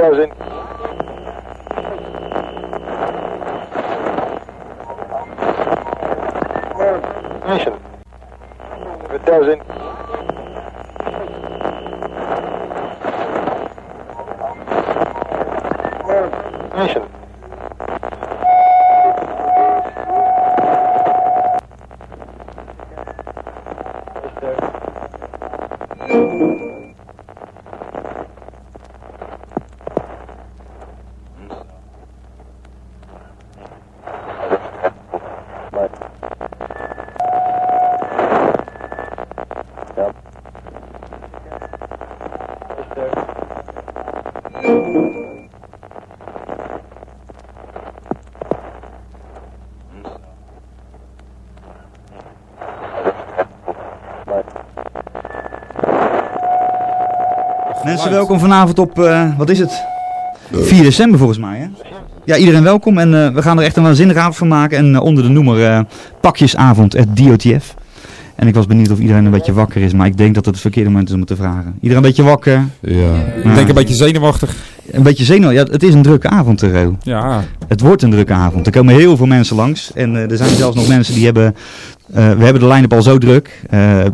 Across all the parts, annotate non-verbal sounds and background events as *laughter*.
Dozen. Mensen, welkom vanavond op, eh, wat is het? 4 december volgens mij, hè? Ja, iedereen welkom en eh, we gaan er echt een waanzinnige avond van maken. En eh, onder de noemer eh, Pakjesavond at DOTF. En ik was benieuwd of iedereen een beetje wakker is, maar ik denk dat het het verkeerde moment is om het te vragen. Iedereen een beetje wakker? Ja. Ik denk een beetje zenuwachtig. Een beetje zenuw. Ja, het is een drukke avond, Ro. Ja. Het wordt een drukke avond. Er komen heel veel mensen langs. En eh, er zijn zelfs nog mensen die hebben... eh, we hebben de line-up al zo druk. Eh, eh,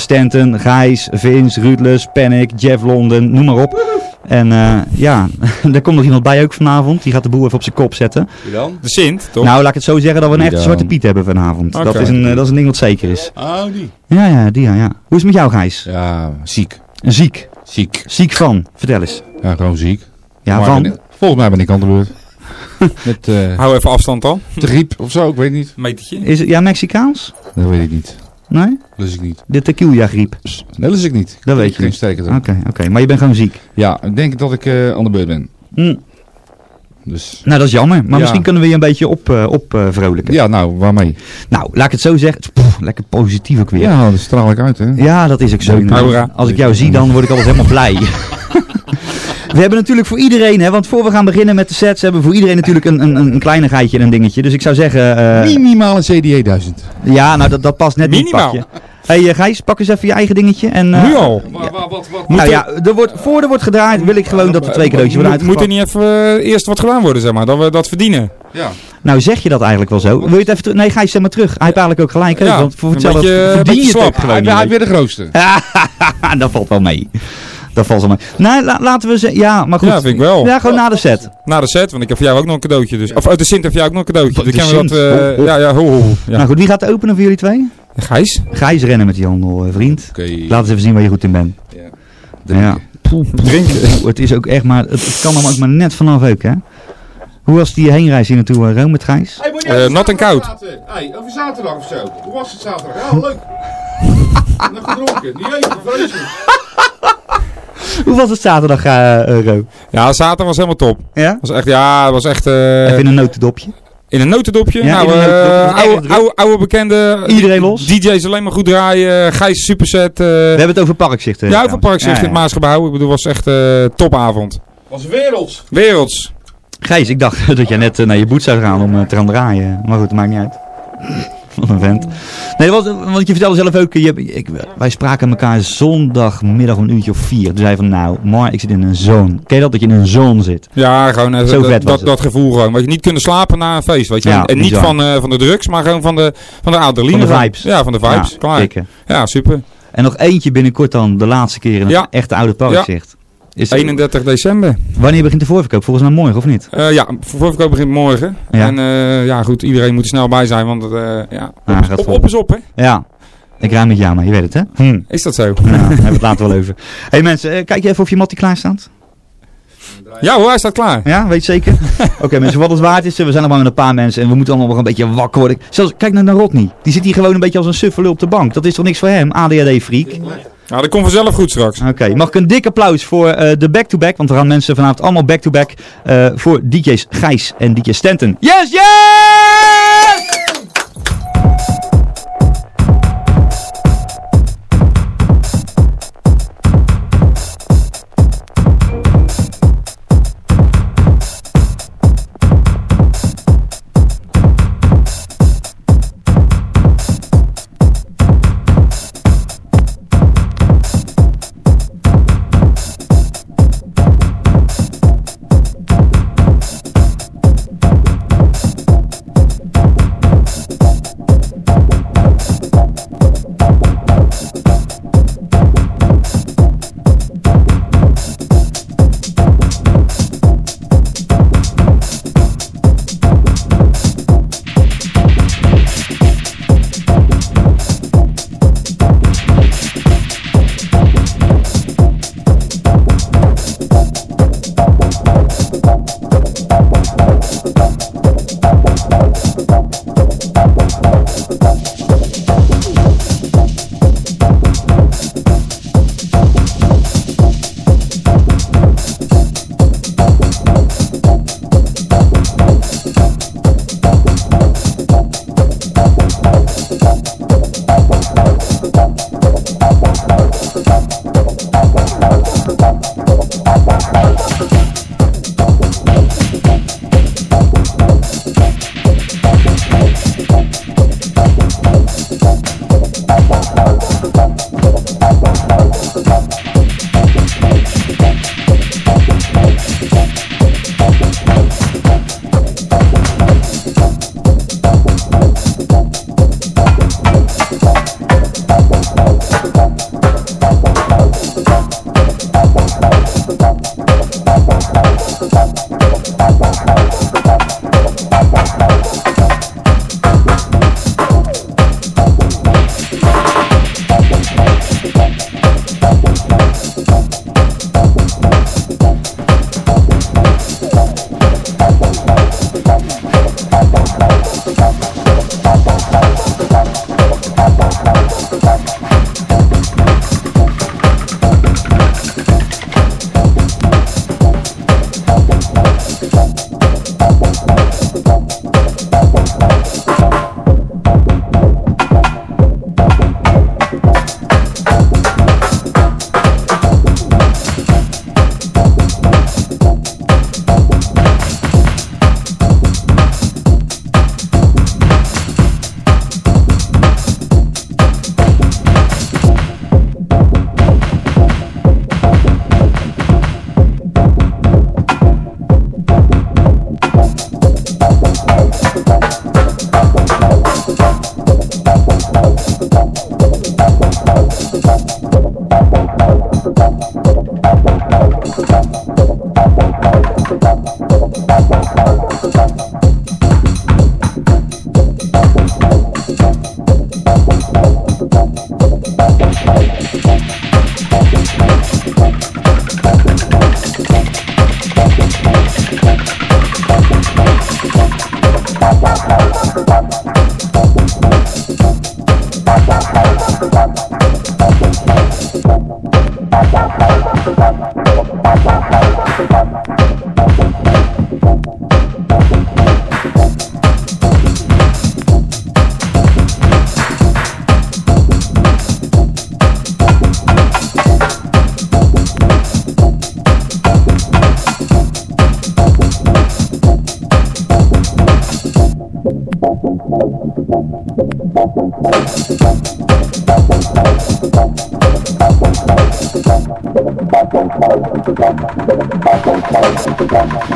Stanton, Gijs, Vince, Rudless, Panic, Jeff London, noem maar op. En eh, ja, *laughs* er komt nog iemand bij ook vanavond. Die gaat de boel even op zijn kop zetten. Wie dan? De Sint, toch? Nou, laat ik het zo zeggen dat we een echte dan? zwarte piet hebben vanavond. Dat, is een, eh, dat is een ding wat zeker is. Oh, die. Ja, ja, die ja, ja. Hoe is het met jou, Gijs? Ja, ziek. Ziek. Ziek. Ziek van. Vertel eens. Ja, gewoon ziek. Ja, Maar van. volgens mij ben ik aan de beurt. *laughs* Met eh Hou even afstand al. griep of zo, ik weet niet. Metertje. Is het ja, Mexicaans? Dat weet ik niet. Nee? Dat lus ik niet. De tequila griep. Dat lus ik niet. Dat weet Ik je geen Oké, oké. Maar je bent gewoon ziek. Ja, ik denk dat ik eh, aan de beurt ben. Hm. Dus. Nou, dat is jammer. Maar Ja. misschien kunnen we je een beetje op, eh, op vrolijken. Ja, nou, waarmee? Nou, laat ik het zo zeggen. Pff, lekker positief ook weer. Ja. Ja, dat straal ik uit, hè? dat is ook zo. Als ik jou zie, dan word ik altijd helemaal blij. *laughs* we hebben natuurlijk voor iedereen, hè, want voor we gaan beginnen met de sets, hebben we voor iedereen natuurlijk een, een, een kleinigheidje en een dingetje. Dus ik zou zeggen, eh, Minimaal een CDE 1000. ja, nou dat, dat past net niet Minimaal. pakje. hey, eh, Gijs, pak eens even je eigen dingetje. En, eh, Nu al. Wat, wat, wat, Nou ja, er wordt, voor er wordt gedraaid, wil ik gewoon dat er twee cadeautjes worden Moet, moet er uitgepakt. niet even eerst wat gedaan worden, zeg maar? Dat we dat verdienen. Ja. Nou, zeg je dat eigenlijk wel zo? Wil je het even terug? Nee, Gijs, zeg maar terug. Hij heeft eigenlijk ook gelijk. hè, Ja, want voor hetzelfde verdien je het ook slap. gewoon Hij, niet. hij weer de grootste. *laughs* dat valt wel mee. Dat valt wel mee. Nou, la- laten we ze... Ja, maar goed. Ja, vind ik wel. Ja, gewoon na de set. Na de set, want ik heb voor jou ook nog een cadeautje. Dus. Of uit de Sint heb voor jou ook nog een cadeautje. De Dan kennen we dat... Sint. eh, Ho, ho. Ja, ja, ho, ho. Ja. Nou goed, wie gaat openen voor jullie twee? Gijs? Gijs rennen met die handel, eh, vriend. Oké. Laat eens even zien waar je goed in bent. Ja. Ja. Drinken. *laughs* Het is ook echt maar... Het, het kan er ook maar net vanaf ook, hè? Hoe was die heenreis hier naartoe, uh, Rome met Gijs? Hey, Eh, even nat en koud. Hey, over zaterdag of zo. Hoe was het zaterdag? Ja, leuk. *laughs* Nog gedronken. Niet eten, vreselijk. *laughs* Hoe was het zaterdag, eh eh, Ro? Ja, zaterdag was helemaal top. Ja? Was echt, ja, was echt... eh, Even in een notendopje. in een notendopje. Ja, nou, in een eh, notendopje. Erg oude, oude, oude bekende. Iedereen los? DJ's alleen maar goed draaien. Gijs superset. eh We hebben het over parkzicht. eh, ja, over trouwens. Parkzicht in het Maasgebouw. Ik bedoel, het was echt eh topavond. Was werelds. Werelds. Gijs, ik dacht *laughs* dat jij net naar je boet zou gaan om te gaan draaien. Maar goed, dat maakt niet uit. Wat een vent. Nee, was, want je vertelde zelf ook, je, ik, wij spraken elkaar zondagmiddag om een uurtje of vier. Toen zei je van, nou, maar ik zit in een zone. Ken je dat, dat je in een zone zit? Ja, gewoon eh, Zo dat, vet dat, dat gevoel gewoon. Dat je niet kunnen slapen na een feest, weet je. Ja, en en niet van, eh, van de drugs, maar gewoon van de, van de adrenaline. Van de vibes. Ja, van de vibes. Ja, Klaar. kicken. Ja, super. En nog eentje binnenkort dan, de laatste keer in het Ja. echte oude parkzicht. Is, 31 december. Wanneer begint de voorverkoop? Volgens mij morgen, of niet? Eh, ja, voorverkoop begint morgen. Ja. En eh, ja, goed, iedereen moet er snel bij zijn, want eh, ja, Ah, op, op, is op, hè. Ja. Ik ruim met jou, maar je weet het, hè? Hm. Is dat zo? Ja, daar hebben we het later wel over. hey mensen, kijk je even of je mattie klaar staat. Ja hoor, hij staat klaar. Ja, weet je zeker? *laughs* Oké mensen, wat het waard is, we zijn nog maar met een paar mensen en we moeten allemaal nog een beetje wakker worden. Zelfs, kijk nou naar Rodney. Die zit hier gewoon een beetje als een suffelul op de bank. Dat is toch niks voor hem? ADHD-freak. Nou, dat komt vanzelf goed straks. Oké, mag ik een dik applaus voor eh, de back-to-back, want er gaan mensen vanavond allemaal back-to-back eh, voor DJ's Gijs en DJ Stanton. Yes, yes! Bye.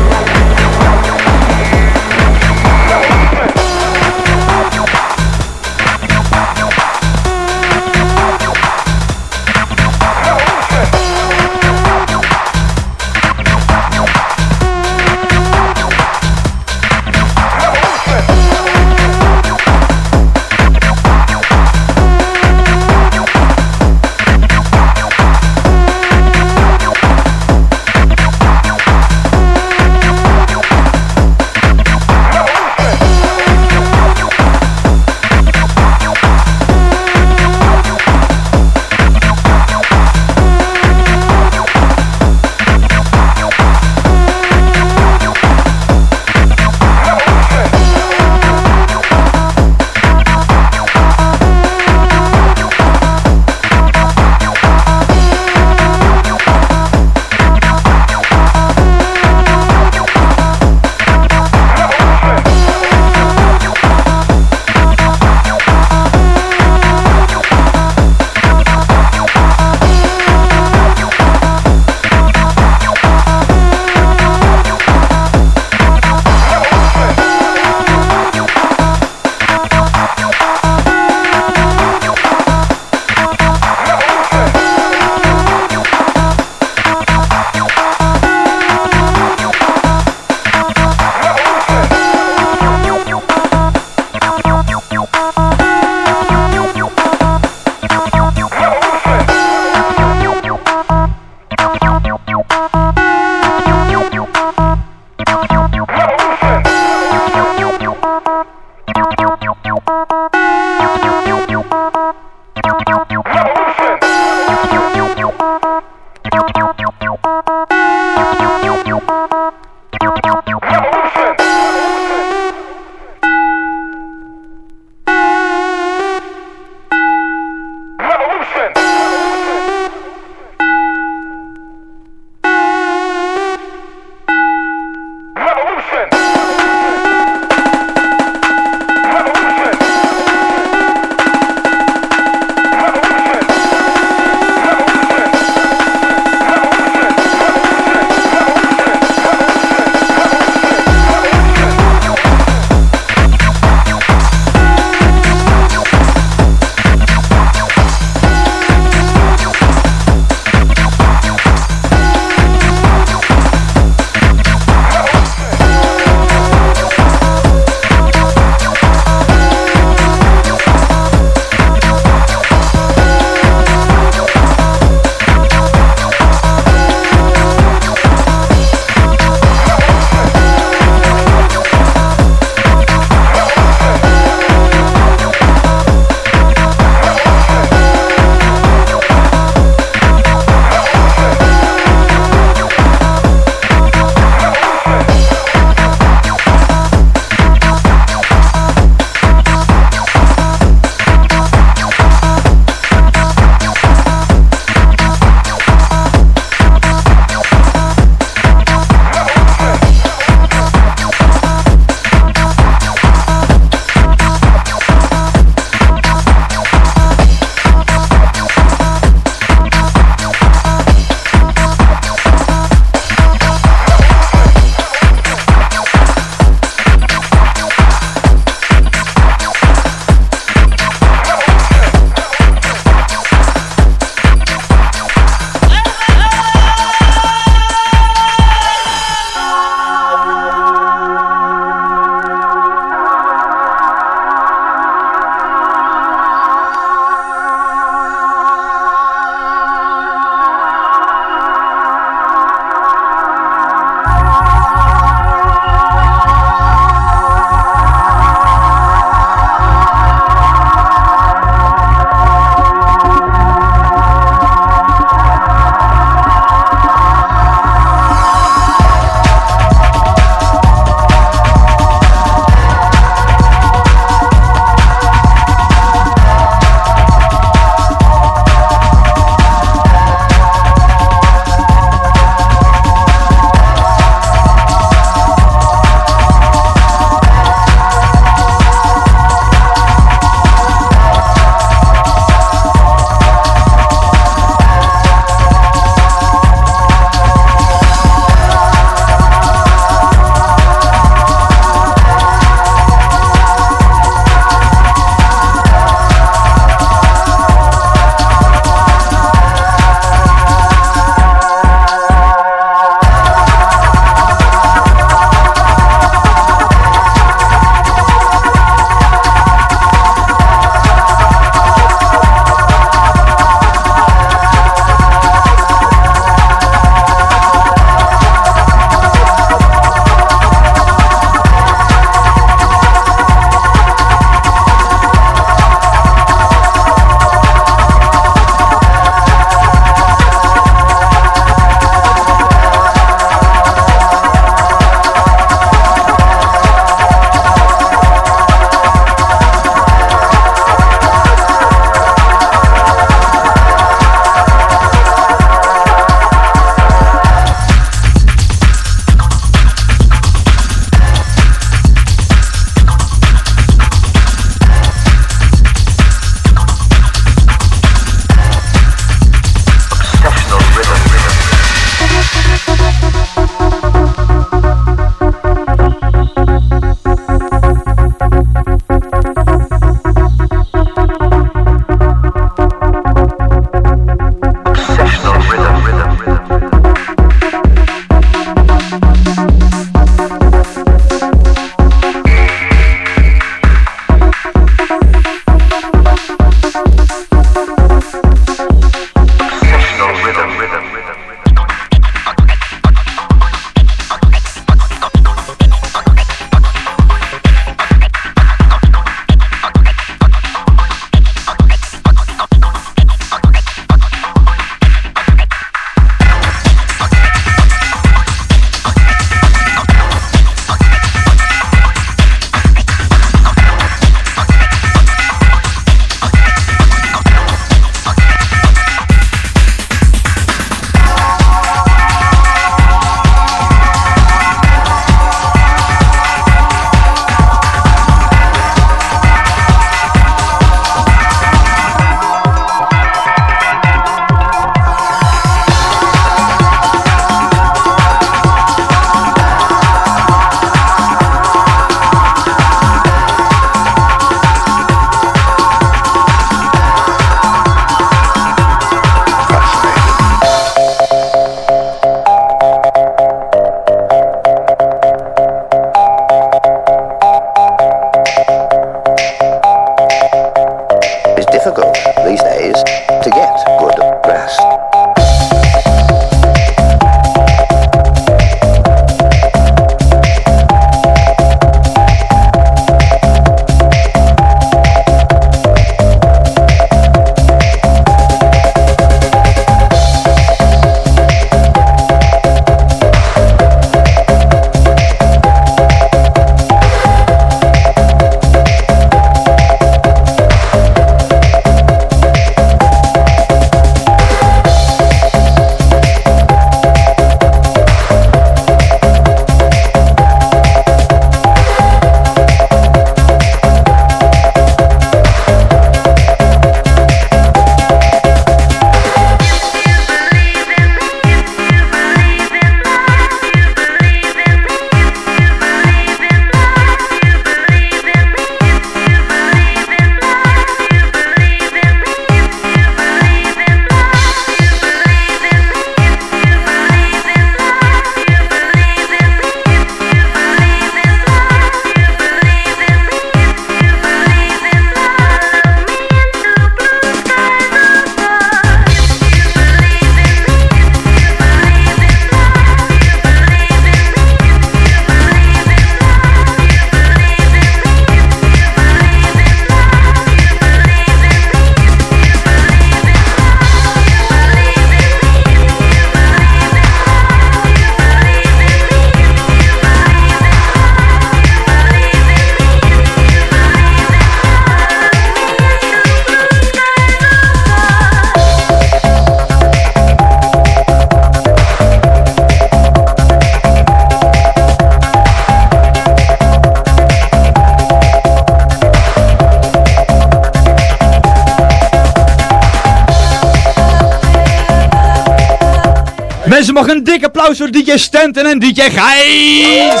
DJ Stanton en DJ Gijs!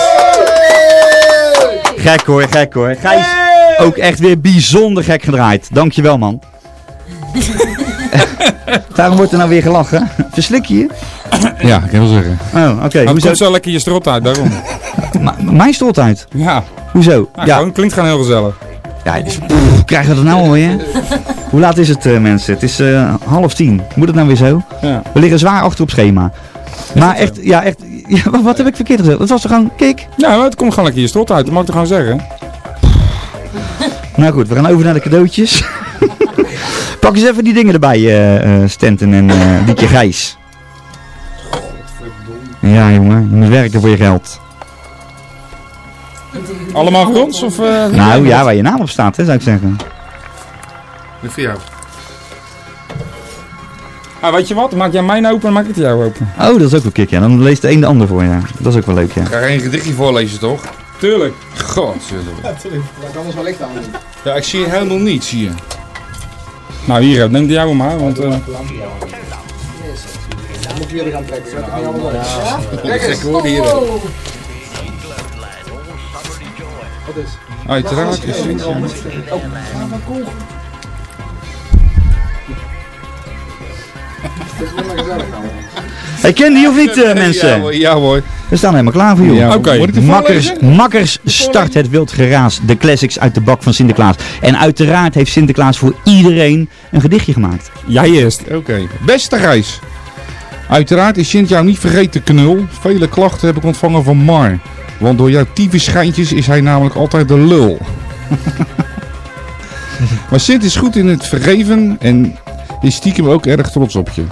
Gek hoor, gek hoor. Gijs, ook echt weer bijzonder gek gedraaid. Dankjewel man. *laughs* Waarom wordt er nou weer gelachen? Verslik je je? Ja, ik kan wel zeggen. Oh, oké. Maar het Hoezo? komt zo lekker je strot uit, daarom. Mijn stolt uit. Ja, Hoezo? nou, Ja, gewoon, klinkt gewoon heel gezellig. ja dus, pff, krijgen we dat nou alweer? Hoe laat is het eh, mensen? Het is eh, half tien. Moet het nou weer zo? Ja. We liggen zwaar achter op schema. Maar echt, ja echt, ja, wat, wat heb ik verkeerd gezegd? Het was toch gewoon, kijk. Nou, het komt gewoon lekker je strot uit, dat mag ik toch gewoon zeggen. Nou goed, we gaan over naar de cadeautjes. *laughs* Pak eens even die dingen erbij, eh eh Stanton en eh Dietje Gijs. Ja jongen, je moet werken voor je geld. Allemaal ons? Of, eh, Nou ja, waar je naam op staat, hè, zou ik zeggen. Dit voor jou. Ah, weet je wat? Maak jij mij open dan maak ik het jou open. Oh, dat is ook wel kick, ja. Dan leest de een de ander voor, ja. Dat is ook wel leuk, ja. Ik ga geen gedichtje voorlezen, toch? Tuurlijk. God, Ja, ik zie helemaal niets, zie je. Nou, hier, neem die jou maar, want... eh, Gekke woorden hier. Uiteraard is het. Hey, ken die of niet, eh, Ja mensen? hoor, ja hoor. We staan helemaal klaar voor, joh. Ja, ik Makkers, makkers start het wild geraas. De classics uit de bak van Sinterklaas. En uiteraard heeft Sinterklaas voor iedereen een gedichtje gemaakt. jij eerst. Oké. Beste Gijs. Uiteraard is Sint jou niet vergeten, knul. Vele klachten heb ik ontvangen van Mar. Want door jouw tyfus schijntjes is hij namelijk altijd de lul. *laughs* maar Sint is goed in het vergeven en is stiekem ook erg trots op je.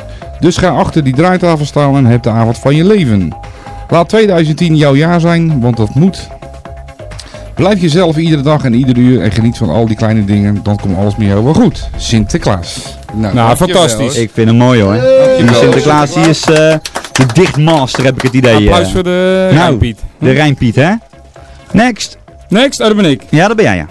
Dus ga achter die draaitafel staan en heb de avond van je leven. Laat 2010 jouw jaar zijn, want dat moet. Blijf jezelf iedere dag en ieder uur en geniet van al die kleine dingen. Dan komt alles meer heel wel goed. Sinterklaas. Nou, dankjewel, fantastisch. Ik vind hem mooi, hoor. Dankjewel. Sinterklaas die is eh, de dichtmaster, heb ik het idee. Applaus eh. voor de Nou. Rijnpiet. De Rijnpiet, hè? Next. Next, oh, dat ben ik. Ja, dat ben jij, ja.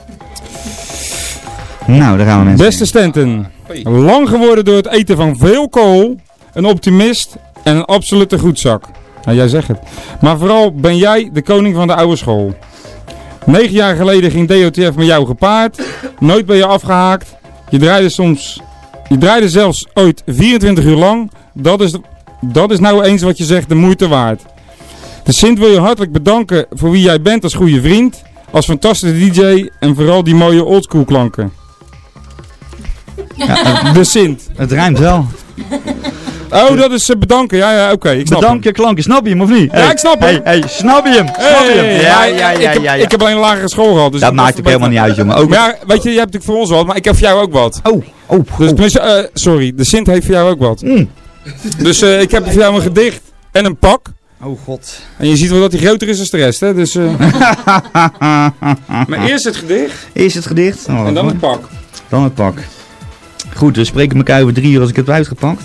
Nou, daar gaan we mensen. Beste Stanton. Lang geworden door het eten van veel kool. Een optimist en een absolute goedzak. Nou, jij zegt het. Maar vooral ben jij de koning van de oude school. Negen jaar geleden ging DOTF met jou gepaard. Nooit ben je afgehaakt. Je draaide soms... Je draaide zelfs ooit 24 uur lang. Dat is, dat is nou eens wat je zegt de moeite waard. De Sint wil je hartelijk bedanken voor wie jij bent als goede vriend. Als fantastische DJ en vooral die mooie oldschool klanken. De Sint. Het rijmt wel. Oh, dat is eh, bedanken. Ja, ja, oké. ik snap Bedanken klanken, snap je hem of niet? Ja, ik snap hem. Hey, hey, snap je hem? Snap hem. je hem? Hey, Ja, ja, ik, ja, heb, ja, ja. ik heb alleen een lagere school gehad. Dus Dat maakt ook helemaal niet uit, jongen. Ook Maar ja, weet je, je hebt natuurlijk voor ons wat, maar ik heb voor jou ook wat. Oh, oh, Dus oh. tenminste, eh, sorry, de Sint heeft voor jou ook wat. Mm. Dus eh, ik heb voor jou een gedicht en een pak. Oh god. En je ziet wel dat hij groter is dan de rest, hè. Dus, eh, *laughs* maar eerst het gedicht Eerst het gedicht. Oh, en dan mooi. het pak. Dan het pak. Goed, we spreken elkaar over drie uur als ik het heb uitgepakt.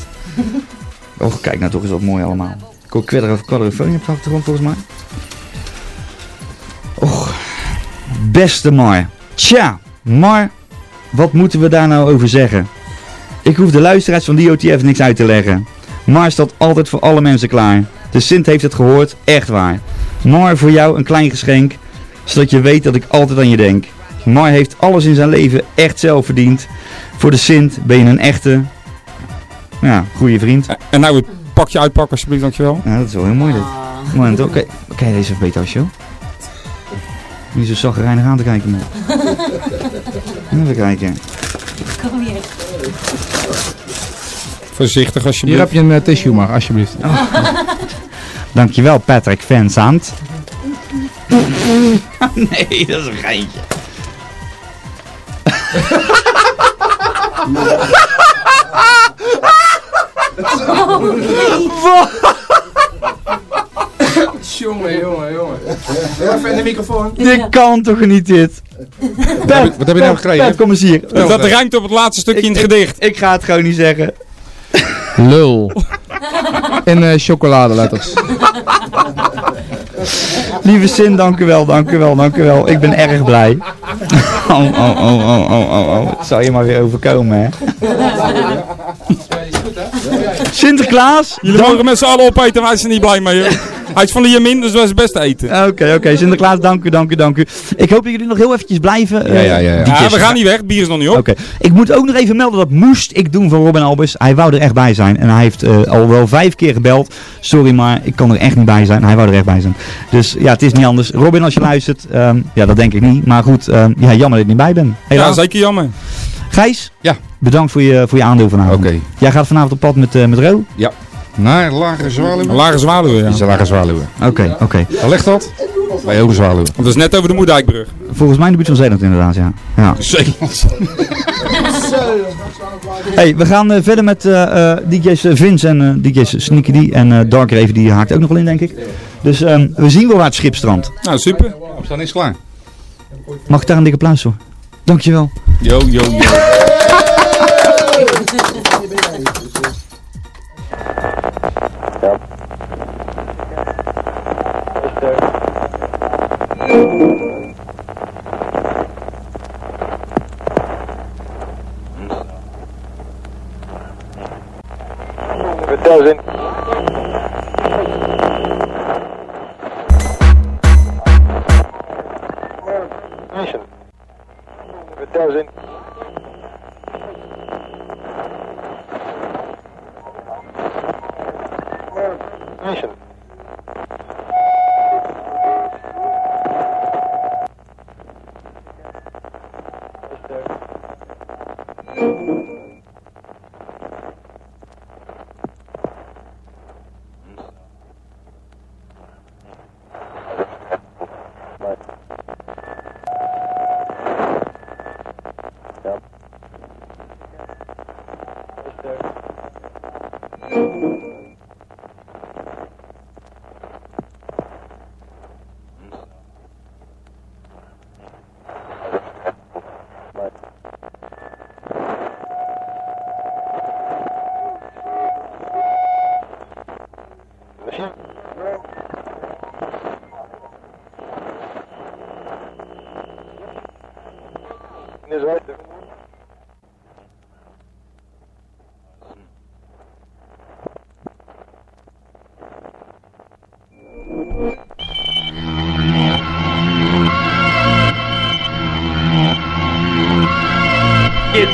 Oh, kijk nou toch eens wat mooi allemaal. Ik hoor quadrofoon op de achtergrond volgens mij. Och, beste Mar. Tja, Mar, wat moeten we daar nou over zeggen? Ik hoef de luisteraars van DOTF niks uit te leggen. Mar staat altijd voor alle mensen klaar. De Sint heeft het gehoord, echt waar. Mar, voor jou een klein geschenk, zodat je weet dat ik altijd aan je denk. Mar heeft alles in zijn leven echt zelf verdiend. Voor de Sint ben je een echte, ja, goede vriend. En nou het pakje uitpakken alsjeblieft, dankjewel. Ja, dat is wel heel mooi dit. Moment, oké. Oké, deze even beter als show. Niet zo zagrijnig aan te kijken, man. Even kijken. Voorzichtig Hier alsjeblieft. heb je een eh, tissue maar, alsjeblieft. Dankjewel, Patrick Vincent. *laughs* nee, dat is een geintje. *laughs* Jongen, jongen, jongen. Even in de microfoon. Dit kan toch niet, dit? Pep, Wat heb je nou gekregen? Pep, kom eens hier. Dat rijmt op het laatste stukje in het gedicht. Ik ga het gewoon niet zeggen. Lul. In eh chocoladeletters. *laughs* Lieve Sin, dank u wel, dank u wel, dank u wel. Ik ben erg blij. *laughs* Oh, oh, oh, oh, oh, oh, oh. Het zou je maar weer overkomen, hè. Sinterklaas? Jullie mogen met z'n allen opeten, is er niet blij mee. Hoor. Hij is van Liamin, dus dat is het beste eten. Oké, oké. Sinterklaas, dank u, dank u, dank u. Ik hoop dat jullie nog heel eventjes blijven. Ja, ja, ja, ja. Ja, kist- we gaan niet weg, het bier is nog niet op. Oké. Ik moet ook nog even melden, dat moest ik doen van Robin Albers. Hij wou er echt bij zijn. En hij heeft eh, al wel vijf keer gebeld. Sorry, maar ik kan er echt niet bij zijn. Hij wou er echt bij zijn. Dus ja, het is niet anders. Robin, als je luistert, ehm, ja, dat denk ik niet. Maar goed, ehm, ja, jammer dat ik niet bij ben. Ja, Helaas. zeker jammer. Gijs? Ja. Bedankt voor je, voor je aandeel vanavond. Oké. Jij gaat vanavond op pad met, eh, met Ro? Naar Lage Zwaluwen? Een lage zwaluwen, ja. Is een Lage Zwaluwen. Oké, oké. Waar ligt dat? Bij Hoge Zwaluwen. Want dat is net over de Moerdijkbrug. Volgens mij in de buurt van Zeeland inderdaad, ja. ja. *laughs* Zeeland. *laughs* Hey, we gaan eh, verder met eh, eh, DJ's Vince en eh, DJ's Sneaky D. En eh Dark Raven, die haakt ook nog wel in, denk ik. Dus ehm, we zien wel waar het schip strandt. Nou, super. Opstaan is klaar. Mag ik daar een dikke applaus voor? Dankjewel. Yo, yo, yo. *laughs* Yep. Yes, sir.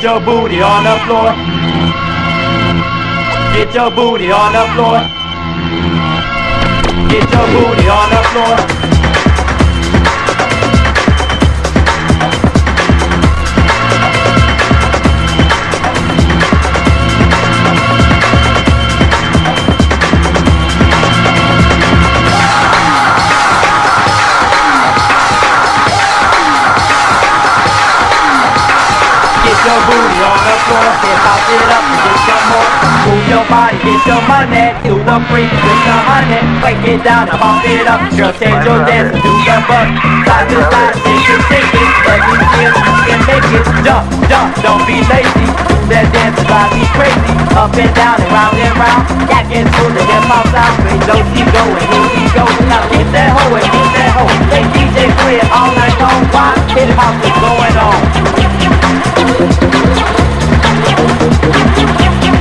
Get your booty on the floor. Get your booty on the floor. Get your booty on the floor. Floor, get bounce it up get some more. Move your body, get your money, do the freak with the honey. Break it down bounce it up, girl, change your dance, do the butt. Side to side, shake it, shake it, every feel you can make it. Jump, jump, don't be lazy, that dance drive me crazy. Up and down and round and round, yak and pull the hip hop sound. Great, don't keep going, here we go. Now keep that hoe and keep that hoe. Make DJ play it all night long, why? Hip hop is going on. Thank you.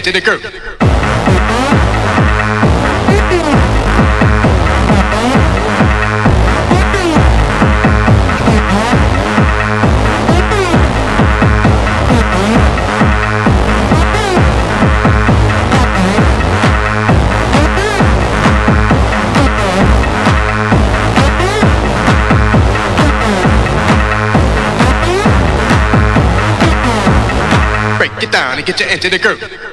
hand to the girl. Break it down and get your into the group.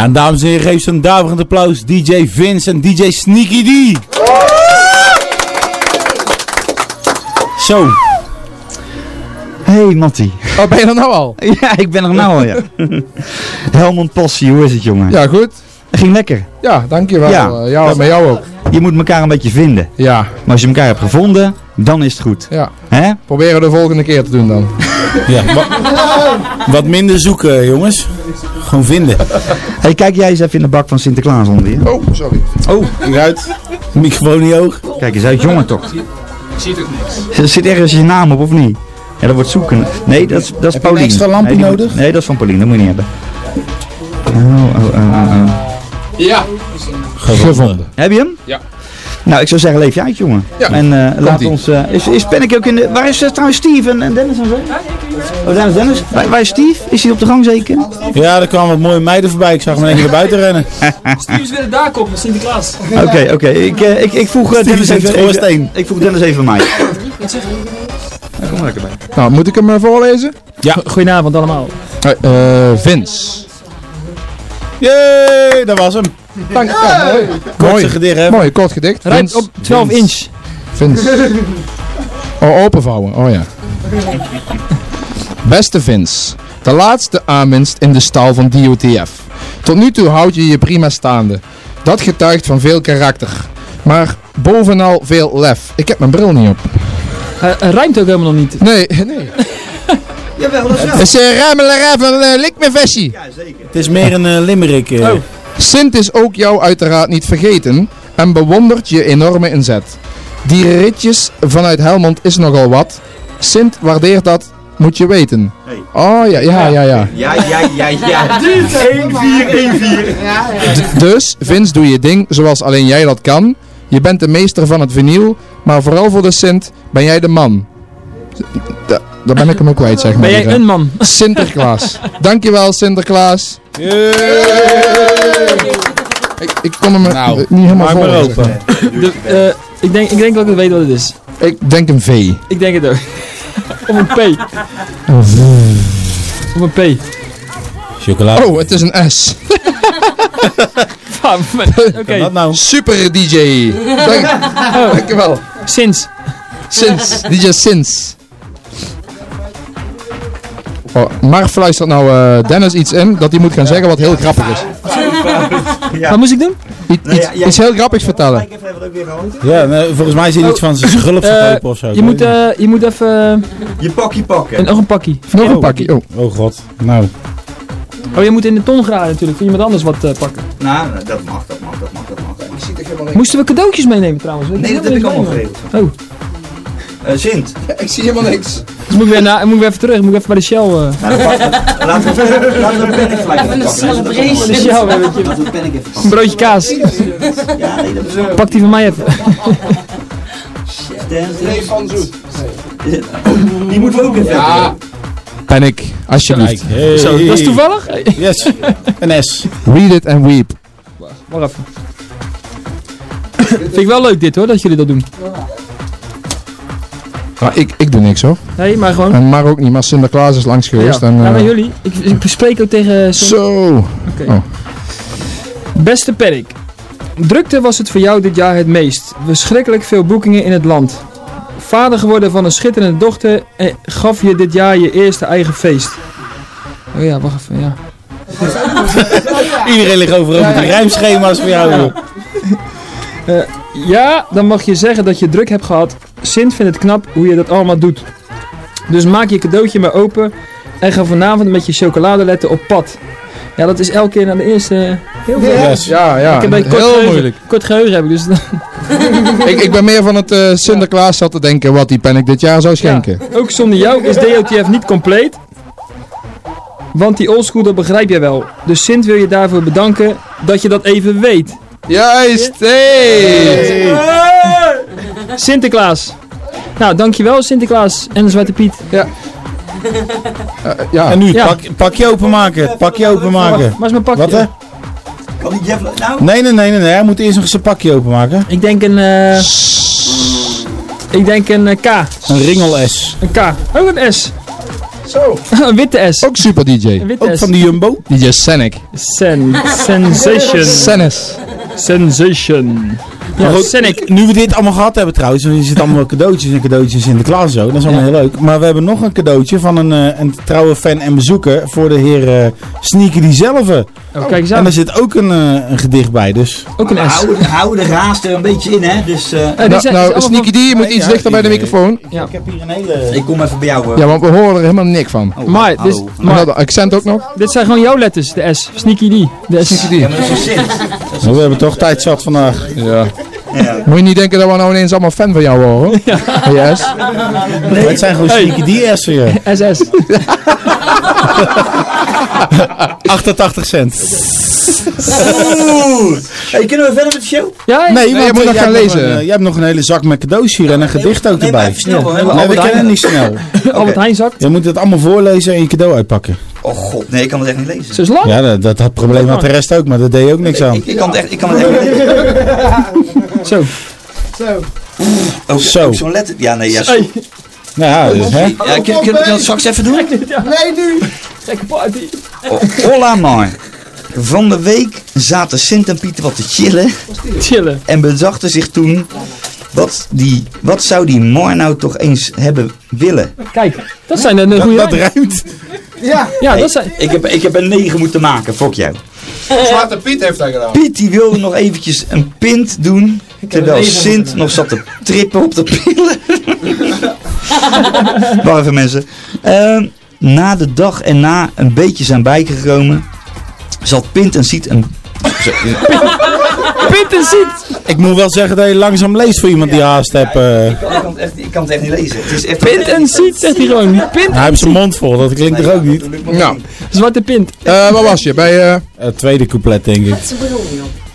Ja, en dames en heren, geef zo'n daverend applaus. DJ Vince en DJ Sneaky D. Zo. Hey Mattie. Oh, ben je er nou al? *laughs* Ja, ik ben er nou al, ja. *laughs* Helmond Passie, hoe is het jongen? Ja, goed. Ging lekker. Ja, dankjewel. Ja. Eh, jou, met jou ook. Je moet elkaar een beetje vinden. Ja. Maar als je elkaar hebt gevonden, dan is het goed. Ja. Hè? Proberen de volgende keer te doen dan. Ja, wa- *laughs* wat minder zoeken, jongens. Gewoon vinden. *laughs* Hey, kijk jij eens even in de bak van Sinterklaas onder je. Oh, sorry. Oh, kijk uit. Microfoon in je oog. Kijk eens uit, jongen toch. Ik zie toch niks. Zit ergens je naam op of niet? Ja, dat wordt zoeken. Nee, dat is, dat is Heb je een Paulien. extra lampje nee, nodig? moet- nee, dat is van Paulien, dat moet je niet hebben. Oh, oh, oh, oh, oh. Ja. Gevonden. Heb je hem? Ja. Nou, ik zou zeggen, leef je uit, jongen. Ja, En eh, laat ons... eh, is, is Penneke ook in de... Waar is eh, trouwens Steve en, en Dennis en zo? Oh, Dennis, Dennis. Waar, waar is Steve? Is hij op de gang zeker? Ja, er kwamen wat mooie meiden voorbij. Ik zag hem in één keer naar buiten *laughs* rennen. Eens weer op met Sinterklaas. Oké, oké. Ik, eh, ik, ik voeg eh, Dennis even... ik voeg Dennis even mij. Wat zeg je? Kom er lekker bij. Nou, moet ik hem eh, voorlezen? Ja. Goedenavond allemaal. Eh, eh, Vince. Jee, dat was hem. Dank ja, mooi. Kortste Mooi. gedicht, hè? Mooi, kort gedicht. Vince. op 12 Vince. inch. Vince. *laughs* Oh, openvouwen. Oh ja. Beste Vince. De laatste aanwinst in de stal van DOTF. Tot nu toe houd je je prima staande. Dat getuigt van veel karakter. Maar bovenal veel lef. Ik heb mijn bril niet op. Hij hij rijmt ook helemaal nog niet. Nee, *laughs* nee. *laughs* Jawel, dat is wel. Het is uh, rammelen even, uh, lik me vestie. Ja, zeker. Het is meer een eh, limerick. eh. Oh. Sint is ook jou uiteraard niet vergeten en bewondert je enorme inzet. Die ritjes vanuit Helmond is nogal wat. Sint waardeert dat, moet je weten. Oh ja, ja, ja, ja. Ja, ja, ja, ja. 1-4, 1-4. D- dus, Vince, doe je ding zoals alleen jij dat kan. Je bent de meester van het vinyl, maar vooral voor de Sint ben jij de man. Da- daar ben ik hem ook kwijt, zeg maar. Ben jij een man? *laughs* Sinterklaas. Dankjewel, Sinterklaas. Ik, ik kon hem Nou, niet helemaal voor. open. De, eh, ik, denk, ik denk dat ik weet wat het is. Ik denk een V. Ik denk het ook. Of een P. Of een P. Chocolade. Oh, het is een S. *laughs* Ah, Oké. Nou? Super DJ. Dank, dankjewel. Sinds. Sins. DJ Sins. Oh, maar fluistert nou eh, Dennis iets in dat hij moet gaan zeggen wat heel grappig is. Wat moest ik doen? Iets, iets, iets heel grappigs vertellen. Ja, nee, volgens mij is hij iets van zijn schulp Eh, verkopen of zo. je, moet, eh, je moet even... Je pakje pakken. en nog een pakkie. Nog een Oh. pakje. Oh. Oh god. Nou. Oh, je moet in de ton graden natuurlijk. Voor iemand anders wat eh, pakken. Nou, dat mag, dat mag, dat mag, dat mag. Moesten we cadeautjes meenemen trouwens? Weet Nee, dat heb ik allemaal geregeld. Oh, Eh, Sint. Ik zie helemaal niks. dus moet ik, weer na, moet ik weer even terug. Moet ik even bij de Shell... eh, *laughs* Laten we laten we een panic flight even pakken. de Shell weer, weet je. Laten we een panic even Een pakken. broodje kaas. Ja, nee, dat is wel. Pak die van mij even. Nee, van zoet. Die moeten we ook even Ja. Panic, alsjeblieft. Hey. Zo, dat is toevallig? Yes. Een S. Read it and weep. Wacht even. Vind ik wel leuk dit hoor, dat jullie dat doen. Maar ik, ik doe niks hoor. Nee, maar gewoon... En maar ook niet, maar Sinterklaas is langs geweest. ja. En, Ja, eh, maar jullie, ik, ik spreek ook tegen... Zo. Oké. Oh. Beste Perk. Drukte was het voor jou dit jaar het meest. Verschrikkelijk veel boekingen in het land. Vader geworden van een schitterende dochter en gaf je dit jaar je eerste eigen feest. Oh ja, wacht even, ja. *laughs* Iedereen ligt overal met die rijmschema's voor jou. joh. Eh, ja, dan mag je zeggen dat je druk hebt gehad. Sint vindt het knap hoe je dat allemaal doet. Dus maak je cadeautje maar open en ga vanavond met je chocoladeletten op pad. Ja, dat is elke keer na de eerste heel veel. Yes. Ja, ja. Ik heb een kort Heel geheugen. moeilijk. Kort geheugen heb ik, dus *laughs* ik, ik ben meer van het eh, Sinterklaas zat te denken wat die pen ik dit jaar zou schenken. ook zonder jou is DOTF niet compleet. Want die oldschool, dat begrijp jij wel. Dus Sint wil je daarvoor bedanken dat je dat even weet. Juist, hey! Sinterklaas. Nou, dankjewel Sinterklaas en de Zwarte Piet. Ja. ja. En nu, Ja. pak, pakje openmaken. Pakje openmaken. Waar is mijn pakje? Wat hè? Kan die Jeff... Nou, Nee, nee, nee, nee, nee. Hij moet eerst nog zijn pakje openmaken. Ik denk een... eh ik denk een eh, K. Een ringel S. Een K. Ook een S. Zo. een *laughs* witte S. Ook super DJ. Een witte Ook S. van die Jumbo. DJ Senic. Sen. Sensation. Sennis. Sensation. Ja, goed, Senic. Nu we dit allemaal gehad hebben trouwens, want je zit allemaal *laughs* cadeautjes en cadeautjes in Sinterklaas en zo, dat is allemaal heel leuk. Maar we hebben nog een cadeautje van een, eh, een trouwe fan en bezoeker voor de heer eh Sneaky die zelf. Oh, kijk eens En daar zit ook een, eh, een gedicht bij, dus. Ook een S. houden hou de raast er een beetje in, hè. Dus eh, Eh, Nou, nou Sneaky D, je moet iets Ja, dichter bij de ik- microfoon. Ja. Ik heb hier een hele... ik kom even bij jou. eh. Ja, want we horen er helemaal niks van. Oh, Maar, dit, Maar accent ook nog? dit zijn gewoon jouw letters, de S. Sneaky D. De S. Ja, maar dat is een Sint. *laughs* Nou, we hebben toch tijd zat vandaag. Ja. Ja. Moet je niet denken dat we nou ineens allemaal fan van jou worden. Ja. Yes. Maar Het zijn gewoon Sneaky die S'en, ja. SS. *laughs* 88 cent. Oeh. Hey, kunnen we verder met de show? Ja, Nee, je want moet nog jij gaan lezen. een, eh, jij hebt nog een hele zak met cadeaus hier en een gedicht ook Nee, erbij. snel. Ja. Nee, we kennen niet snel. *laughs* Albert Heijn zakt. Je moet het allemaal voorlezen en je cadeau uitpakken. Oh god, nee, ik kan het echt niet lezen. Zo is lang. Ja, dat, dat, dat probleem had de rest ook, maar dat deed je ook niks aan. Ik, ik kan het echt, ik kan het echt niet lezen. Zo. Ook, Zo. ook zo'n letter. Ja, nee, ja. zo-. Nou ja, dus, hè? Ja, kun, kun, kun je dat straks even doen? Nee, nu. Gekke party. Oh, hola maar. Van de week zaten Sint en Pieter wat te chillen Chillen. en bedachten zich toen wat, die, wat zou die Mar nou toch eens hebben willen. Kijk, dat zijn de goede Dat rijmen. ruimt. Ja, dat zijn... Ik heb, ik heb een 9 moeten maken, fok jou. Zwarte Piet heeft dat gedaan. Piet die wilde nog eventjes een pint doen, terwijl Sint nog zat te trippen op de pillen. *laughs* *laughs* Wacht even mensen. Ehm, na de dag en na een beetje zijn bijgekomen, zat Pint en Siet een... *laughs* Pint en ziet. Ik moet wel zeggen dat je langzaam leest voor iemand die haast hebt. eh. Ik kan, ik, kan het echt, ik kan het echt niet lezen. Het is echt Pint en ziet, zegt hij gewoon. Niet pint. hij heeft zijn mond vol, dat klinkt toch ook niet? Nou, Zwarte pint. eh, waar was je? Bij, eh, Het tweede couplet, denk ik.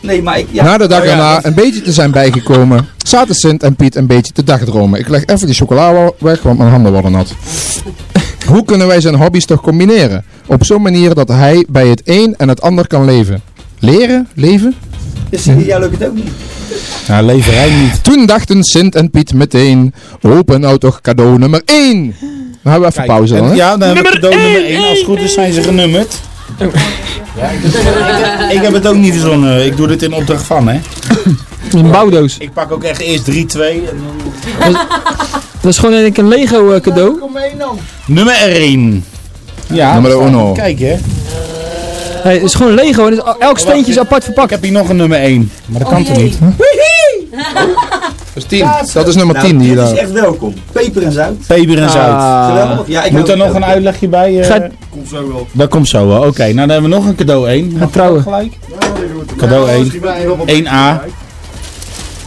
Nee, maar ik... Ja, na de dag Oh ja. erna een beetje te zijn bijgekomen, zaten Sint en Piet een beetje te dagdromen. Ik leg even die chocola weg, want mijn handen worden nat. *laughs* Hoe kunnen wij zijn hobby's toch combineren? Op zo'n manier dat hij bij het een en het ander kan leven. Leren? Leven? Zie jij lukt het ook niet. Nou, leverij niet. Toen dachten Sint en Piet meteen, open nou toch cadeau nummer 1. Dan hebben we even Kijk, pauze dan, hè? Ja, dan hebben we Nummer cadeau nummer één, 1. Als het goed is zijn ze genummerd. Ja, ik, ik heb het ook niet verzonnen. Ik doe dit in opdracht van, hè. Een bouwdoos. Ik pak ook echt eerst 3, 2 en dan... Dat is gewoon eigenlijk een Lego eh, cadeau. Nummer 1. Ja, Nummer dat staat uno. er. Kijk, hè. Het is gewoon Lego en elk steentje is apart Ik verpakt. heb hier nog een nummer 1. Maar dat kan toch niet? Dat is 10. Dat is nummer 10 Nou, die je dit is daar... echt welkom. Peper en zout. Peper en zout. Ah. Geweldig. Ja, ik Moet er nog een uitlegje bij? eh? Ga- Komt zo wel. Dat komt zo wel. Oké, nou dan hebben we nog een cadeau 1. Gaan trouwen. Gelijk. Cadeau 1. 1A.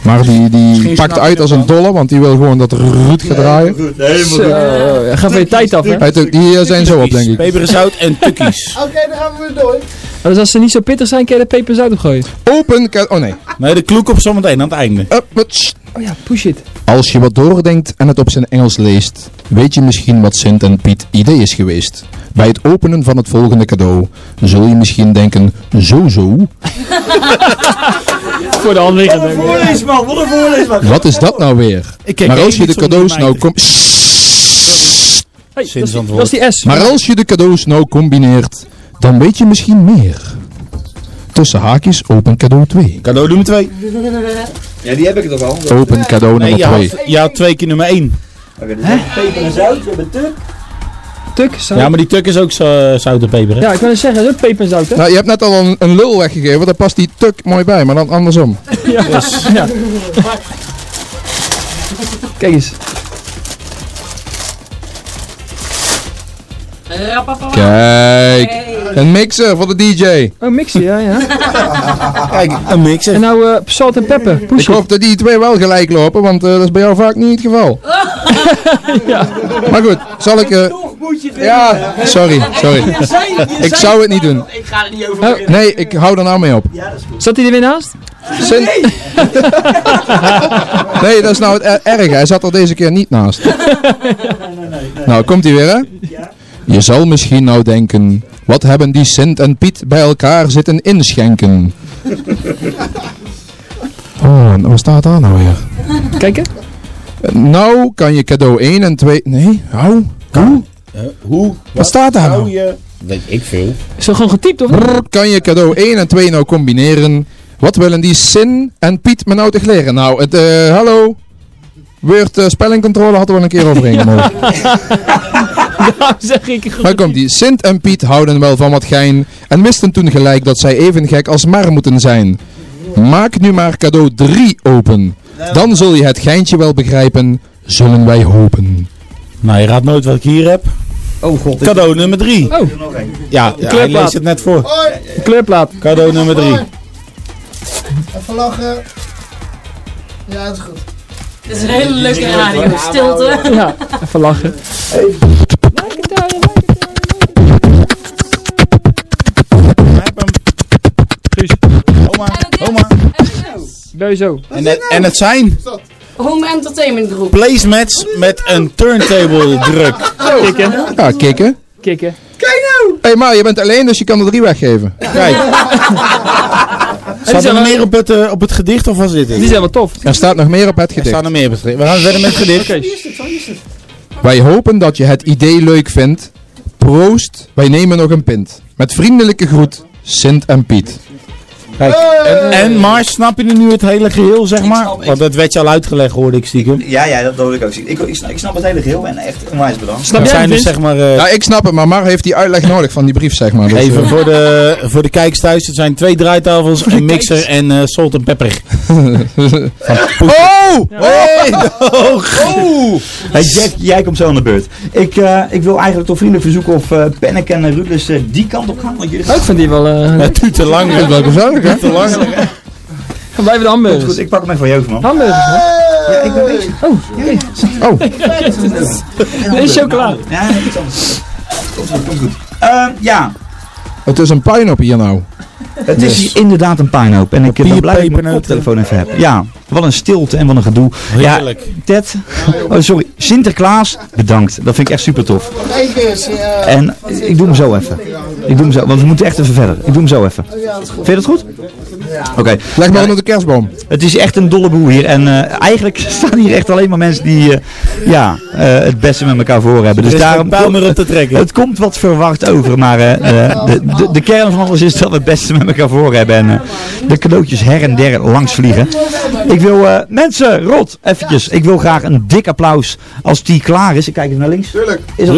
Maar die, die pakt uit als een dolle, want die wil gewoon dat Ruud gaat draaien. Goed, helemaal Zo, goed. ja, ga van je tijd af, hè. Die eh, zijn zo op, denk ik. Peper en zout en tukkies. *laughs* Dus als ze niet zo pittig zijn, kun je er peper en zout op gooien. Open Oh nee. Nee, de kloek op zometeen aan het einde. Oh ja, push it. Als je wat doordenkt en het op zijn Engels leest, weet je misschien wat Sint en Piet idee is geweest. Bij het openen van het volgende cadeau zul je misschien denken, zo zo, *laughs* Voor de hand liggen. denk ik. Voorleesman, wat een voorleesman. wat is dat nou weer? Maar als je de cadeaus nou Hey, dat, is die, Zinsantwoord. dat is die S. Maar als je de cadeaus nou combineert, dan weet je misschien meer. Tussen haakjes open cadeau 2. Cadeau nummer 2. Ja, die heb ik toch al. Open cadeau nummer je 2. had, je had twee keer nummer 1. Oké, dus we hebben peper en zout, we hebben tuk. Tuk, zout. Ja, maar die tuk is ook zo, zout en peper, hè? Ja, ik wil eens zeggen, dat is ook peper en zout, hè? Nou, je hebt net al een, een lul weggegeven, daar past die tuk mooi bij, maar dan andersom. *laughs* Ja. ja. Kijk eens. Kijk, een mixer voor de DJ. Oh, mixen, ja, ja. *laughs* Kijk, een mixer. En nou, eh salt en pepper. Ik it. hoop dat die twee wel gelijk lopen, want eh, dat is bij jou vaak niet het geval. *laughs* Maar goed, zal ik... eh, ja, sorry, sorry. Ik zou het niet doen. Ik ga er niet over Oh, Nee, ik hou er nou mee op. Zat hij er weer naast? Sint- *laughs* Nee, dat is nou het er- erge. Hij zat er deze keer niet naast. Nou, komt hij weer, hè? Je zal misschien nou denken... Wat hebben die Sint en Piet bij elkaar zitten inschenken? *laughs* Oh, en wat staat daar nou weer? Kijken. Nou kan je cadeau 1 en 2... Nee, hou. Hoe? Hoe? Wat staat daar nou? je? Weet ik veel. Is er gewoon getypt, of? Brrr, kan je cadeau 1 en 2 nou combineren? Wat willen die Sin en Piet me nou te leren? Nou, het, eh, hallo? Word eh, spellingcontrole hadden we een keer overheen *laughs* gemogen. Daarom zeg ik. Maar komt die Sint en Piet houden wel van wat gein en wisten toen gelijk dat zij even gek als maar moeten zijn. Maak nu maar cadeau 3 open. Dan zul je het geintje wel begrijpen, zullen wij hopen. Nou, je raadt nooit wat ik hier heb. Oh god. Cadeau nummer 3. Oh, Ja, ja hij kleurplaat. leest het net voor. kleurplaat. Cadeau nummer 3. Even lachen. Ja, dat is goed. Het is een hele leuke radio. Stilte. Ja, even lachen. Oma, oma. Je zo. En het, en het zijn Home Entertainment Group. placemats met een turntable druk. Kikken. Ja, kikken. Kikken. Hé, hey, maar je bent alleen, dus je kan er drie weggeven. Kijk. Staat er nog meer op het, eh, op het gedicht of was dit Die het? zijn wel tof. Er staat nog meer op het Er gedicht. staat nog meer op het gedicht. We gaan verder met het gedicht. Wij hopen dat je het idee leuk vindt. Proost, wij nemen nog een pint. Met vriendelijke groet, Sint en Piet. Kijk, en, en Mars, snap je nu het hele geheel, zeg maar? Want dat werd je al uitgelegd, hoorde ik stiekem. Ja, ja, dat wil ik ook zien. Ik, ik, snap, ik snap het hele geheel en echt onwijs bedankt. Snap jij dus zeg maar... eh, Ja, ik snap het, maar Mar heeft die uitleg nodig van die brief, zeg maar. Dus, Even eh, voor de, voor de kijkers thuis. Het zijn twee draaitafels, een mixer en eh, salt en pepper. *laughs* Oh! Hey! Oh! Hey Jack, jij komt zo aan de beurt. Ik, eh, ik wil eigenlijk toch vriendelijk verzoeken of eh Penneke en Rudlus eh, die kant op gaan. Want jullie Oh, ik vind die wel... eh Het duurt te lang. Dat hè? te lang. gaan blijven de hamburgers. goed, ik pak hem even van je over, man. Hamburgers, man. Ja, ik ben bezig. Oh, oké. Oh, *laughs* Dit is chocola. Ja, iets anders. Komt goed, komt goed. Ehm, ja, het is een puin op hier nou. Het is inderdaad een puinhoop. En ik blij dat ik mijn koptelefoon even heb. Ja, wat een stilte en wat een gedoe. Heerlijk. Ja, Ted, oh sorry, Sinterklaas, bedankt. Dat vind ik echt super tof. En ik doe hem zo even. Ik doe hem zo, want we moeten echt even verder. Ik doe hem zo even. Vind je dat goed? Oké. Leg maar onder de kerstboom. Het is echt een dolle boel hier. En eh, eigenlijk *laughs* staan hier echt alleen maar mensen die eh, ja, eh, het beste met elkaar voor hebben. Dus daarom. pijl meer op te *laughs* trekken. Het komt wat verward over, maar de, de, de kern van alles is dat we het beste met elkaar voor hebben. En de cadeautjes her en der langs vliegen. Ik wil, eh, mensen, rot, eventjes. Ik wil graag een dik applaus als die klaar is. Ik kijk even naar links. Tuurlijk. Is!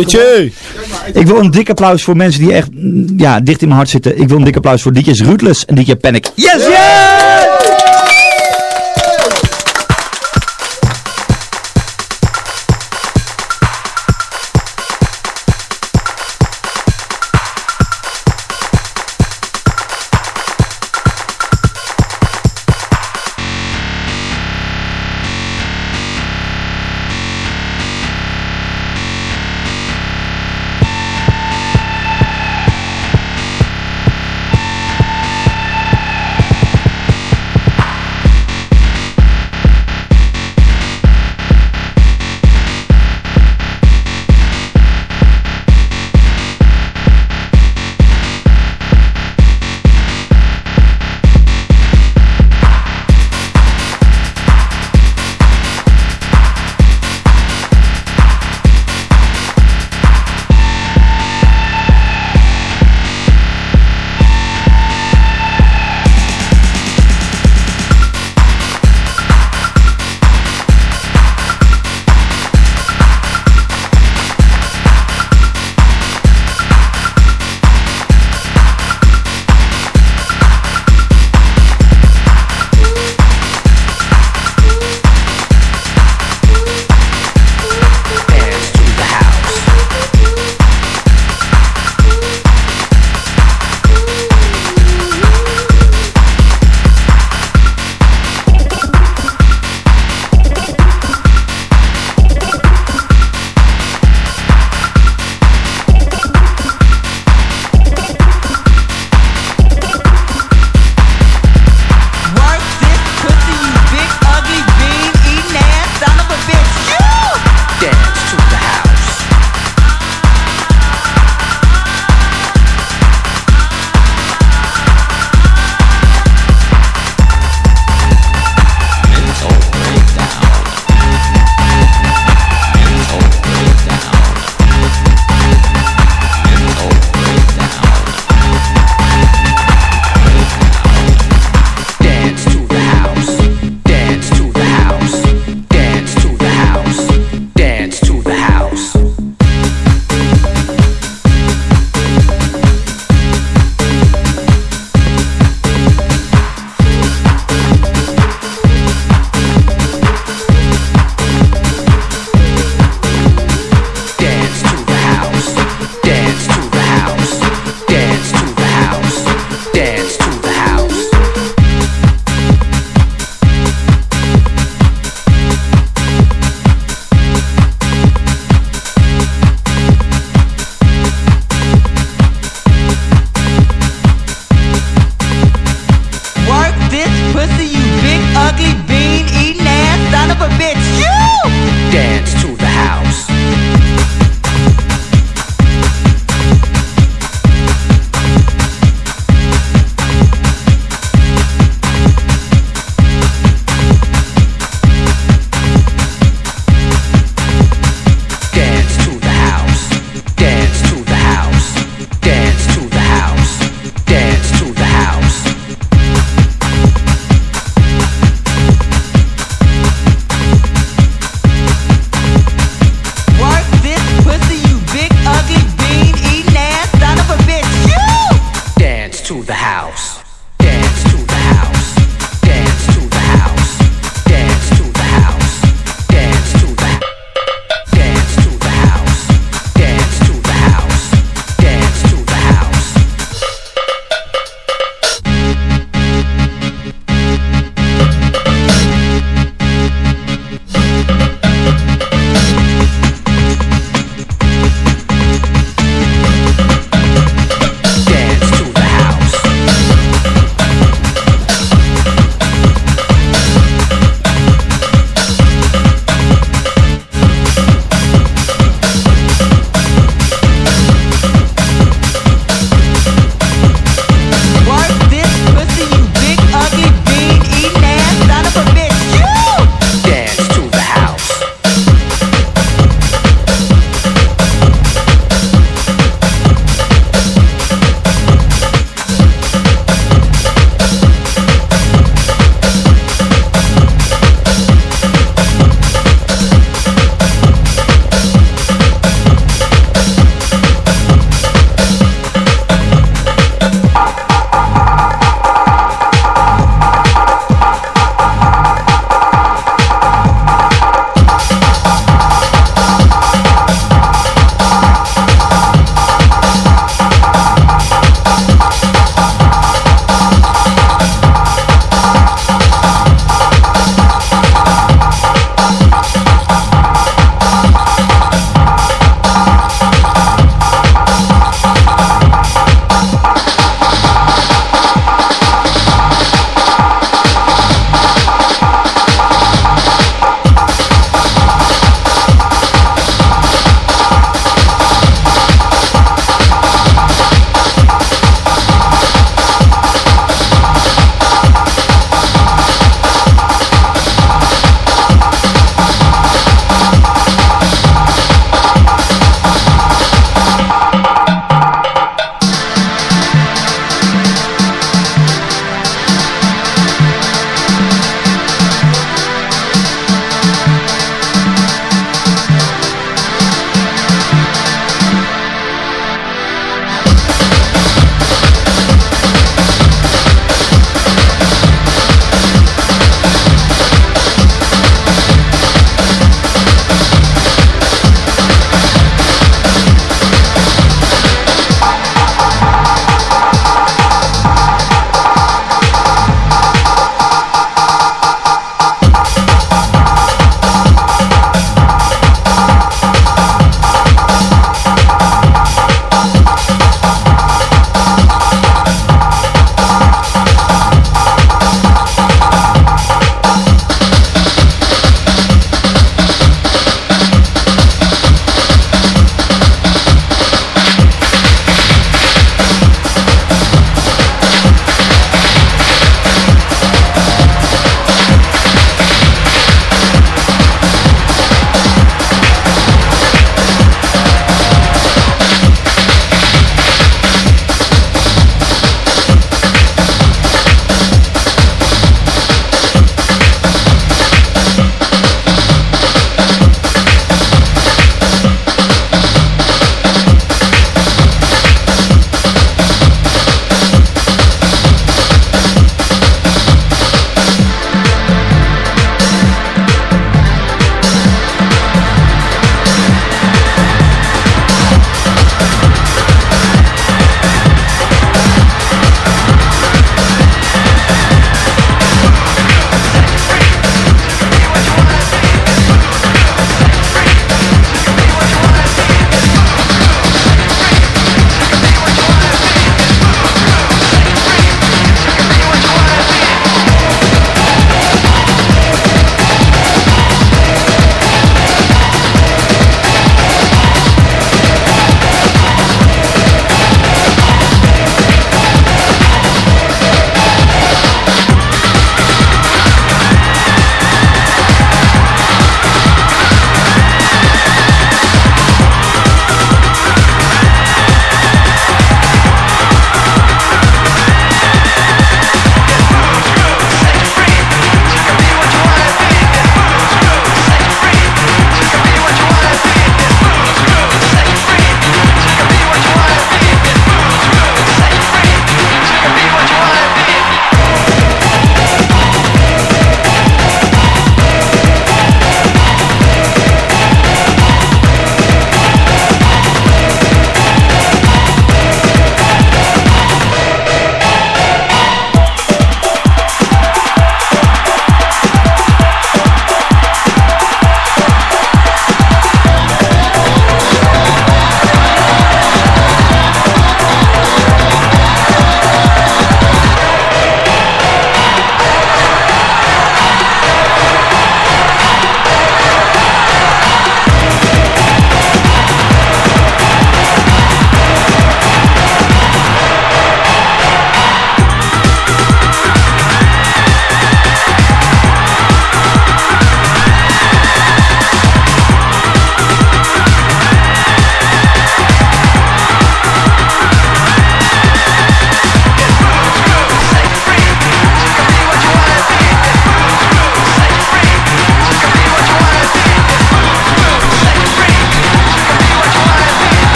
Ik wil een dik applaus voor mensen die echt mm, ja, dicht in mijn hart zitten. Ik wil een dik applaus voor DJ's Rootless en DJ Panic. Yes, yes!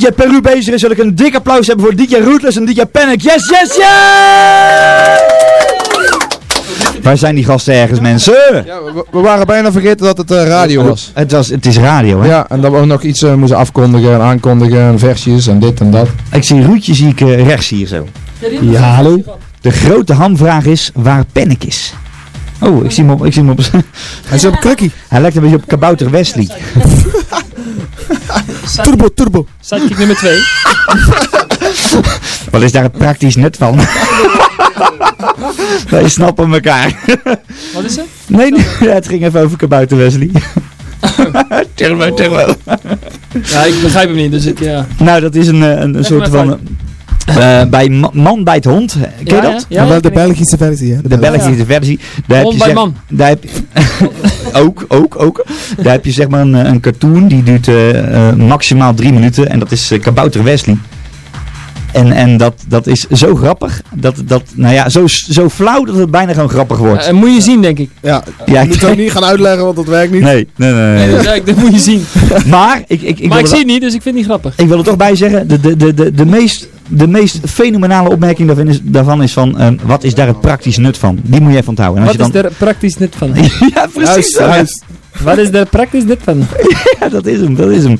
DJ Peru bezig is, wil ik een dik applaus hebben voor DJ Rootless en DJ Panic. Yes, yes, yes! Waar zijn die gasten ergens, mensen? Ja, we, we waren bijna vergeten dat het eh, radio was. Het, was, het is radio, hè? Ja, en dat we ook nog iets eh, moesten afkondigen en aankondigen en versjes en dit en dat. Ik zie Roetje zie ik eh, rechts hier zo. Ja, hallo. De grote hamvraag is waar Panic is. Oh, ik zie hem op... Ik zie hem op Hij is op een krukkie. Hij lijkt een beetje op Kabouter Wesley. *laughs* Turbo, turbo. Sidekick nummer 2. Wat is daar het praktisch nut van? *laughs* Wij snappen elkaar. Wat is het? Nee, nee ja, het ging even over Kabouter Wesley. *laughs* turbo, turbo. Ja, ik begrijp hem niet, dus ik, ja. Nou, dat is een, eh, een, een soort van... eh, bij ma- Man bij het Hond, ken je Ja, dat? ja. Ja, wel de. Belgische versie, hè? De Belgische versie. Daar heb Hond je bij zeg- man. Daar heb je, *laughs* ook, ook, ook. Daar heb je zeg maar een, eh, een cartoon die duurt eh, eh, maximaal drie minuten. En dat is Kabouter Wesley. En, en dat, dat is zo grappig. Dat, dat, nou ja, zo, zo flauw dat het bijna gewoon grappig wordt. Eh, moet je zien, denk ik. Ja, Ja, je moet het ook niet gaan uitleggen, want dat werkt niet. Nee, nee, nee. nee. *laughs* Nee, dat, dat moet je zien. Maar ik, ik, ik, maar ik zie het niet, dus ik vind het niet grappig. ik wil er toch bij zeggen. De, de, de, de, de, meest, de meest fenomenale opmerking daarvan is, daarvan is van... ehm, wat is daar het praktisch nut van? Die moet je even onthouden. En als Wat je is dan, er praktisch nut van? *laughs* ja, precies. Wat is er praktisch nut van? *laughs* Ja, dat is hem, dat is hem.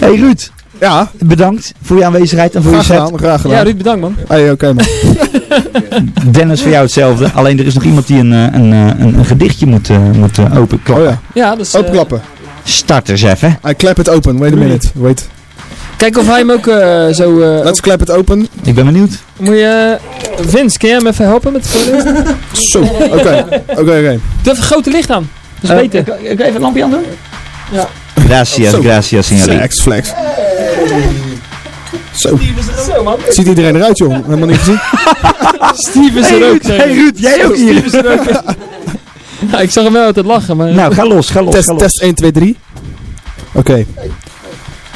Hey Ruud, Ja, bedankt voor je aanwezigheid en voor je graag set. gedaan, graag gedaan. Ja, Ruud, bedankt man. Hey, oké man. *laughs* Dennis, voor jou hetzelfde. Alleen er is nog iemand die een, eh, een, eh, een, een gedichtje moet, eh, moet openklappen. Oh ja, Ja, dus... openklappen. Start eens even. I clap it open, wait a minute, wait. Kijk of hij hem ook eh, zo... eh, Let's clap it open. Ik ben benieuwd. moet je... Vince, kun jij hem even helpen met het? *laughs* Zo, oké, oké, oké. Doe even grote licht aan. Dat is Eh, beter. Ik, ik even een lampje aan doen? Ja. Gracias, Zo. gracias, señorita. Flex, flex. Zo, Zo man. ziet iedereen eruit joh, helemaal niet gezien. *laughs* Steve is Hey er ook. Ruud, zeg. hey Ruud, jij ook hier. Steve is er ook. *laughs* Ja, ik zag hem wel altijd lachen, maar... Nou, ga los, ga los, ga Test, los. test 1, 2, 3. Oké.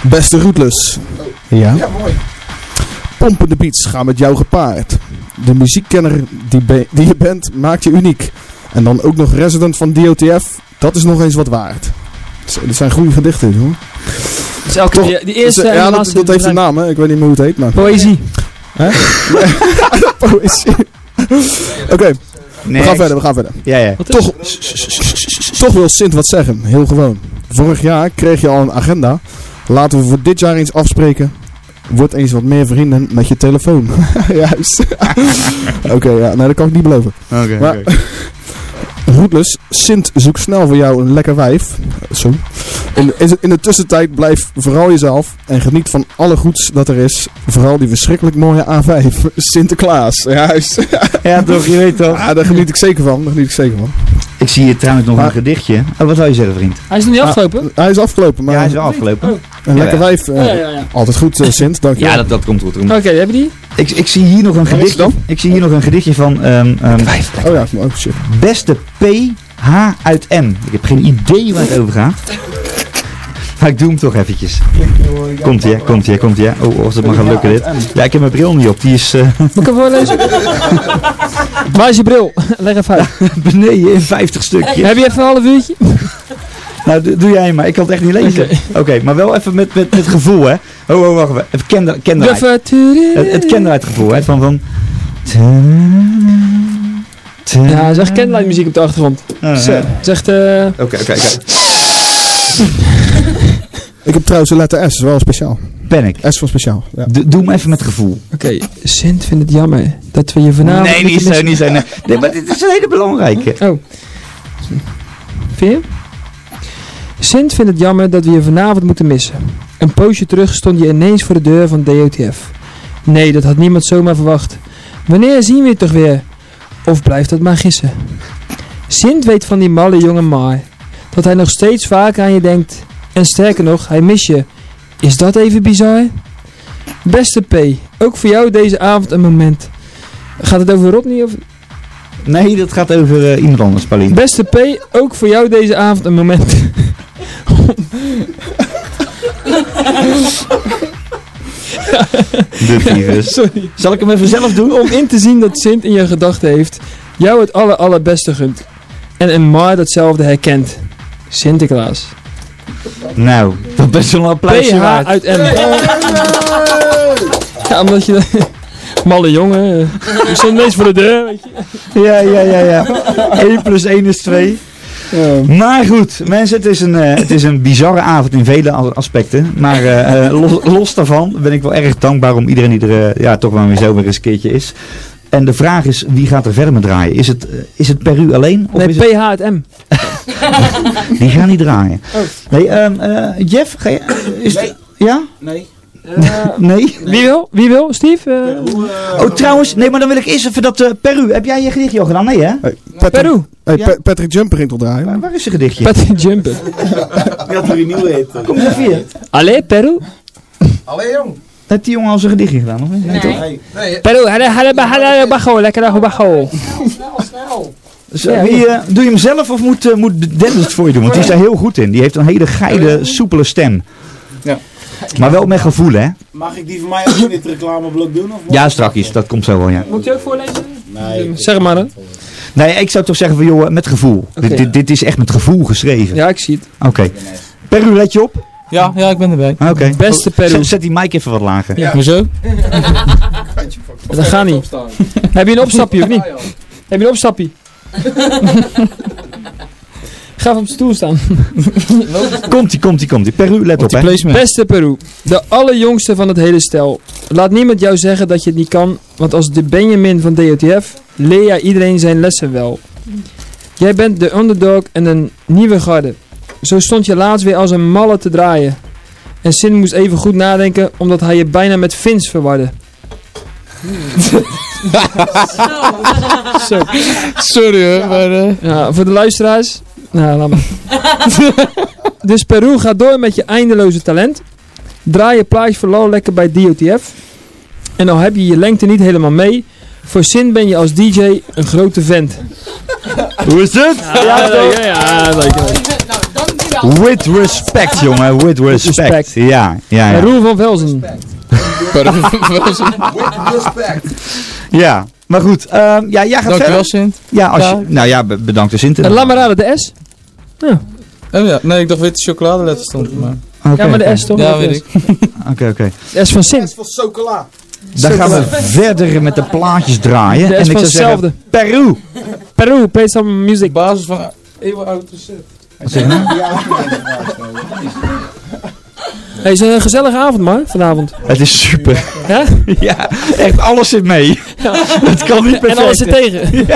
Beste Rootless. Ja. Pompende beats gaan met jou gepaard. De muziekkenner die, be- die je bent maakt je uniek. En dan ook nog resident van DOTF. Dat is nog eens wat waard. Dit zijn goede gedichten, hoor. Dus elke Toch- die, die eerste Dus, en ja, dat, laatste dat heeft een naam, hè. Ik weet niet meer hoe het heet, maar... Poëzie. Hè? *laughs* Poëzie. *laughs* Oké, we gaan verder, we gaan verder. Ja, ja. Toch, toch wil Sint wat zeggen, heel gewoon. Vorig jaar kreeg je al een agenda. Laten we voor dit jaar eens afspreken. Word eens wat meer vrienden met je telefoon. *laughs* Juist. *laughs* Oké, ja, nee, dat kan ik niet beloven. Oké, Maar-. *laughs* Roetless, Sint zoekt snel voor jou een lekker wijf. Zo. In, in, in de tussentijd blijf vooral jezelf en geniet van alle goeds dat er is. Vooral die verschrikkelijk mooie A5. Sinterklaas. Juist. Ja, toch, je weet toch. Ja, daar geniet ik zeker van. Daar geniet ik zeker van. Ik zie hier trouwens nog Maar- een gedichtje. Oh, wat zou je zeggen, vriend? Hij is nog niet Ah, afgelopen. Hij is afgelopen, maar Ja, hij is wel afgelopen. een lekker wijf. eh, Ja, ja, ja. Altijd goed, eh, Sint. Dank je Ja, dat, dat komt goed. Oké, heb je die? Ik, ik zie hier nog een gedichtje. dan? Ik zie hier nog een gedichtje van ehm, ehm, Oh ja, oh shit. beste P H uit M. Ik heb geen idee waar het over gaat. Maar ik doe hem toch eventjes. Komt ie, komt ie, komt ie. Oh, als het maar gaat lukken dit. Ja, ik heb mijn bril niet op. Die is *laughs* Moet ik hem voorlezen? *laughs* Waar is je bril? Leg even uit. *laughs* beneden in 50 stukjes. Heb je even een half uurtje? Nou, doe, jij maar. Ik kan het echt niet lezen. Oké, maar wel even met, met, met gevoel, hè. Oh, oh, wacht even. Even kender, kenderheid. Het, het kenderheidgevoel, hè. Van, van... Ja, zegt candlelight muziek op de achtergrond. Ah, ja. Zegt... eh Oké, oké, oké. Ik heb trouwens een letter S, wel speciaal. Panic. S van speciaal. Ja. Doe hem even met gevoel. Oké, Sint vindt het jammer dat we je vanavond... nee, niet moeten zo, niet zo. Nee. nee, maar dit is een hele belangrijke. Oh. Vind je? Sint vindt het jammer dat we je vanavond moeten missen. Een poosje terug stond je ineens voor de deur van DOTF. Nee, dat had niemand zomaar verwacht. Wanneer zien we je toch weer? Of blijft dat maar gissen? Sint weet van die malle jongen maar. Dat hij nog steeds vaker aan je denkt. En sterker nog, hij mist je. Is dat even bizar? Beste P, ook voor jou deze avond een moment. Gaat het over Rodney of... Nee, dat gaat over eh, iemand anders, Pauline. Beste P, ook voor jou deze avond een moment. De. Sorry. Zal ik hem even zelf doen? Om in te zien dat Sint in je gedachten heeft. Jou het aller allerbeste gunt. En een maar datzelfde herkent. Sinterklaas. Nou, dat is best wel een applausje PH waard. uit M. Ja, omdat je... Malle jongen. eh, We stonden ineens voor de deur, weet je. Ja, ja, ja, ja. 1 plus 1 is 2. Maar goed, mensen, het is, een, eh, het is een bizarre avond in vele aspecten. Maar eh, eh, los, los daarvan ben ik wel erg dankbaar om iedereen die er eh, ja, toch wel weer zo weer eens een keertje is. En de vraag is, wie gaat er verder met draaien? Is het, eh, is het Peru alleen? Of Nee, is het... PH uit M. Die gaan niet draaien. Oh. Nee, ehm, eh, Jeff, ga je... Is het- ja? Nee. Nee? Wie wil? Wie wil? Steve? Eh, Oh, trouwens, nee, maar dan wil ik eerst even dat eh, Peru. Heb jij je gedichtje al gedaan? Nee, hè? Peru. Hey, Ja. Pa- Patrick Jumper ging toch draaien? Waar, waar is zijn gedichtje? Patrick Jumper. Je had er een nieuwe heet. Kom even hier. Allee, Peru. Allee jong. Heeft die jongen al zijn gedichtje gedaan, of niet? Nee. Nee, Peru, halle, halle, ba- Zo, Ja, wie, eh, doe je hem zelf of moet, eh, moet Dennis het voor je doen? Want die is daar heel goed in. Die heeft een hele geile, soepele stem. Ja. Maar wel met gevoel, hè? Mag ik die van mij ook in dit reclameblok doen? Of Ja, strakjes. Dat komt zo wel, ja. Moet je ook voorlezen? Nee. Zeg maar dan. Nee, ik zou toch zeggen van, joh, met gevoel. Dit, dit, dit is echt met gevoel geschreven. Ja, ik zie het. Oké. Peru, let je op? Ja, ja, ik ben erbij. Oké. Beste Peru. Zet, zet die mic even wat lager. Ja. Hoezo? *laughs* Dat gaat niet. Heb je een opstapje of niet? Heb je een opstapje? Ga even op de stoel staan. Komt-ie, komt-ie, komt-ie. Peru, let op, hè? Beste Peru, de allerjongste van het hele stel. Laat niemand jou zeggen dat je het niet kan, want als de Benjamin van DOTF leer jij iedereen zijn lessen wel. Jij bent de underdog en een nieuwe garde. Zo stond je laatst weer als een malle te draaien. En Sin moest even goed nadenken, omdat hij je bijna met Vince verwarde. Zo. Sorry hoor, maar... eh, Ja, voor de luisteraars. Nou, laat maar. *laughs* dus Peru gaat door met je eindeloze talent. Draai je plaatje voor lekker bij DOTF. En al heb je je lengte niet helemaal mee. Voor Sin ben je als DJ een grote vent. Hoe is het? Ja, ja, leuk, leuk. With respect, jongen. With respect. respect. Ja, ja, En ja. Roel van Velzen. *laughs* *laughs* Ja, maar goed. ehm, ja, jij gaat Dank je verder. wel, Sint. Ja, als Ja. je, nou ja, be- bedankt de Sint. En laat maar raden, de S? Oh ja, nee, ik dacht witte chocoladeletter stond. Maar... Ja, maar de. S toch? Ja, weet de ik. *laughs* Oké, oké. S? De S van Sin. voor chocola. Dan gaan we verder met de plaatjes draaien. De en S ik van zou zeggen, hetzelfde. Peru. Peru, play some music. Op basis van eeuwen oud recept. Wat zeg je nou? Het is een gezellige avond, man, vanavond. Het is super. Ja? *laughs* Ja, echt alles zit mee. Het *laughs* kan niet perfect. En alles zit tegen.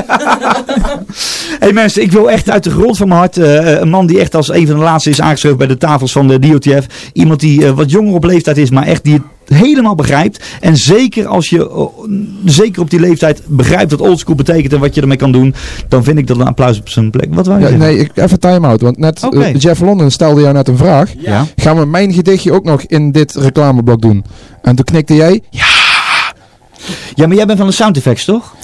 *laughs* hey mensen, ik wil echt uit de grond van mijn hart eh, een man die echt als een van de laatste is aangeschoven bij de tafels van de DOTF. Iemand die eh, wat jonger op leeftijd is, maar echt die helemaal begrijpt. En zeker als je oh, zeker op die leeftijd begrijpt wat oldschool betekent en wat je ermee kan doen, dan vind ik dat een applaus op zijn plek. Wat wou je Ja, nee, ik, even time-out. Want net eh, Jeff London stelde jou net een vraag. Ja. Gaan we mijn gedichtje ook nog in dit reclameblok doen? En toen knikte jij? Ja, maar jij bent van de sound effects, toch?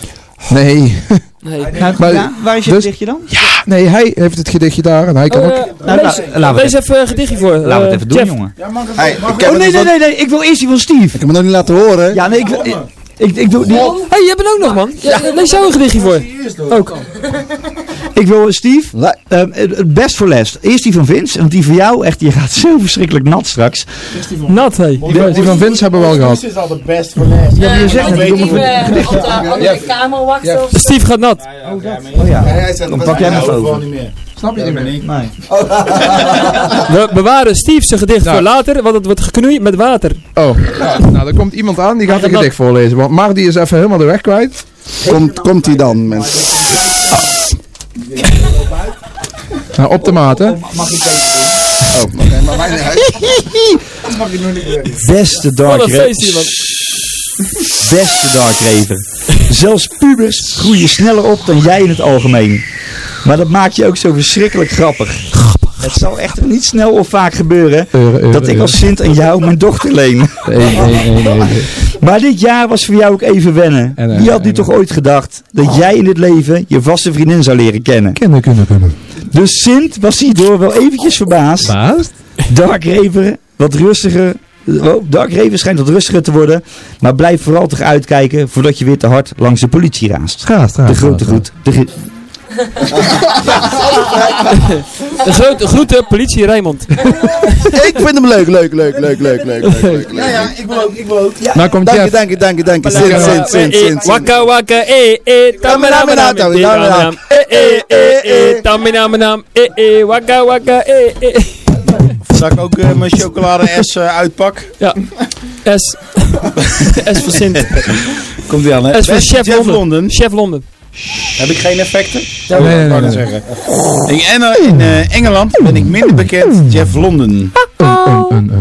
Nee. Nee. Maar- ja, waar is je dus- gedichtje dan? Nee, hij heeft het gedichtje daar en hij kan Oh, ook... eh, Nou, lees, la- lees even een gedichtje voor. Laten we het Eh, even doen, Jeff. jongen. Hey, ik heb Oh nee, dus nee, nee, nee, ik wil eerst die van Steve. Ik heb hem nog niet laten horen. Ja, nee, ik, wil- ik, ik, doe die. hey, jij bent ook nog, man. Ja, lees jou een gedichtje voor. Ook. *laughs* Ik wil, Steve, ehm, het het best voor les. Eerst die van Vince, want die van jou, echt, je gaat zo verschrikkelijk nat straks. Nat, hé. Die, van- die van Vince hebben we wel gehad. Dit is al de best voor les. Ja, maar je zegt mijn eh, op de andere kamer wacht of zo. Steve gaat nat. Oh ja, hij zegt dan pak jij hij hem niet meer. Snap je niet meer? Nee. We bewaren Steve zijn gedicht voor later, want het wordt geknoeid met water. Oh, ja, nou, er komt iemand aan die gaat een dat- gedicht voorlezen. Want Mardi is even helemaal de weg kwijt. Komt, komt hij dan, mensen? Nou, op de maat, hè? Mag ik even Oh, oké, maar niet uit. Mag ik nog niet weer. Beste Dark Wat een Raver. feest hier, man. Beste Dark. Zelfs pubers groeien sneller op dan jij in het algemeen. Maar dat maakt je ook zo verschrikkelijk grappig. Het zal echter niet snel of vaak gebeuren Eure, eure, dat ik als Sint aan jou mijn dochter leen. Nee, nee, nee, nee. nee. Maar dit jaar was voor jou ook even wennen. En, eh, Wie had nu en, toch ooit gedacht dat jij in dit leven je vaste vriendin zou leren kennen? Kunnen, kunnen, kunnen. Dus Sint was hierdoor wel eventjes verbaasd. Baast? Dark Raver wat rustiger. Oh, Dark Raver schijnt wat rustiger te worden. Maar blijf vooral toch uitkijken voordat je weer te hard langs de politie raast. Gaast, De grote groet. De, Grote groeten, politie Rijnmond. ik vind hem leuk, leuk, leuk, leuk, leuk, leuk, leuk, leuk. Ja, ja, ik wil ook, ik wil ook. Ja. Komt dank je, dank je, dank je, dank je. Zin, zin, zin, zin. Wakka wakka, eh, eh, taminamenam, taminamenam, eh, eh, eh, eh, taminamenam, eh, eh, wakka wakka, eh, eh. Zal ik ook eh, mijn chocolade S eh, uitpak? Ja. S. *laughs* S voor Sint. Komt ie aan, hè? S voor Chef Londen. Londen. Chef Londen. Heb ik geen effecten? Ja, Oh, nee, ik nee, wou nee, nee. zeggen. In, Enne- in eh, Engeland ben ik minder bekend Jeff Londen.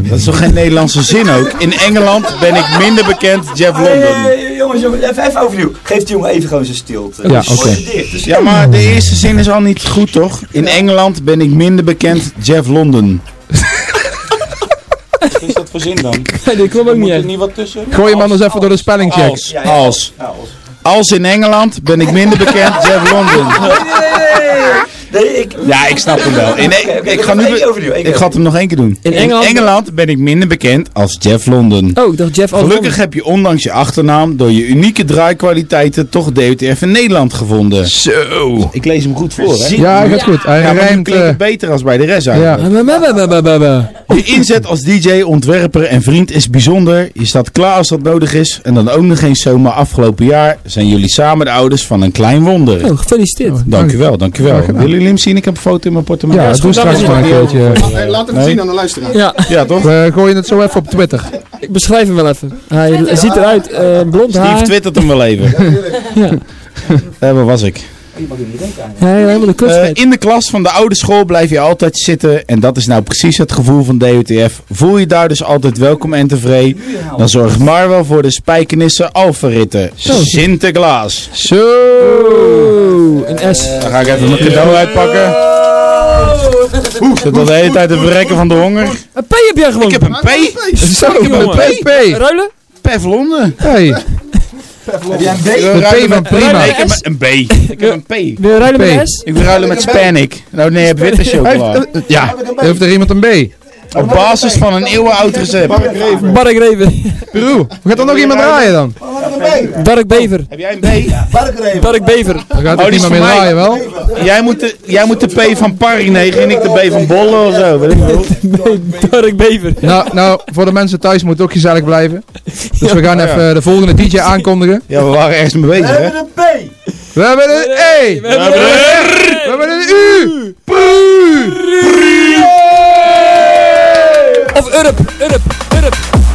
Dat is toch geen Nederlandse zin ook? In Engeland ben ik minder bekend Jeff Londen. Hey, jongens, jongens, even, even overnieuw. Geef die jongen even gewoon zijn stilte. Ja, Dat oké. dus- Ja, maar de eerste zin is al niet goed, toch? In Engeland ben ik minder bekend Jeff Londen. Wat is dat voor zin dan? Nee, dit klopt ook niet Moet er niet wat tussen? Gooi hem anders even door de spellingcheck. Als. Als. Als in Engeland ben ik minder bekend Jeff Londen. *laughs* Nee, ik... Ja, ik snap hem wel. In, ik ga nu overnieuw, ik ga het hem nog één keer doen. In Engeland- ben ik minder bekend als Jeff Londen. Oh, ik dacht Jeff Gelukkig heb je ondanks je achternaam door je unieke draaikwaliteiten toch DWTF in Nederland gevonden. Zo. Ik lees hem goed voor, hè? Ja, gaat goed. Hij Ja, rijmt... klinkt eh, het beter als bij de rest ja. Je inzet als DJ, ontwerper en vriend is bijzonder. Je staat klaar als dat nodig is. En dan ook nog eens zomaar afgelopen jaar zijn jullie samen de ouders van een klein wonder. Oh, gefeliciteerd. Dank u wel, dank u wel. Willen jullie hem zien? Ik heb een foto in mijn portemonnee. Ja, doe straks maar een keertje. Hey, laat het Nee. zien aan de luisteraar. Ja, Ja, toch? We gooien het zo even op Twitter. ik beschrijf hem wel even. Hij ziet eruit, eh, blond Steve haar. twittert hem wel even. Ja. Eh, waar was ik? Ja, helemaal de klus. Eh, in de klas van de oude school blijf je altijd zitten. En dat is nou precies het gevoel van DWTF. Voel je daar dus altijd welkom en tevreden. Dan zorg maar wel voor de spijkenissen alfaritten. Sinterklaas. Zo. een S. Dan ga ik even mijn cadeau uitpakken. Oeh, zit al de hele tijd te verrekken van de honger. Een P heb jij gewoon. Ik heb een P. Zo, Ik heb een. P. P. Ruilen? Pef Londen. Hey. Heb jij een B? P van prima. Ik heb een B. Ik heb een P. Wil je ruilen met S? Ik wil ruilen met Spanic. Nou nee, je hebt witte chocola. Heeft- eh, Ja, heeft er iemand een B? Op basis van een eeuwenoud recept. Bark Reven. Peru. Gaat er nog iemand draaien dan? Dark Bever. Heb jij een B? Dark Bever. Dan gaat Oh, er die is niemand meer draaien wel. Jij moet, de, jij moet de P van Parry negen en ik de B van Bolle of zo. Weet ik veel. *laughs* Dark Bever. Nou, nou, voor de mensen thuis moet het ook gezellig blijven. Dus we gaan Oh, even de volgende DJ aankondigen. Ja, we waren ergens mee bezig, hè? een P! We hebben een E. We hebben een We hebben een U. Pru. of Europe, Europe, Europe.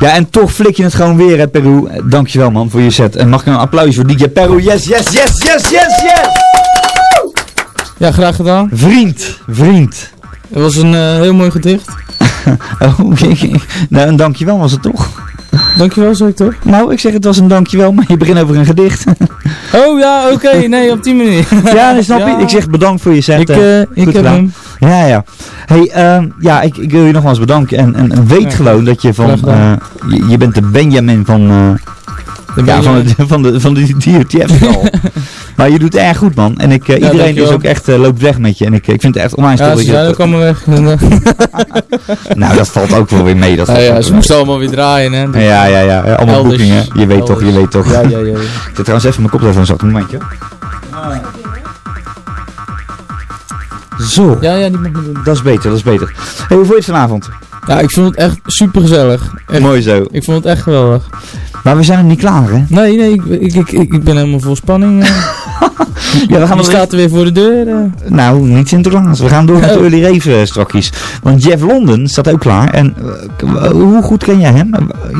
Ja, en toch flik je het gewoon weer, hè, Peru. Eh, Dankjewel, man, voor je set. En mag ik een applaus voor DJ Peru? Yes, yes, yes, yes, yes, yes! Ja, graag gedaan. Vriend, vriend. Het was een eh, heel mooi gedicht. *laughs* oh, *laughs* nou, een dankjewel was het toch? Dankjewel, zeg ik toch? Nou, ik zeg het was een dankjewel, maar je begint over een gedicht. *laughs* Oh ja, oké. Nee, op die manier. ja, dat snap je. Ja. Ik zeg bedankt voor je set. Ik, goed ik heb gedaan. hem. Ja, ja. Hey, ehm, ja, ik, ik wil je nogmaals bedanken. En, en, en weet Ja, gewoon dat je van... eh, je, je bent de Benjamin van... eh, ja, van, de, van de, van de DOTF *laughs* al. maar je doet erg goed, man. En ik, eh, iedereen is ook echt, loopt weg met je. En ik, ik vind het echt onwijs Ja, tof ze allemaal weg. *laughs* Nou, dat valt ook wel weer mee. Dat ja, ja, ze moesten allemaal weer draaien, hè. Ja, ja, ja. ja, Allemaal Elders. boekingen. Je weet toch, je weet toch. Ja, ja, ja. ja. Ik zet trouwens even mijn koptelefoon zacht. Een momentje. Zo. Ja, ja, die. Dat is beter, dat is beter. Hey, hoe vond je het vanavond? Ja, ik vond het echt super gezellig. Echt, Mooi zo. Ik vond het echt geweldig. Maar we zijn nog niet klaar, hè? Nee, nee, ik, ik, ik, ben helemaal vol spanning. *laughs* Ja, we gaan nog staat er weer voor de deur. eh. Nou, niet Sinterklaas. We gaan door met Oh. Early Rave eh, strakjes. Want Jeff London staat ook klaar. En eh, hoe goed ken jij hem?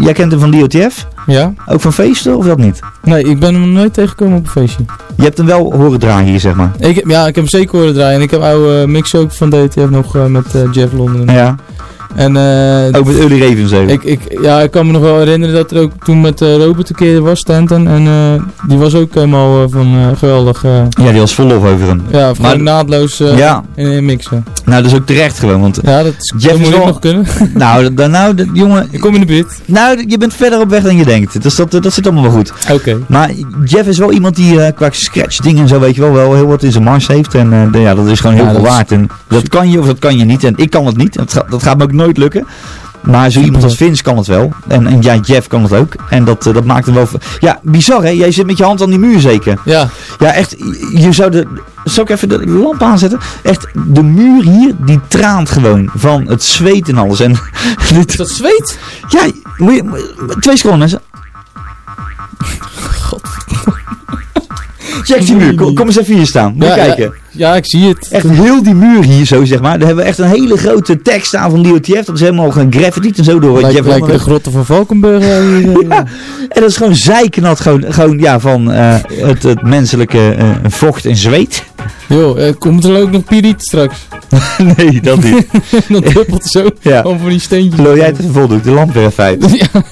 Jij kent hem van DOTF? Ja? Ook van feesten of dat niet? Nee, ik ben hem nooit tegengekomen op een feestje. Je hebt hem wel horen draaien hier, zeg maar. Ik, ja, ik heb hem zeker horen draaien. En ik heb oude mix ook van DTF nog eh, met eh, Jeff London. Ja. En, eh, Ook met Early Rave en zo. ik, ik, ja, ik kan me nog wel herinneren dat er ook toen met eh, Robert een keer was, Stanton. En eh, die was ook helemaal van geweldig. Ja, die was vol lof over hem. ja, Maar- naadloos Ja. in, in mixen. Nou, dat is ook terecht gewoon. Want Ja, dat, is- Jeff dat moet wel- nog kunnen. *laughs* nou, dat- nou, dat- jongen. ik kom in de buurt. Nou, je bent verder op weg dan je denkt. Dus dat, dat zit allemaal wel goed. Oké. Maar Jeff is wel iemand die qua scratch dingen en zo, weet je wel, wel heel wat in zijn mars heeft. En ja, dat is gewoon heel Ja, veel waard. En dat kan je of dat kan je niet. En ik kan het niet. Dat, gaat- dat gaat me ook nooit lukken. Maar zo iemand als Vince kan het wel. En, en ja, Jeff kan het ook. En dat, eh, dat maakt hem wel... Ja, bizar hè. Jij zit met je hand aan die muur zeker. Ja. Ja, echt. Je zou de... Zal ik even de lamp aanzetten? Echt, de muur hier, die traant gewoon van het zweet en alles. En *laughs* dit, Is dat zweet? ja, moet je, twee seconden mensen. *laughs* Check die muur, kom, kom eens even hier staan. Moet Ja, kijken. Ja, ja, ik zie het. Echt heel die muur hier zo, zeg maar. Daar hebben we echt een hele grote tekst staan van DOTF. Dat is helemaal graffiti en zo door Lijkt, Jeff lijkt de grotten van Valkenburg. eh, hier, eh. *laughs* Ja, en dat is gewoon zijknat, gewoon, gewoon ja, van eh, het, het menselijke eh, vocht en zweet. Joh, eh, komt er ook nog piriet straks? *laughs* nee, dat niet. *laughs* dat druppelt zo. Ja. Gewoon van die steentjes. Lul jij het vol, doe ik de lamp weer uit. ja.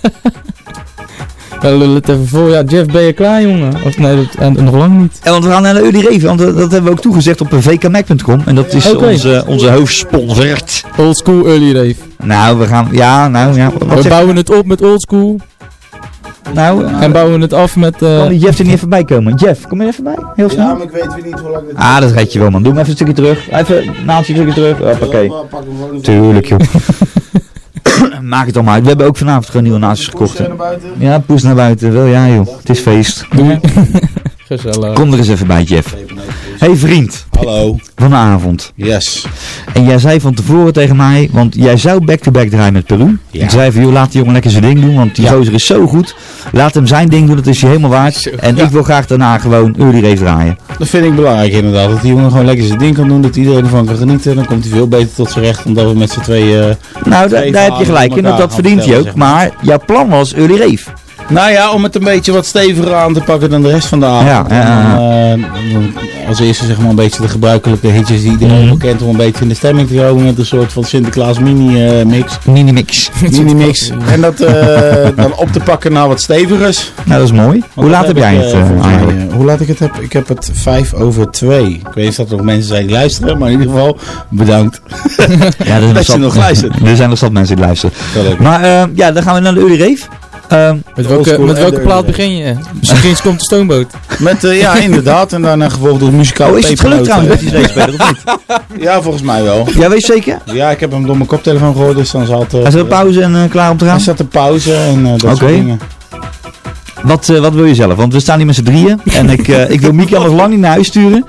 Ja, lul het even voor. Ja, Jeff, ben je klaar, jongen? Of nee, dat, en, nog lang niet. En want we gaan naar de Udi Reven, want dat, dat hebben we ook toegezegd op vkmac.com. En dat is onze, onze hoofdsponsor. Old school early rave. Nou, we gaan, ja, nou, ja. We bouwen het op met old school. nou, En bouwen het af met... eh, kan die Jeff er niet even bij komen? Jeff, kom je even bij? Heel snel. Ja, maar ik weet weer niet hoe lang dit Ah, dat red je wel, man. Doe hem even een stukje terug. Even een naaldje terug. Hoppakee. Tuurlijk, joh. *laughs* Maak het allemaal uit. We hebben ook vanavond gewoon nieuwe naaldjes gekocht. naar buiten. Ja, poes naar buiten. Wel ja, joh. Het is feest. *laughs* Gezellig. Kom er eens even bij, Jeff. Hey vriend, Hallo. vanavond. Yes. En jij zei van tevoren tegen mij, want jij zou back-to-back draaien met Peru. Ja. Ik zei van, joh, laat die jongen lekker zijn ding doen, want die Ja. gozer is zo goed. Laat hem zijn ding doen, dat is je helemaal waard. En ik wil graag daarna gewoon Early Rave draaien. Dat vind ik belangrijk inderdaad. Dat die jongen gewoon lekker zijn ding kan doen. Dat iedereen ervan kan genieten. Dan komt hij veel beter tot zijn recht. Omdat we met z'n tweeën... eh, Nou, Twee daar heb je gelijk in, want dat verdient hij ook. Maar jouw plan was Early Rave. Nou ja, om het een beetje wat steviger aan te pakken dan de rest van de avond. Ja. En eh, als eerste zeg maar een beetje de gebruikelijke hitjes die iedereen wel kent. Om een beetje in de stemming te komen met een soort van Sinterklaas mini eh, mix. Mini-mix. *laughs* Mini mix. En dat eh, *laughs* dan op te pakken naar wat stevigers. Nou, dat is mooi. Want Hoe laat heb jij het eigenlijk? hoe laat ik het heb? Ik heb het vijf over twee. Ik weet niet of dat er nog mensen zijn die luisteren. Maar in ieder geval, bedankt. *laughs* Ja, er zijn nog dat zat- je nog luistert. Er zijn nog zat mensen die luisteren. Maar ja, dan gaan we naar de Early Rave. Ehm, met welke, met welke de plaat begin je? Misschien komt de stoomboot. *laughs* Met, eh, ja, inderdaad. En daarna gevolgd door muzikaal oh, is het gelukt trouwens met die race of niet? *laughs* Ja, volgens mij wel. Ja, weet je zeker? Ja, ik heb hem door mijn koptelefoon gehoord, dus dan zal het... eh, Hij zit op pauze en eh, klaar om te gaan? Hij zat op pauze en eh, dat soort dingen. Wat, eh, wat wil je zelf? Want we staan hier met z'n drieën. En ik, eh, ik wil Mika nog lang niet naar huis sturen.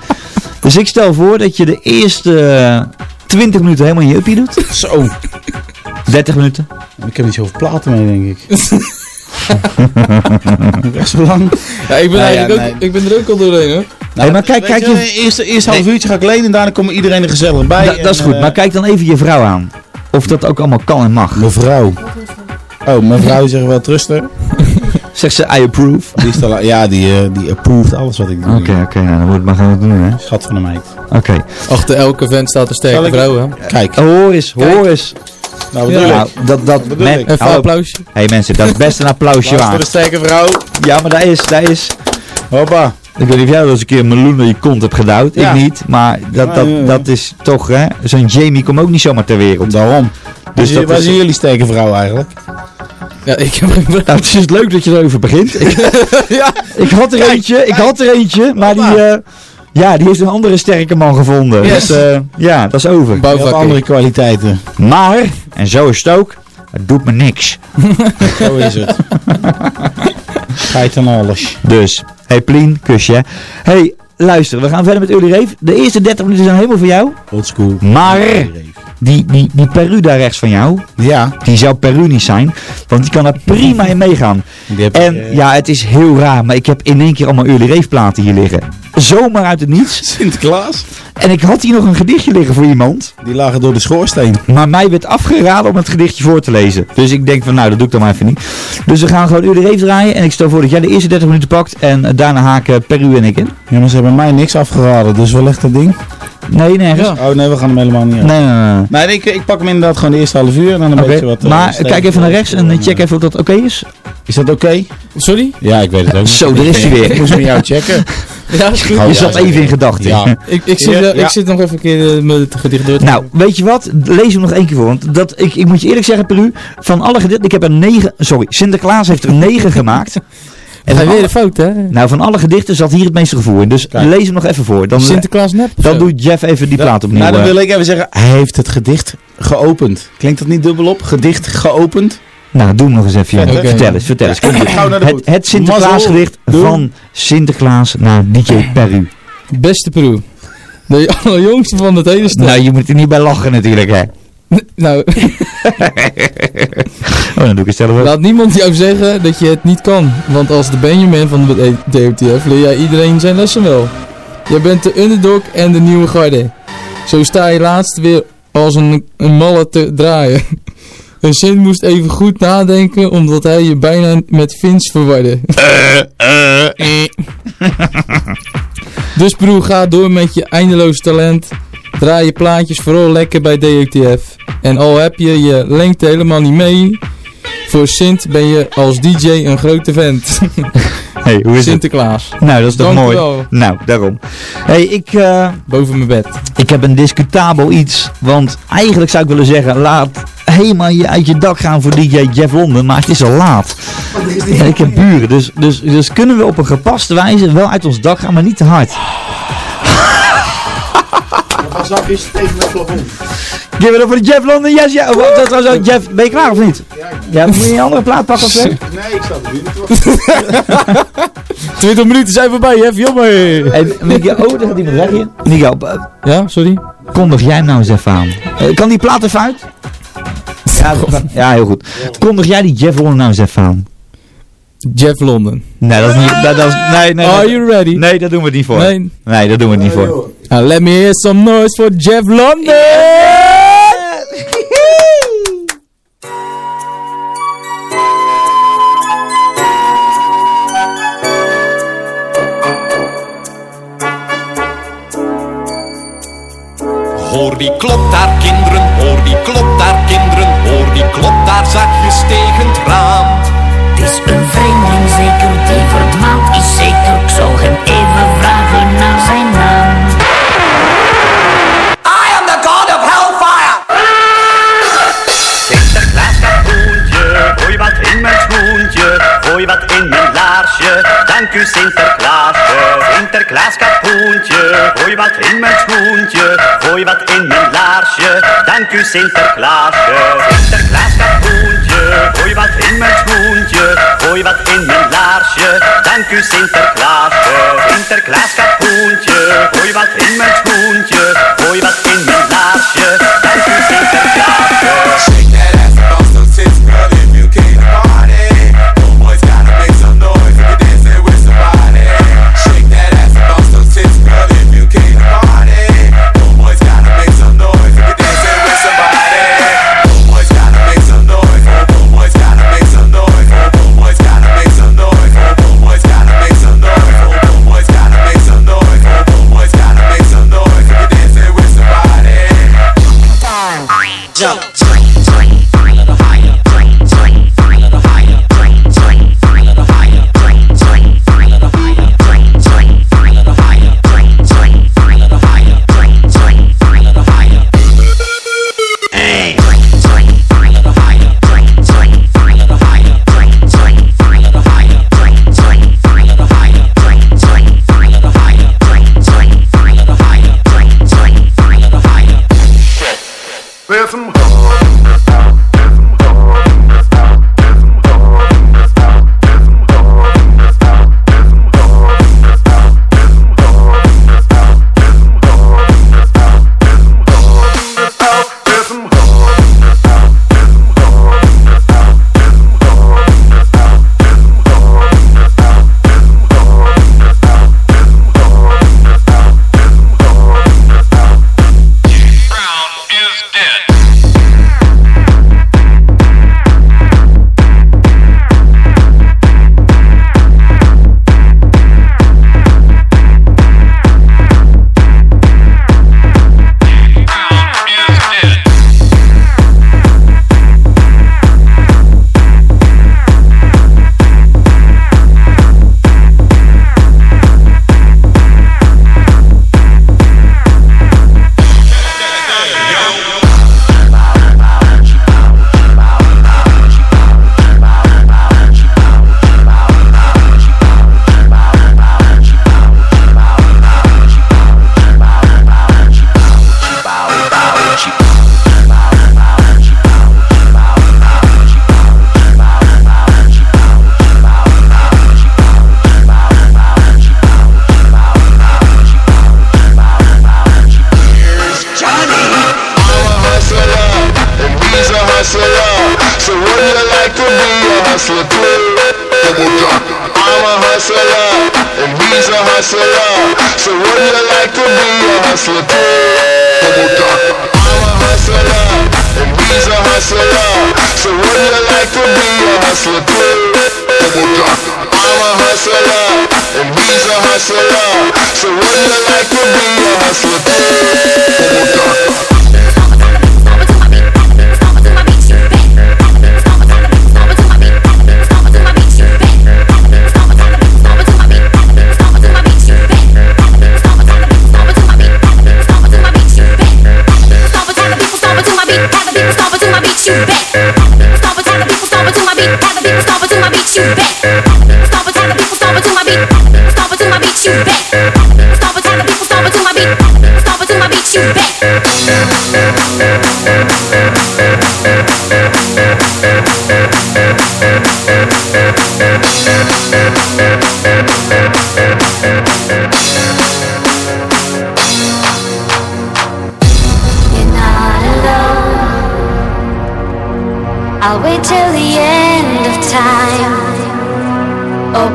Dus ik stel voor dat je de eerste eh, 20 minuten helemaal in je uppie doet. Zo. 30 minuten. Ik heb niet zoveel platen mee, denk ik. *laughs* *laughs* Best wel lang. Ja, ik ben, Nou ja, eigenlijk nee. ook, ik ben er ook al doorheen hoor. Hey, maar kijk, kijk je, je... Eerst, eerst half uurtje ga ik lenen en daarna komt iedereen er gezellig bij. Da- dat is goed, eh, maar kijk dan even je vrouw aan. Of dat ook allemaal kan en mag. Mevrouw. Oh, mevrouw zegt wel trusten. *laughs* Zegt ze, I approve. Die is ja, die, eh, die approved alles wat ik doe. Oké, oké, nou, dan moet het maar gaan doen, hè. Schat van de meid. Oké. Achter elke vent staat een sterke ik- vrouw hè. Kijk. Oh, hoor eens, hoor eens. Nou, bedoel Ja. Nou, dat, dat, bedoel men- ik. Even hou een op. applausje. hey mensen, dat is best een applausje Applaus voor de waard. sterke vrouw. Ja, maar daar is, daar is. Hoppa. Ik weet niet of jij wel eens een keer een meloen door je kont hebt gedouwd. Ja. Ik niet, maar dat, dat, dat is toch, hè. Zo'n Jamie komt ook niet zomaar ter wereld. Daarom. Dus Dus dat waar zien jullie sterke vrouw eigenlijk? Ja, ik heb Nou, het is leuk dat je erover begint. *laughs* Ik, ja. ik had er eentje, ik had er eentje, maar die, eh, ja, die heeft een andere sterke man gevonden. Yes. Dus eh, ja, dat is over. Hebt andere kwaliteiten. Maar, en zo is het ook, het doet me niks. *laughs* Zo is het. *laughs* Geit en alles. Dus, hey Plien, kusje. Hey, luister, we gaan verder met Early Rave. De eerste 30 minuten zijn helemaal voor jou. Old school. Maar, die, die, die Peru daar rechts van jou, Ja. die zou Peru niet zijn. Want die kan er prima in meegaan. En eh, ja, het is heel raar, maar ik heb in één keer allemaal Early Rave platen hier liggen. Zomaar uit het niets. *laughs* Sinterklaas. En ik had hier nog een gedichtje liggen voor iemand. Die lagen door de schoorsteen. Maar mij werd afgeraden om het gedichtje voor te lezen. Dus ik denk van nou, dat doe ik dan maar even niet. Dus we gaan gewoon Early Rave draaien. En ik stel voor dat jij de eerste 30 minuten pakt. En eh, daarna haken Peru en ik in. Ja, maar ze hebben mij niks afgeraden, dus wel echt dat ding. Nee, nergens. Oh nee, we gaan hem helemaal niet Nee, uit. nee, nee, nee. Nee, ik, ik pak hem inderdaad gewoon de eerste half uur en dan een beetje wat... eh, maar kijk even naar rechts en eh, check even of dat oké is. Is dat oké? Sorry? Ja, ik weet het ook niet. Zo, daar is hij weer. Ik moest met jou checken. *laughs* Ja, is goed. Je zat ja, even in gedachten. Ja. *laughs* Ik, ik, zit, Ja, ja. ik zit nog even een keer eh, met het gedicht door te Nou, weet je wat? Lees hem nog één keer voor. Want dat, ik, ik moet je eerlijk zeggen, Peru, van alle gedichten, ik heb er negen, sorry, Sinterklaas heeft er negen gemaakt. *laughs* En je weer de fout, hè? nou, van alle gedichten zat hier het meeste gevoel in. Dus Kijk. lees hem nog even voor. Dan, Sinterklaas nep. of dan zo? doet Jeff even die plaat opnieuw. Nou, dan eh. wil ik even zeggen, hij heeft het gedicht geopend. Klinkt dat niet dubbel op? Gedicht geopend? Nou, doe hem nog eens even. jongen. Vertel eens, vertel eens. Kom Ja, het, het Sinterklaasgedicht Mazzel, doen. van Sinterklaas naar DJ Peru. Beste Peru. De *laughs* allerjongste van het hele stad. Nou, je moet er niet bij lachen natuurlijk, hè. *laughs* Nou, *laughs* Oh, dan doe ik het zelf ook. laat niemand jou zeggen dat je het niet kan. Want als de Benjamin van de DOTF leer jij iedereen zijn lessen wel. Jij bent de underdog en de nieuwe garde. Zo sta je laatst weer als een, een malle te draaien. Zin moest even goed nadenken omdat hij je bijna met Vince verwarde. *laughs* dus broer, ga door met je eindeloos talent. Draai je plaatjes vooral lekker bij DOTF. En al heb je je lengte helemaal niet mee. Voor Sint ben je als DJ een grote vent. *laughs* Hey, hoe is het? Sinterklaas. Nou, dat is toch Dank mooi. wel. Nou, daarom. Hey, ik, eh, Boven mijn bed. ik heb een discutabel iets. Want eigenlijk zou ik willen zeggen, laat helemaal je uit je dak gaan voor DJ Jeff London. Maar het is al laat. En ik heb buren. Dus, dus, dus kunnen we op een gepaste wijze wel uit ons dak gaan, maar niet te hard. Wat zag is tegen mijn plafond. Give it up voor Jeff London. Yes, ja. Oh, dat was ook. Jeff, ben je klaar of niet? Ja, moet je een andere plaat pakken of zo? Nee, ik sta er binnen te 20 minuten zijn voorbij, hè? Jammer. Hey, Miguel, oh, daar gaat iemand weg hier. Miguel, eh, Ja, sorry. kondig jij hem nou eens even aan. Eh, kan die plaat even uit? Ja, dat ja, heel goed. Kondig jij die Jeff London nou eens even aan? Jeff London. Nee, dat is niet. Dat, dat is, nee, nee, Are nee. you ready? Nee, daar doen we het niet voor. Nee. Nee, daar doen we het niet voor. Uh, let me hear some noise for Jeff London. Hoor die klop daar kinderen, hoor die klop Dank u Sinterklaasje. Sinterklaas kapoentje, gooi wat in mijn schoentje, gooi wat in mijn laarsje. Dank u Sinterklaasje. Sinterklaas kapoentje, gooi wat in mijn schoentje, gooi wat in mijn laarsje. Dank u Sinterklaasje. Sinterklaas kapoentje, gooi wat in mijn schoentje, gooi wat in mijn laarsje. Dank u Sinterklaasje.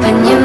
when you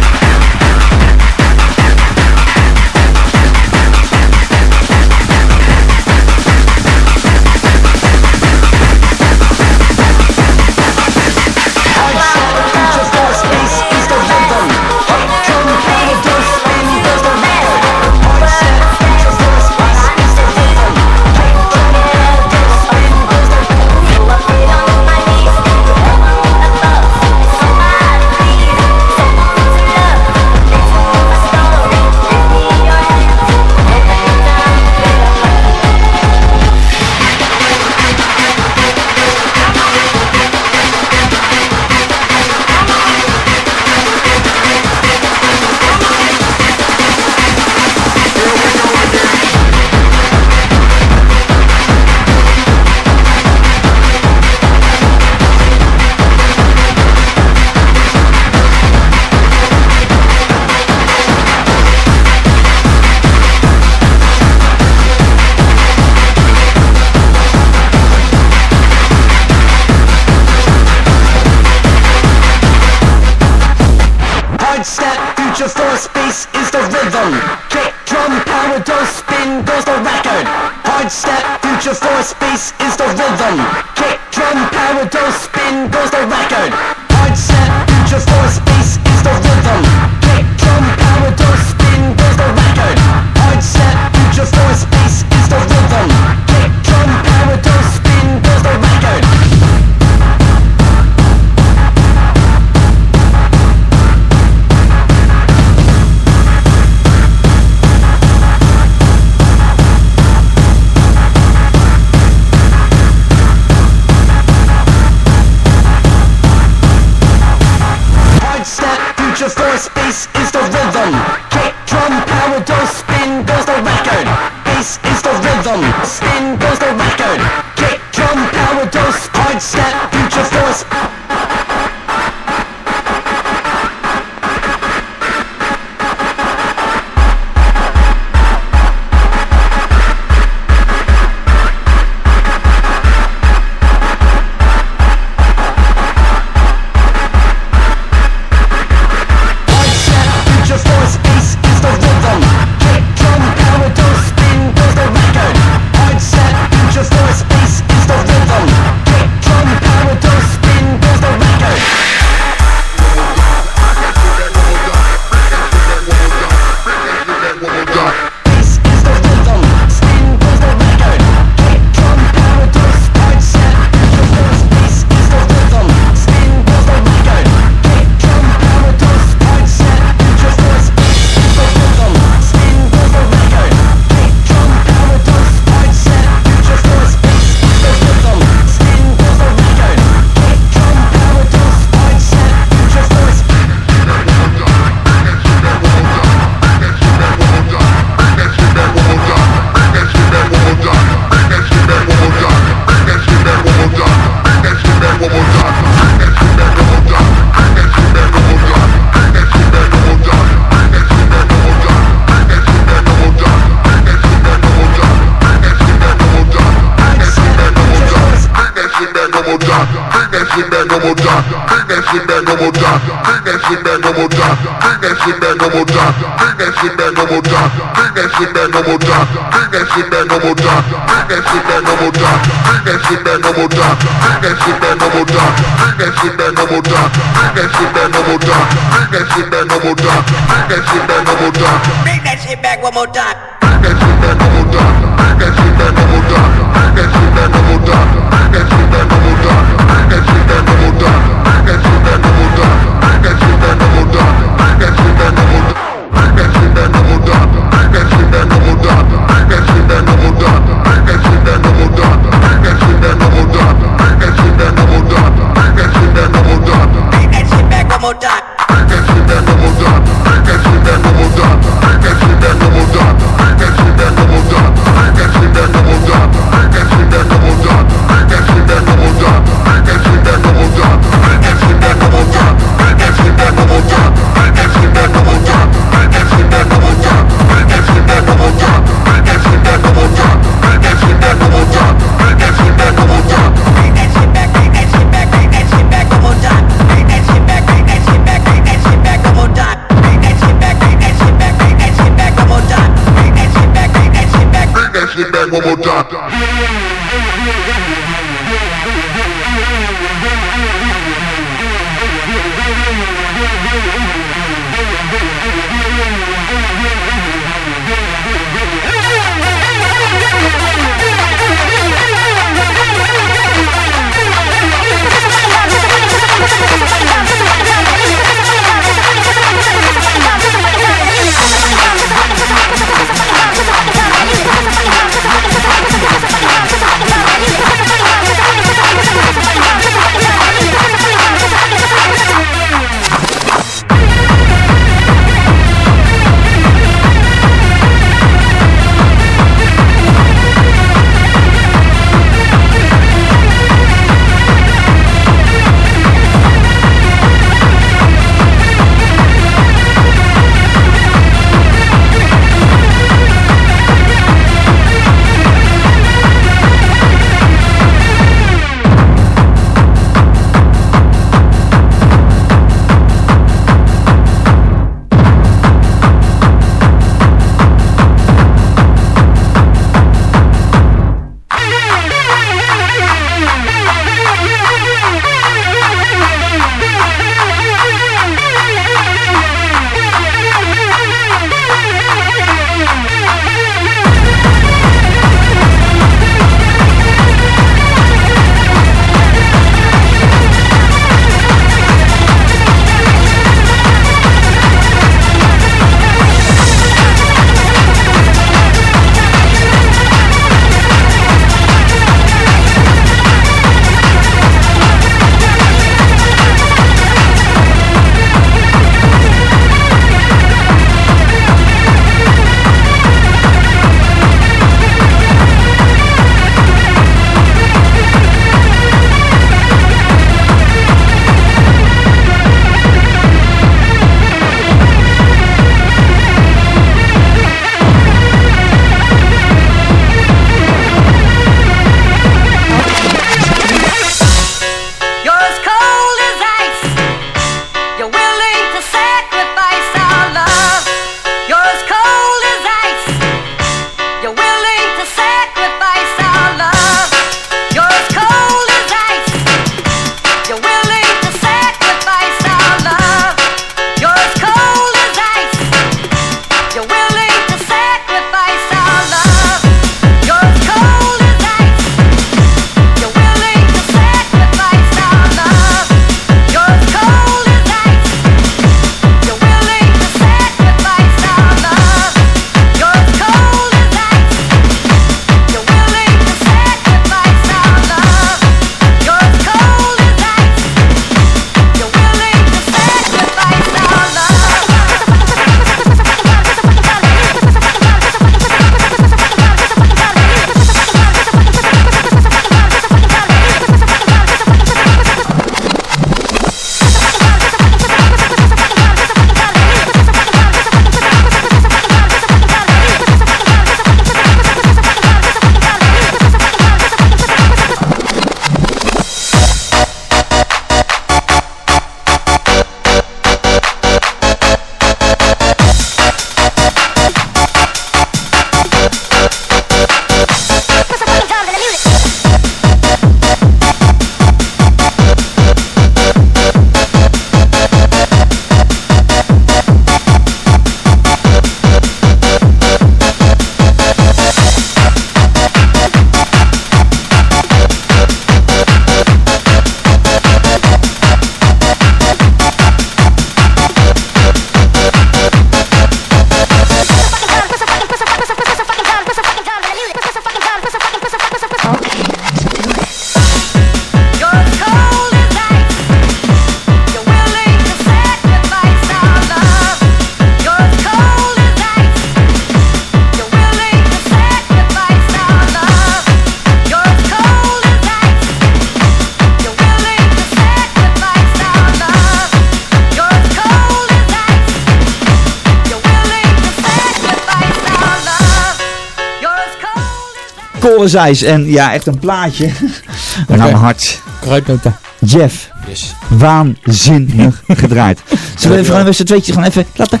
Zijs. En ja, echt een plaatje. *laughs* Naar mijn hart. Kruidnota. Jeff. Yes. Waanzinnig *laughs* gedraaid. Zullen we even gewoon met z'n tweetjes gaan even klappen?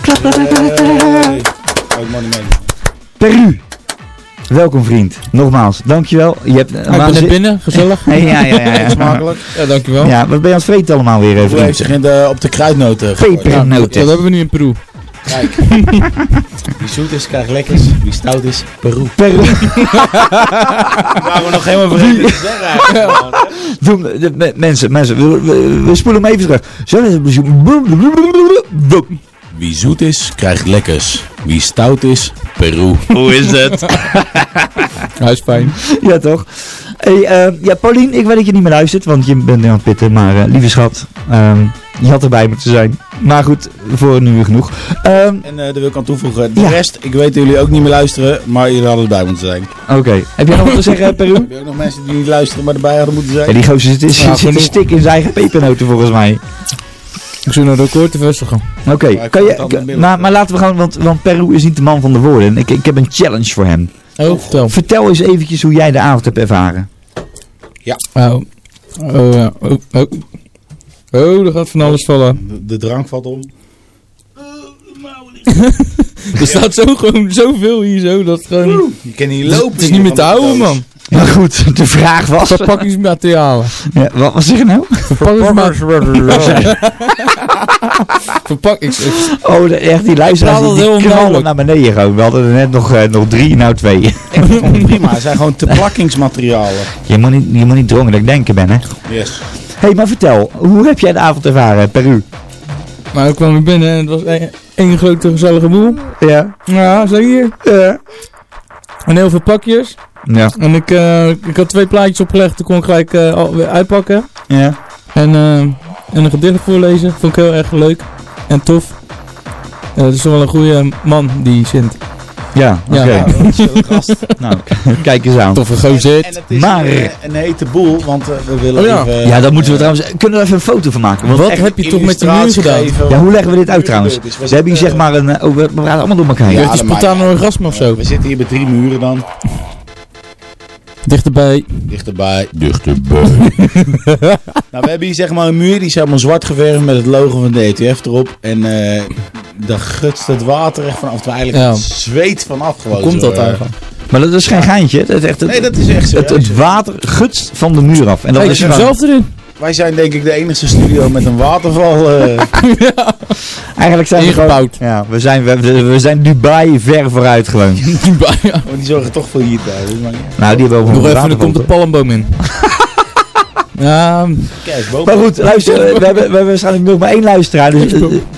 Klap, klap, klap, klap, klap. Ook money mee. Peru. Welkom vriend. Nogmaals, dankjewel. Je hebt, Ah, ik ben net binnen, gezellig. *laughs* ja, ja, ja, ja. Smakelijk. Ja, dankjewel. Ja, wat ben je aan het vreten allemaal weer even? Heeft zich in de, op de kruidnoten? Pepernoten. Dat hebben we nu in Peru. Kijk. Wie zoet is, krijgt lekkers. Wie stout is, Peru. Peru. *laughs* Waar we nog helemaal vergeten te zeggen mensen, mensen, we, we, we spoelen hem even terug. Zo Wie zoet is, krijgt lekkers. Wie stout is, Peru. Hoe is het? *laughs* Hij is fijn. ja, toch? Hey, eh, ja, Paulien, ik weet dat je niet meer luistert, want je bent nu aan het pitten. Maar eh, lieve schat, ehm, je had erbij moeten zijn. Maar goed, voor nu genoeg. Ehm, En eh daar wil ik aan toevoegen. De Ja. rest, ik weet dat jullie ook niet meer luisteren, maar jullie hadden erbij moeten zijn. Oké, heb jij nog wat te zeggen, *laughs* Peru? Heb je ook nog mensen die niet luisteren, maar erbij hadden moeten zijn? Ja, die gozer zit, zit, Ja, zit genoeg. stik in zijn eigen pepernoten volgens mij. Ik zoek de record te vestigen. Oké, kan je, maar, maar laten we gewoon, want, want Peru is niet de man van de woorden. En Ik, ik heb een challenge voor hem. Oh, vertel. Vertel eens eventjes hoe jij de avond hebt ervaren. Oh. Oh, ja. Oh, oh. Oh, er gaat van alles vallen. De, de drank valt om. *laughs* Er staat zo gewoon zoveel hier zo, dat het gewoon... Je kan niet Het is- lopen. Het is niet meer te de houden, doos. man. Maar goed, de vraag was... Verpakkingsmaterialen. Ja, wat was zeg je nou? Verpakkingsmaterialen. Verpakkings... Oh, de, echt, die luisteraars die, die heel knallen naar beneden gewoon. We hadden er net nog, eh, nog drie, nou twee. Ik vond het prima. Het zijn gewoon te plakkingsmaterialen. je, moet niet, je moet niet dronken dat ik denken ben, hè? Yes. Hé, hey, maar vertel, hoe heb jij de avond ervaren, Peru? Maar ik kwam weer binnen en het was één- grote gezellige boel. Ja. Ja, zo hier. Ja. En heel veel pakjes. Ja. En ik, eh, ik had twee plaatjes opgelegd, toen kon ik gelijk weer uitpakken. Ja. En, eh, en een gedicht voorlezen, vond ik heel erg leuk en tof. Het is wel een goede man, die Sint. Ja, oké. Ja, een gast. *laughs* Nou, kijk eens aan. Toffe gozer. En het is Maar- een, een hete boel, want eh, we willen Oh ja. even... Ja, dat moeten we eh, trouwens... Kunnen we er even een foto van maken? Want Wat heb je toch met die muur gedaan? Ja, hoe leggen we dit uit trouwens? gebeurd is. We hebben hier zeg maar een... eh, Oh, we, we praten allemaal door elkaar heen. Ja, dat maakt spontaan niet orgasme of zo? We zitten hier bij drie muren dan. Dichterbij. Dichterbij. Dichterbij. *laughs* nou, we hebben hier zeg maar een muur, die is helemaal zwart geverfd met het logo van de ETF erop. En eh daar gutst het water echt vanaf. Of eigenlijk Ja. het zweet vanaf gewoon. Hoe komt zo, dat eh. eigenlijk? Maar dat is geen geintje. Dat is echt het, Nee, dat is echt het, serieus. het water gutst van de muur af. En dat Hey, is zelf erin. Wij zijn denk ik de enige studio met een waterval. eh. *laughs* Eigenlijk zijn we gewoon... Ja, we zijn, we, we we zijn Dubai ver vooruit gewoon. *laughs* ja. maar die zorgen toch voor hier thuis. Dus maar ja. Nou, die hebben over Nog een even, er komt de palmboom in. *laughs* ja, Kijk, boven. Maar goed, luister, we hebben, we hebben waarschijnlijk nog maar één luisteraar. Dus,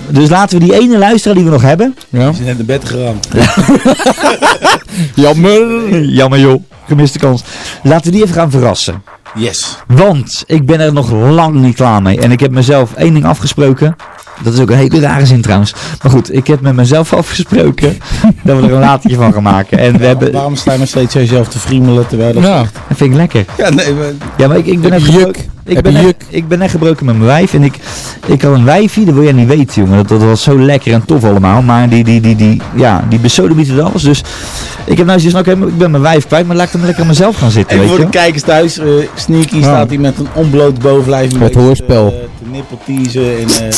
dus laten we die ene luisteraar die we nog hebben. ja. Ze zijn naar bed geramd. Jammer. Jammer joh, gemiste kans. Laten we die even gaan verrassen. Yes. Want ik ben er nog lang niet klaar mee. En ik heb mezelf één ding afgesproken. Dat is ook een hele rare zin trouwens. Maar goed, ik heb met mezelf afgesproken *laughs* dat we er een latertje van gaan maken. En we hebben... Waarom sta je nog steeds zo jezelf te friemelen terwijl dat... Ja. Dat vind ik lekker. Ja, nee, maar... Ja, maar ik, ik ben gebroken. juk? Ik ben, echt, ik ben echt gebroken met mijn wijf. En ik, ik had een wijfie, dat wil jij niet weten, jongen. Dat, dat was zo lekker en tof allemaal. Maar die, die, die, die, ja, die besodemieterde alles. Dus ik heb nou zoiets van, oké, ik ben mijn wijf kwijt. Maar laat ik hem lekker aan mezelf gaan zitten, Even weet voor je de wel. kijkers thuis, eh, Sneaky Ja. staat hier met een onbloot bovenlijf. beetje hoorspel. Te, te nippelteasen en, eh,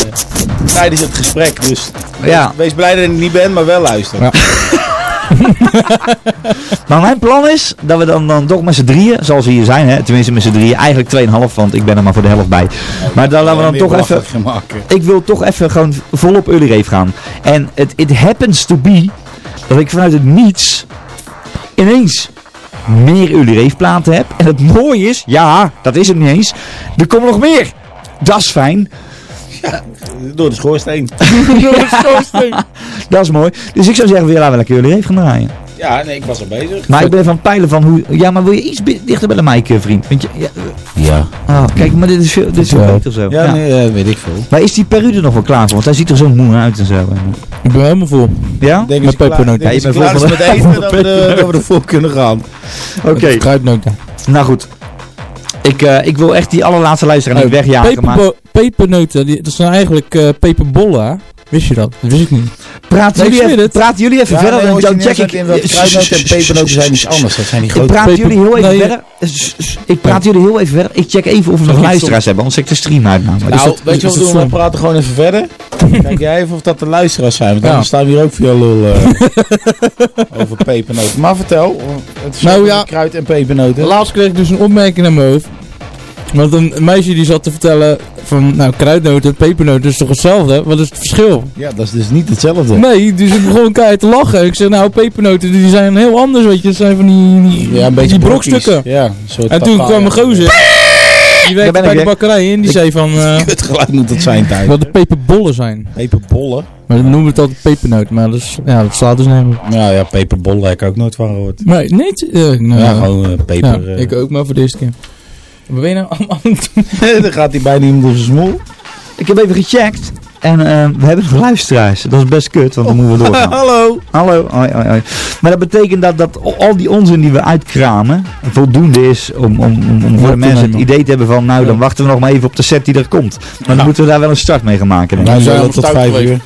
tijdens het gesprek. Dus Ja. wees blij dat ik niet ben, maar wel luisteren. Ja. *laughs* *laughs* Maar mijn plan is dat we dan, dan toch met z'n drieën, zoals we hier zijn, hè, tenminste met z'n drieën, eigenlijk 2,5, want ik ben er maar voor de helft bij. Maar dan laten we dan toch even, ik wil toch even gewoon volop Early Rave gaan. En het it happens to be dat ik vanuit het niets ineens meer Early Rave platen heb. En het mooie is, ja, dat is het niet eens, er komen nog meer. Dat is fijn. Door de schoorsteen. *laughs* *laughs* Dat is mooi. Dus ik zou zeggen, we laten we lekker Early Rave gaan draaien. Ja, nee, ik was al bezig. Maar ik ben van het peilen van hoe... Ja, maar wil je iets dichter bij de mic, eh, vriend? Want je, ja, Ja. oh, kijk, maar dit is veel, dit is veel Ja. beter zo. Ja, nee, eh, weet ik veel. Maar is die Peru er nog wel klaar voor? Want hij ziet er zo moe uit en zo. Ik ben helemaal vol. ja? Denk Met pepernoten. denk Ja, je bent vol met *laughs* de- eten, dat we, de, dat we ervoor kunnen gaan. Oké, Kruidnoten. nou goed. Ik, eh, ik wil echt die allerlaatste luisteraar niet wegjagen. Maar... Peperbo- pepernoten, die, dat zijn eigenlijk eh, peperbollen. Wist je dat? Dat wist ik niet. Praten, Nee, ik jullie, even, praten jullie even Ja, verder, nee, dan, check ik... kruidnoten en pepernoten zijn iets anders. Dat zijn die Ik grote praat peper- jullie heel even Nee. verder. Ik praat jullie heel even verder. Ik check even of we nog luisteraars hebben, anders zet ik de stream uit. Nou, dat- weet je wat we doen? We praten gewoon even verder. *laughs* Kijk jij even of dat de luisteraars zijn. Want Ja. dan staan we hier ook via lul eh, over pepernoten. Maar vertel. Het is Nou ja. kruid en pepernoten. Laatst kreeg ik dus een opmerking naar mijn hoofd. Want een meisje die zat te vertellen van, nou, kruidnoten en pepernoten is toch hetzelfde? Wat is het verschil? Ja, dat is dus niet hetzelfde. Nee, dus ik begon keihard te lachen. Ik zeg, nou, pepernoten die zijn heel anders, weet je. Dat zijn van die, die, Ja, een beetje die brokstukken. Ja, een soort En toen kwam een gozer. Die werkte bij ik de bakkerij en die zei van... *laughs* eh Het geluid moet dat zijn tijd. wat de peperbollen zijn. Peperbollen? Maar dan noemen we het altijd pepernoten, maar dat, is, ja, dat slaat dus nergens. Ja, ja, peperbollen heb ik ook nooit van gehoord. Nee, niet? Eh, nou, Ja, gewoon eh, peper. ja, eh. ik ook maar voor de eerste keer. Wat ben je nou allemaal aan het doen? *laughs* Dan gaat hij bijna iemand door zijn smoel. Ik heb even gecheckt. En eh, we hebben luisteraars. Dat is best kut, want dan moeten we *laughs* doorgaan. Hallo. Hallo. Hoi, hoi, hoi. Maar dat betekent dat, dat al die onzin die we uitkramen voldoende is om, om, om, om voor de mensen het idee te hebben van nou dan wachten we nog maar even op de set die er komt. Maar dan Ja. moeten we daar wel een start mee gaan maken. Wij zijn op tot vijf uur.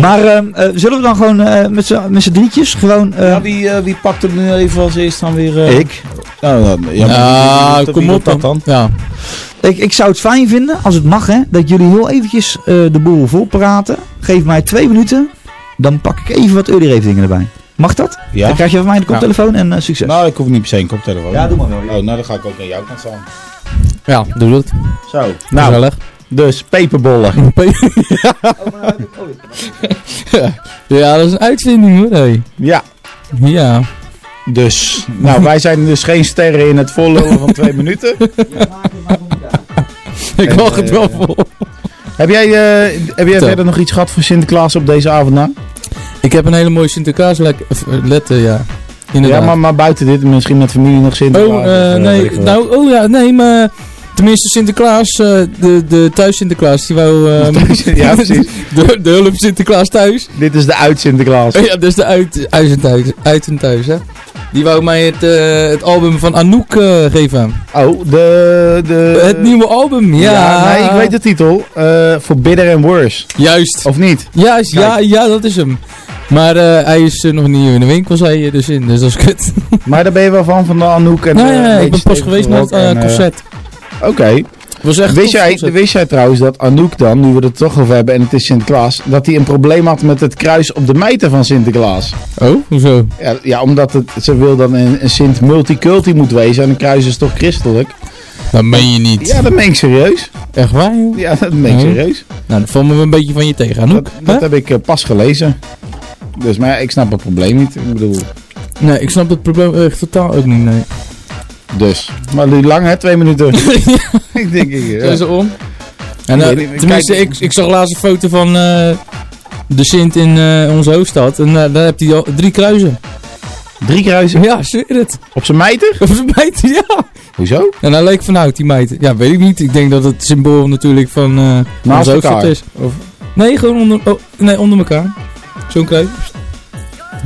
Maar ehm, eh, zullen we dan gewoon eh, met z'n drietjes gewoon... eh, Ja, wie, eh, wie pakt hem nu even als eerst dan weer? eh? ik. Nou, dan, ja, wie- kom op doet dan. dat Ja. Ik, ik zou het fijn vinden, als het mag hè, dat jullie heel eventjes eh, de boel vol praten. Geef mij twee minuten, dan pak ik even wat early dingen erbij. Mag dat? Ja. Dan krijg je van mij de koptelefoon en eh, succes. Nou, ik hoef niet per se een koptelefoon. Ja, doe maar wel. Oh, nou dan ga ik ook aan jouw kant staan. Ja, doe dat. Zo. Nou, Gezellig. Dus peperbollen. *laughs* ja, dat is een uitvinding hoor. Hey. Ja. Ja. Dus, nou, wij zijn dus geen sterren in het vollullen van twee *laughs* minuten. Ik wacht het wel eh, vol. Heb jij, eh, heb jij verder nog iets gehad voor Sinterklaas op deze avond na? Ik heb een hele mooie Sinterklaas letter, ja. Inderdaad. Ja, maar, maar buiten dit, misschien met familie nog Sinterklaas? Oh, eh, eh, nee, nou, oh ja, nee, maar tenminste Sinterklaas, eh, de, de thuis Sinterklaas, die wou... *laughs* eh, Ja, precies. *laughs* De, de hulp Sinterklaas thuis. Dit is de uit Sinterklaas. *laughs* Ja, dat is de uit, uit en thuis, uit en thuis, hè. Die wou mij het, eh, het album van Anouk geven. Oh, de, de... Het nieuwe album, ja. nee, ik weet de titel. For Bitter and Worse. Juist. Of niet? Juist, ja, ja, dat is hem. Maar hij is nog niet in de winkel, zei je dus in, dus dat is kut. Maar daar ben je wel van, van de Anouk en... Nou ja, een ik ben pas geweest naar het eh, concert. Oké. Wist jij, wist jij trouwens dat Anouk dan, nu we het toch over hebben en het is Sinterklaas, dat hij een probleem had met het kruis op de mijten van Sinterklaas? Oh, hoezo? Ja, ja omdat het, ze wil dan een, een Sint multiculti moet wezen en een kruis is toch christelijk? Dat meen je niet. Ja, dat meen ik serieus. Echt waar, joh? Ja, dat meen ik Oh. serieus. Nou, dan vallen we een beetje van je tegen, Anouk. Dat, dat heb ik eh, pas gelezen. Dus, maar ja, ik snap het probleem niet. Ik bedoel, Nee, ik snap het probleem echt totaal ook niet, nee. Dus. Maar nu lang hè, twee minuten. *laughs* *laughs* ik denk ik. Zo Ja. is het om. En, eh, tenminste, kijk- ik, ik zag laatst een foto van eh, de Sint in eh, onze hoofdstad. En eh, daar heb hij al drie kruisen. Drie kruisen? Ja, zweer het. Op zijn mijter? *laughs* Op zijn mijter, ja. Hoezo? En hij leek vanuit die mijter. Ja, weet ik niet. Ik denk dat het symbool natuurlijk van eh onze hoofdstad elkaar? is. Nee, gewoon onder, oh, nee, onder elkaar. Zo'n kruis.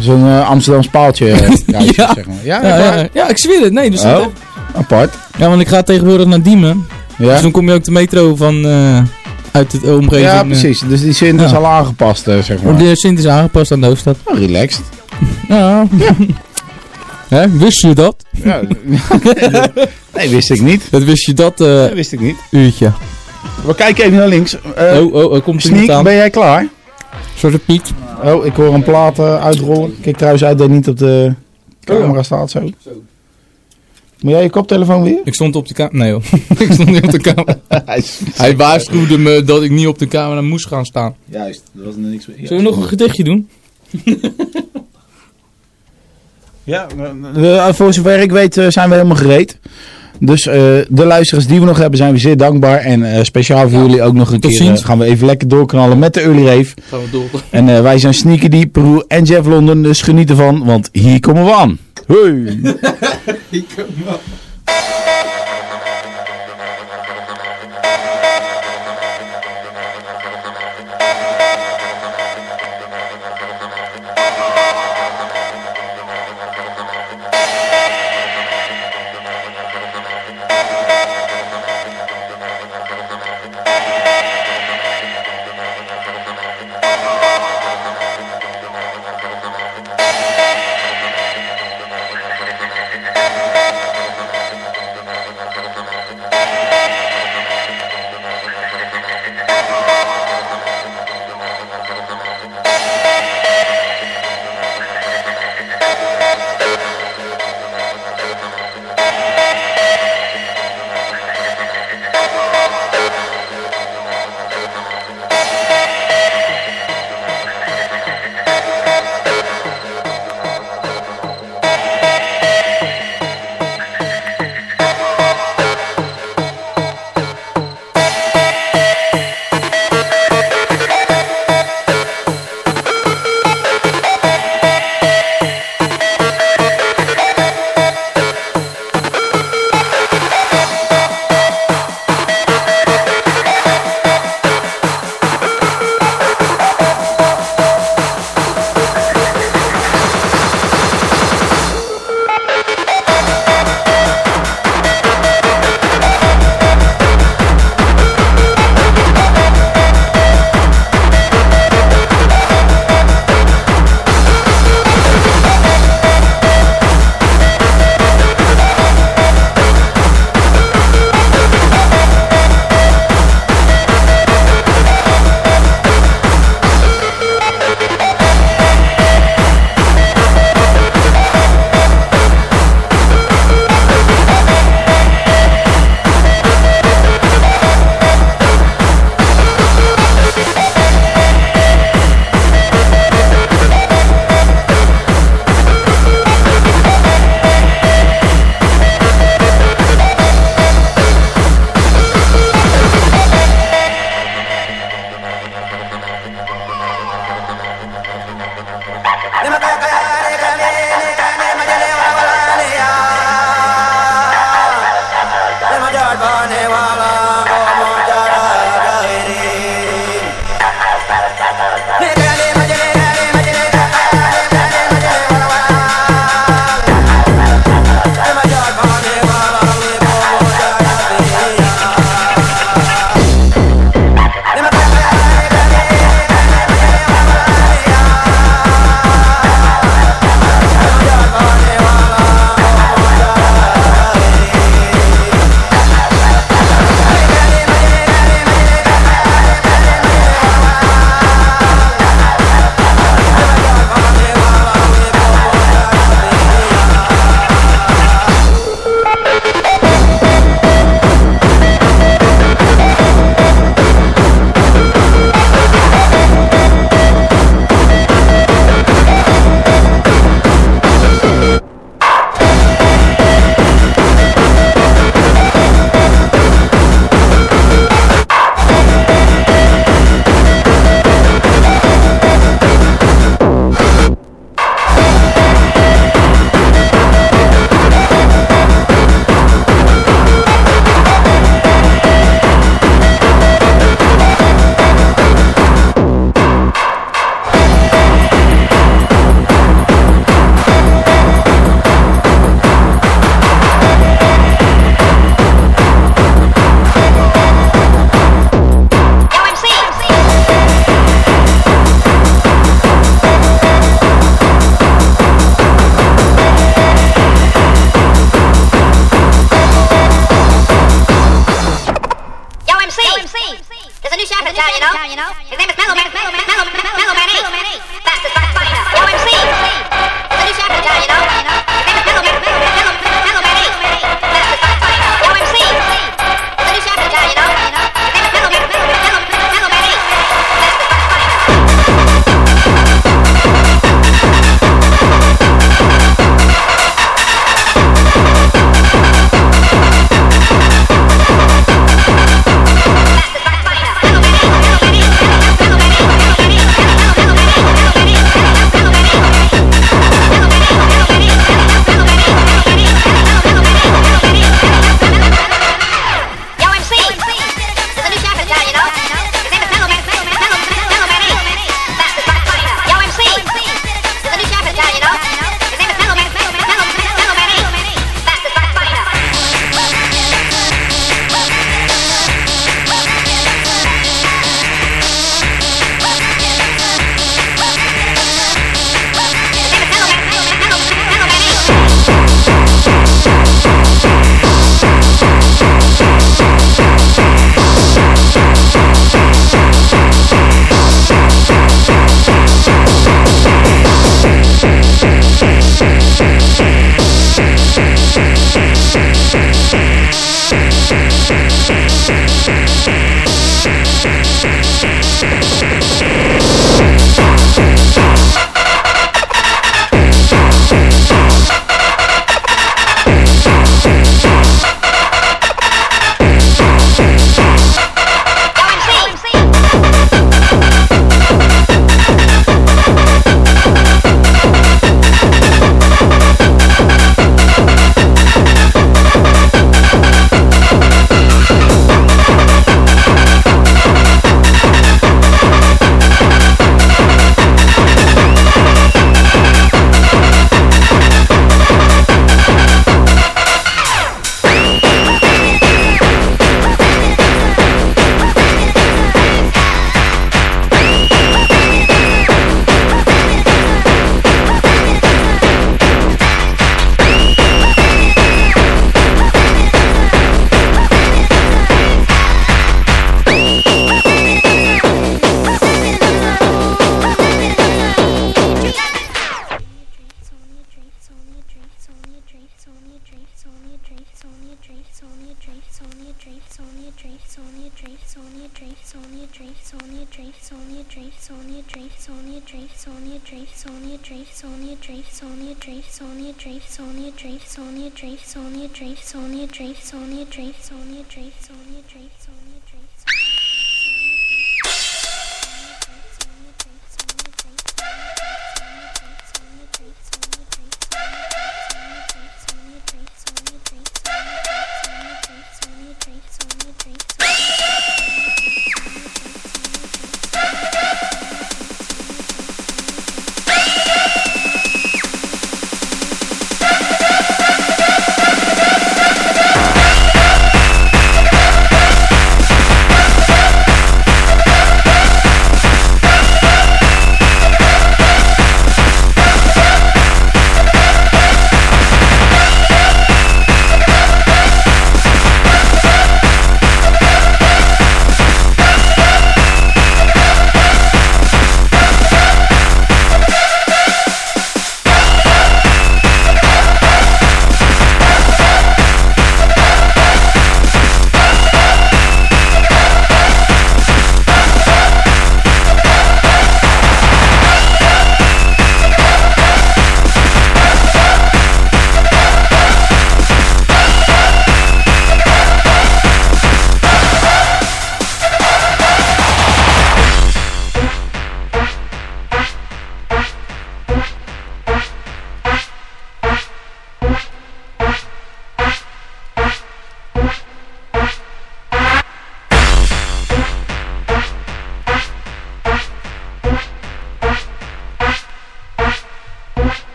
Zo'n eh, Amsterdams paaltje. eh, *laughs* kruisje, Ja. zeg maar. Ja, Ja, ja, ja, ja, ik zweer het. Nee, dus Oh, apart. Ja, want ik ga tegenwoordig naar Diemen. Ja. Dus dan kom je ook de metro van eh, uit het omgeving. Ja, precies. Dus die Sint is Ja. al aangepast, zeg maar. De Sint is aangepast aan de hoofdstad. Oh, relaxed. Ja. *laughs* Hè, wist je dat? Ja. *laughs* nee, wist ik niet. Dat wist je dat Dat wist ik niet. uurtje. We kijken even naar links. Oh, oh, oh, komt Sneak, aan. ben jij klaar? Zwarte Piet. Oh, ik hoor een plaat eh, uitrollen. Kijk trouwens uit dat hij niet op de camera staat zo. Moet jij je koptelefoon weer? Ik stond op de camera. Nee hoor. *laughs* ik stond niet op de camera. *laughs* Hij Hij waarschuwde me dat ik niet op de camera moest gaan staan. Juist, er was er niks meer. Zullen we nog een gedichtje doen? *laughs* Ja, eh, voor zover ik weet eh, zijn we helemaal gereed. Dus eh, de luisteraars die we nog hebben zijn we zeer dankbaar. En eh, speciaal voor jullie ook nog een keer eh, gaan we even lekker doorknallen met de Early Rave. Gaan we door. En wij zijn Sneaky D, Peru en Jeff London. Dus geniet ervan, want hier komen we aan. Hoi! *laughs*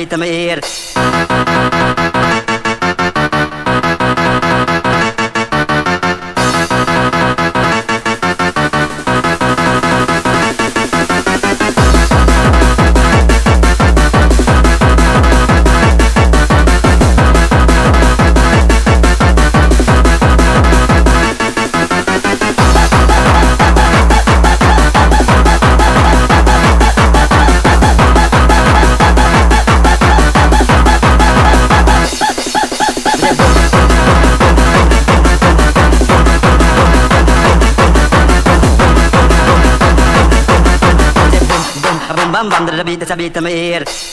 beter, beter meer. Bam, beter,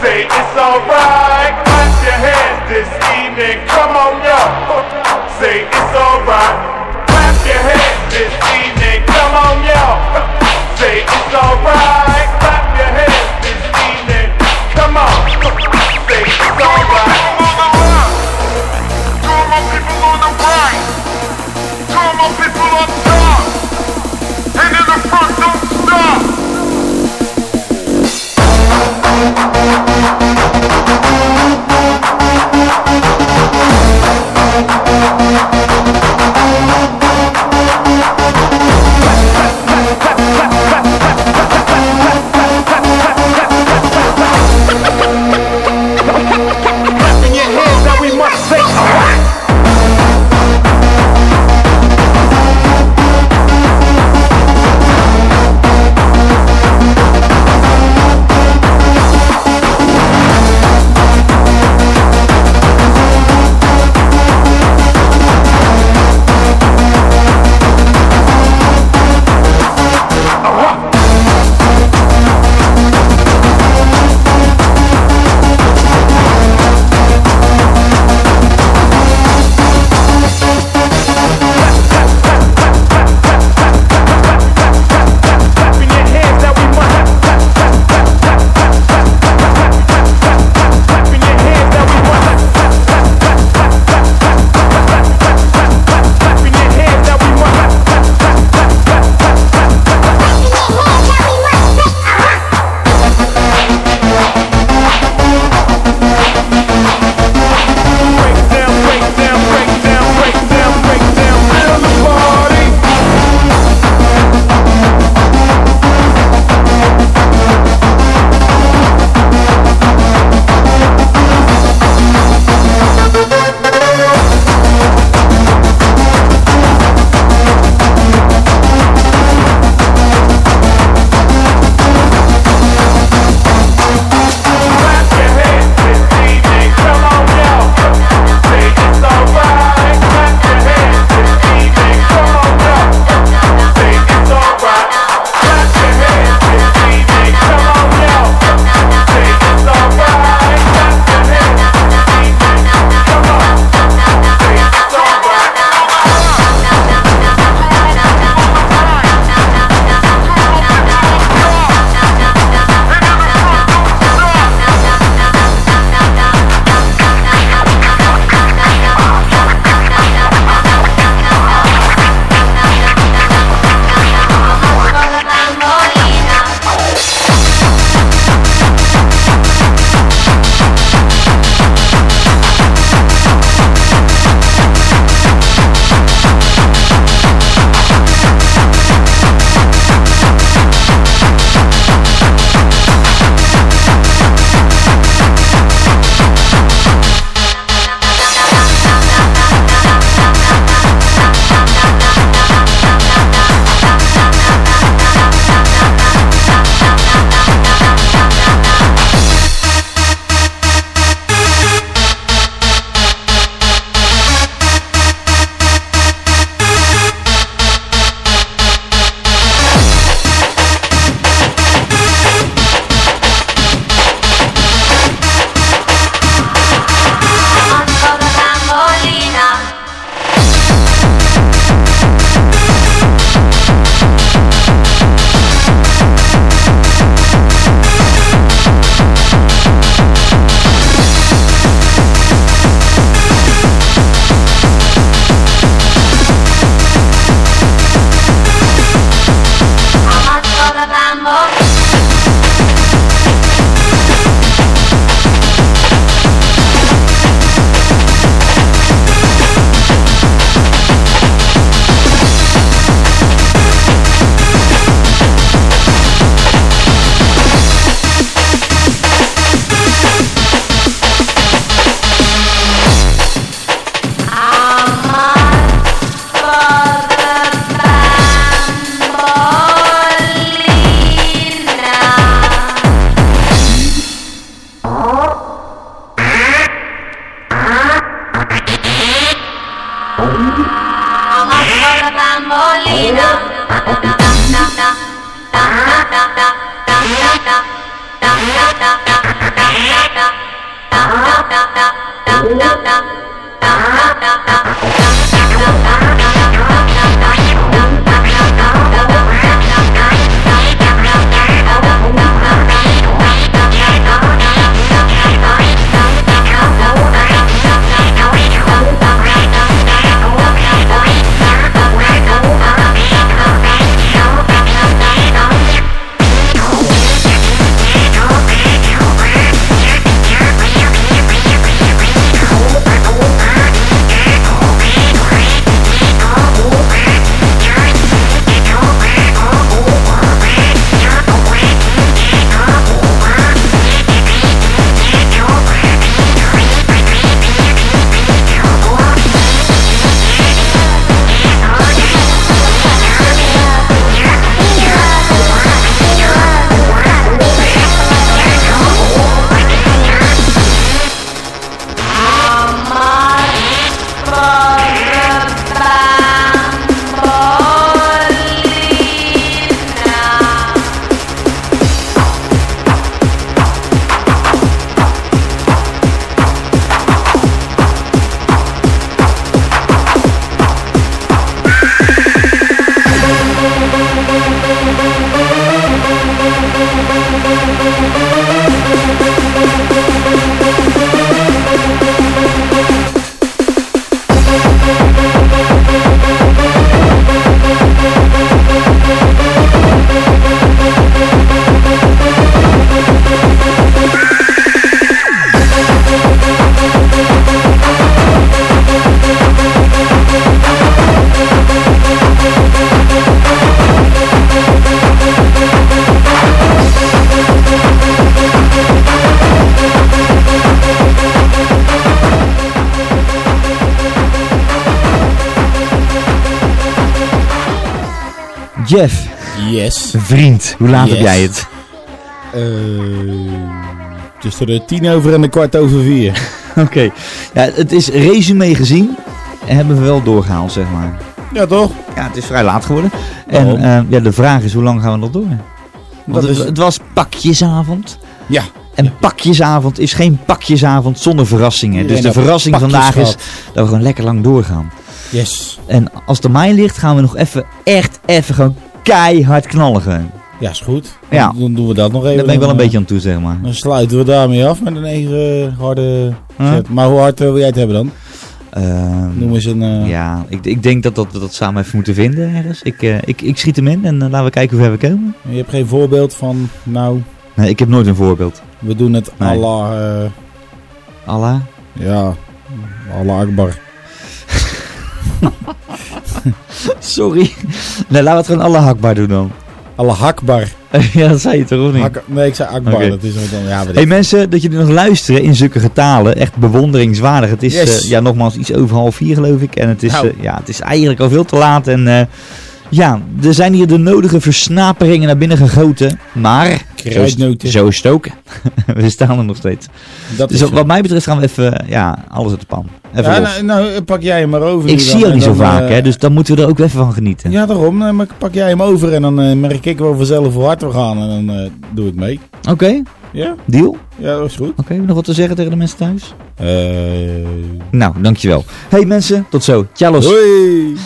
Say it's alright. Hoe laat heb jij het? Eh, tussen de tien over en de kwart over vier. *laughs* Oké. Ja, het is resume gezien. Hebben we wel doorgehaald, zeg maar. Ja, toch? Ja, het is vrij laat geworden. En eh, ja, de vraag is, hoe lang gaan we nog door? Want Dat het, is- het was pakjesavond. Ja. En pakjesavond is geen pakjesavond zonder verrassingen. Dus de verrassing vandaag is dat we gewoon lekker lang doorgaan. Yes. En als het aan mij ligt, gaan we nog even, echt even gewoon keihard knallen. Ja, is goed. Ja. Dan, dan doen we dat nog even. Daar ben ik wel een Dan, beetje aan toe, zeg maar. eh, Dan sluiten we daarmee af met een even harde Huh? set. Maar hoe hard eh, wil jij het hebben dan? Ehm, Noem eens een... eh, Ja, ik, ik denk dat, dat we dat samen even moeten vinden ergens. Ik, eh, ik, ik schiet hem in en eh, laten we kijken hoe ver we komen. Je hebt geen voorbeeld van, nou, Nee, ik heb nooit een voorbeeld. we doen het Nee. Allah... eh, Allah? ja, Allah Akbar. *laughs* Sorry. Nee, laten we het gewoon alle hakbaar doen dan. Allah Akbar. *laughs* ja, dat zei je toch, of niet? Hak- nee, ik zei Akbar. Dat is dan, ja, Hey mensen, dat jullie nog luisteren in zulke getalen, echt bewonderingswaardig. Het is Yes. eh, ja, nogmaals iets over half vier geloof ik. En het is, Nou. eh, ja, het is eigenlijk al veel te laat. En eh, ja, er zijn hier de nodige versnaperingen naar binnen gegoten. Maar, zo, zo is het ook. *laughs* we staan er nog steeds. Dat dus is wat mij betreft gaan we even, ja, alles uit de pan. Even Ja, los. nou, nou, pak jij hem maar over. ik zie en niet zo dan, vaak, eh, hè, dus dan moeten we er ook even van genieten. Ja, daarom. Maar pak jij hem over en dan eh, merk ik wel vanzelf hoe hard we gaan. En dan eh, doe ik mee. Oké, Ja? deal? Ja, dat is goed. Oké, nog wat te zeggen tegen de mensen thuis? Eh Nou, dankjewel. Hey mensen, tot zo. Tjallos. Hoi!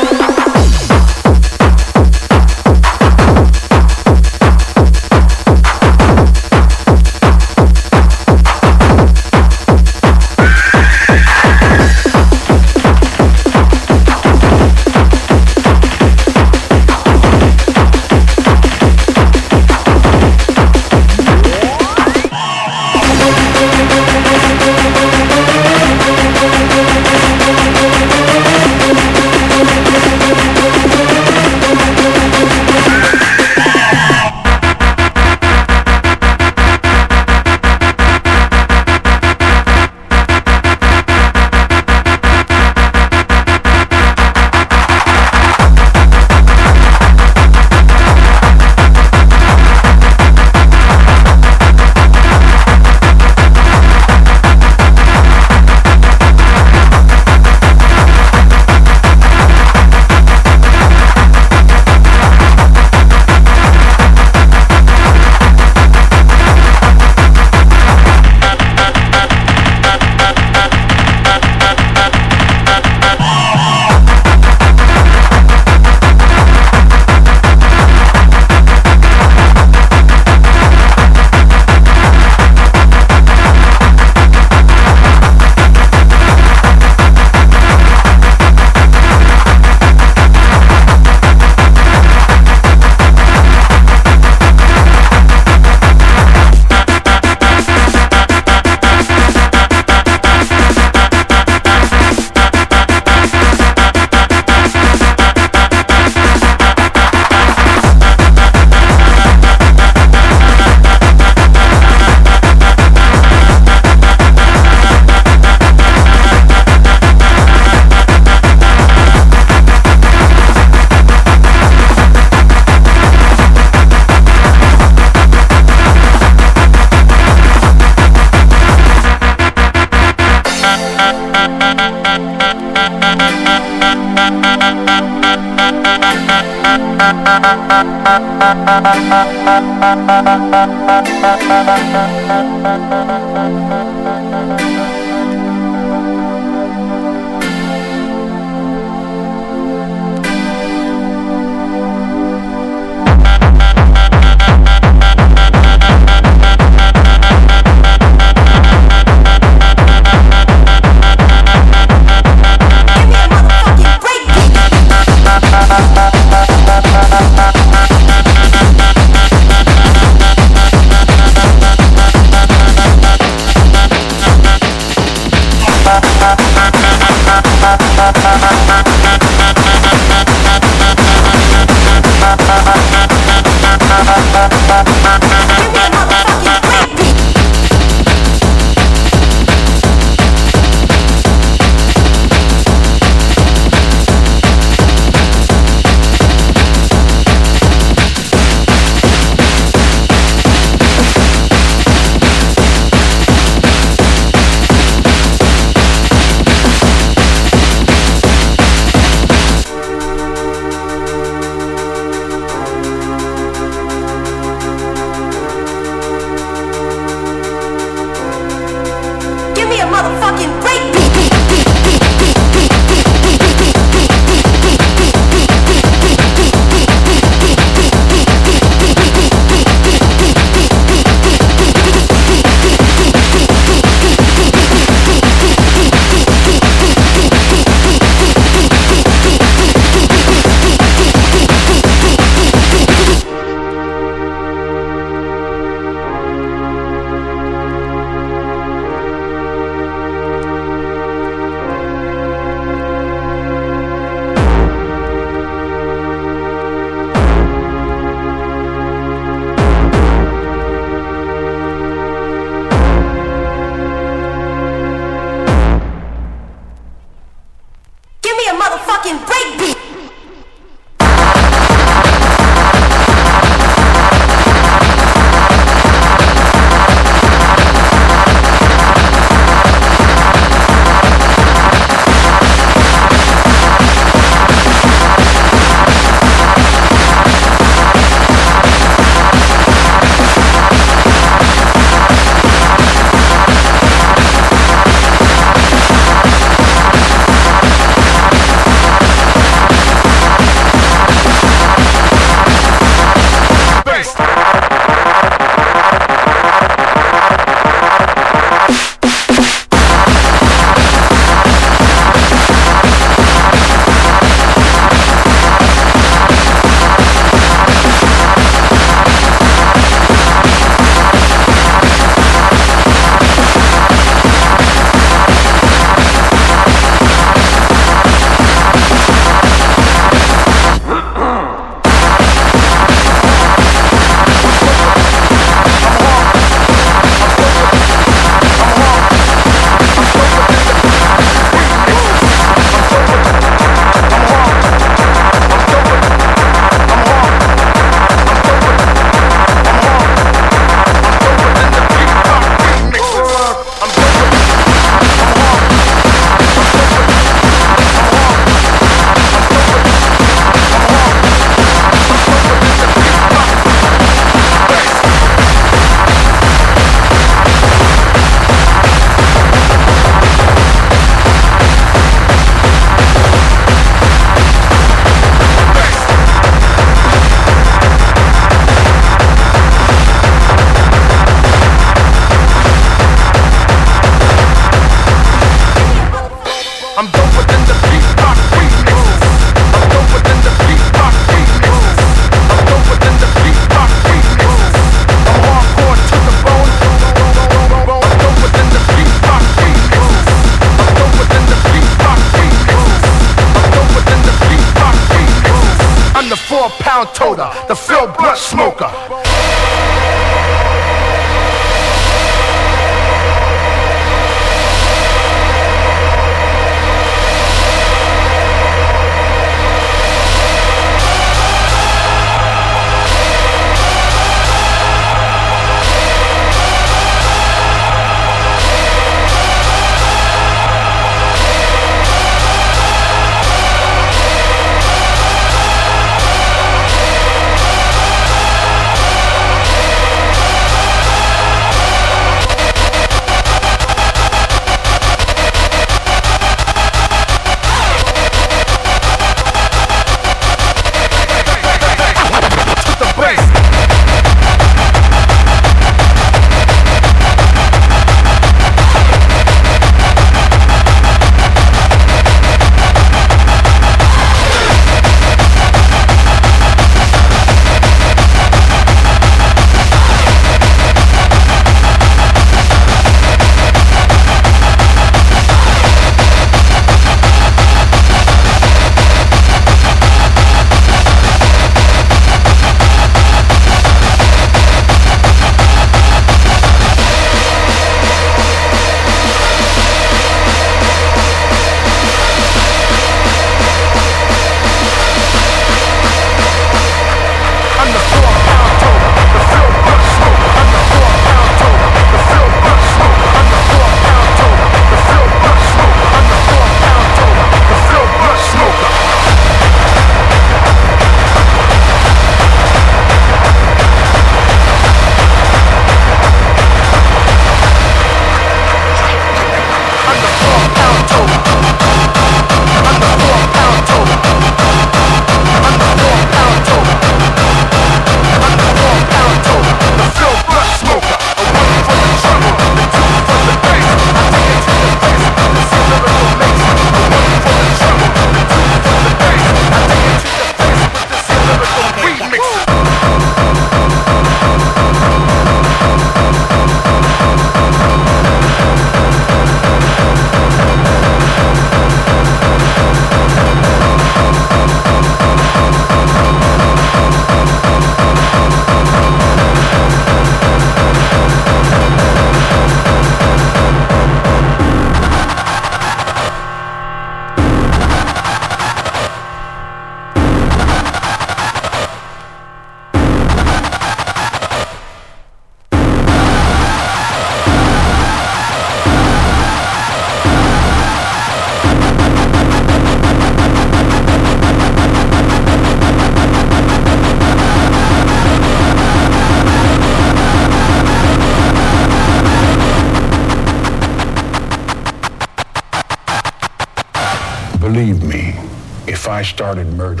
Started murdering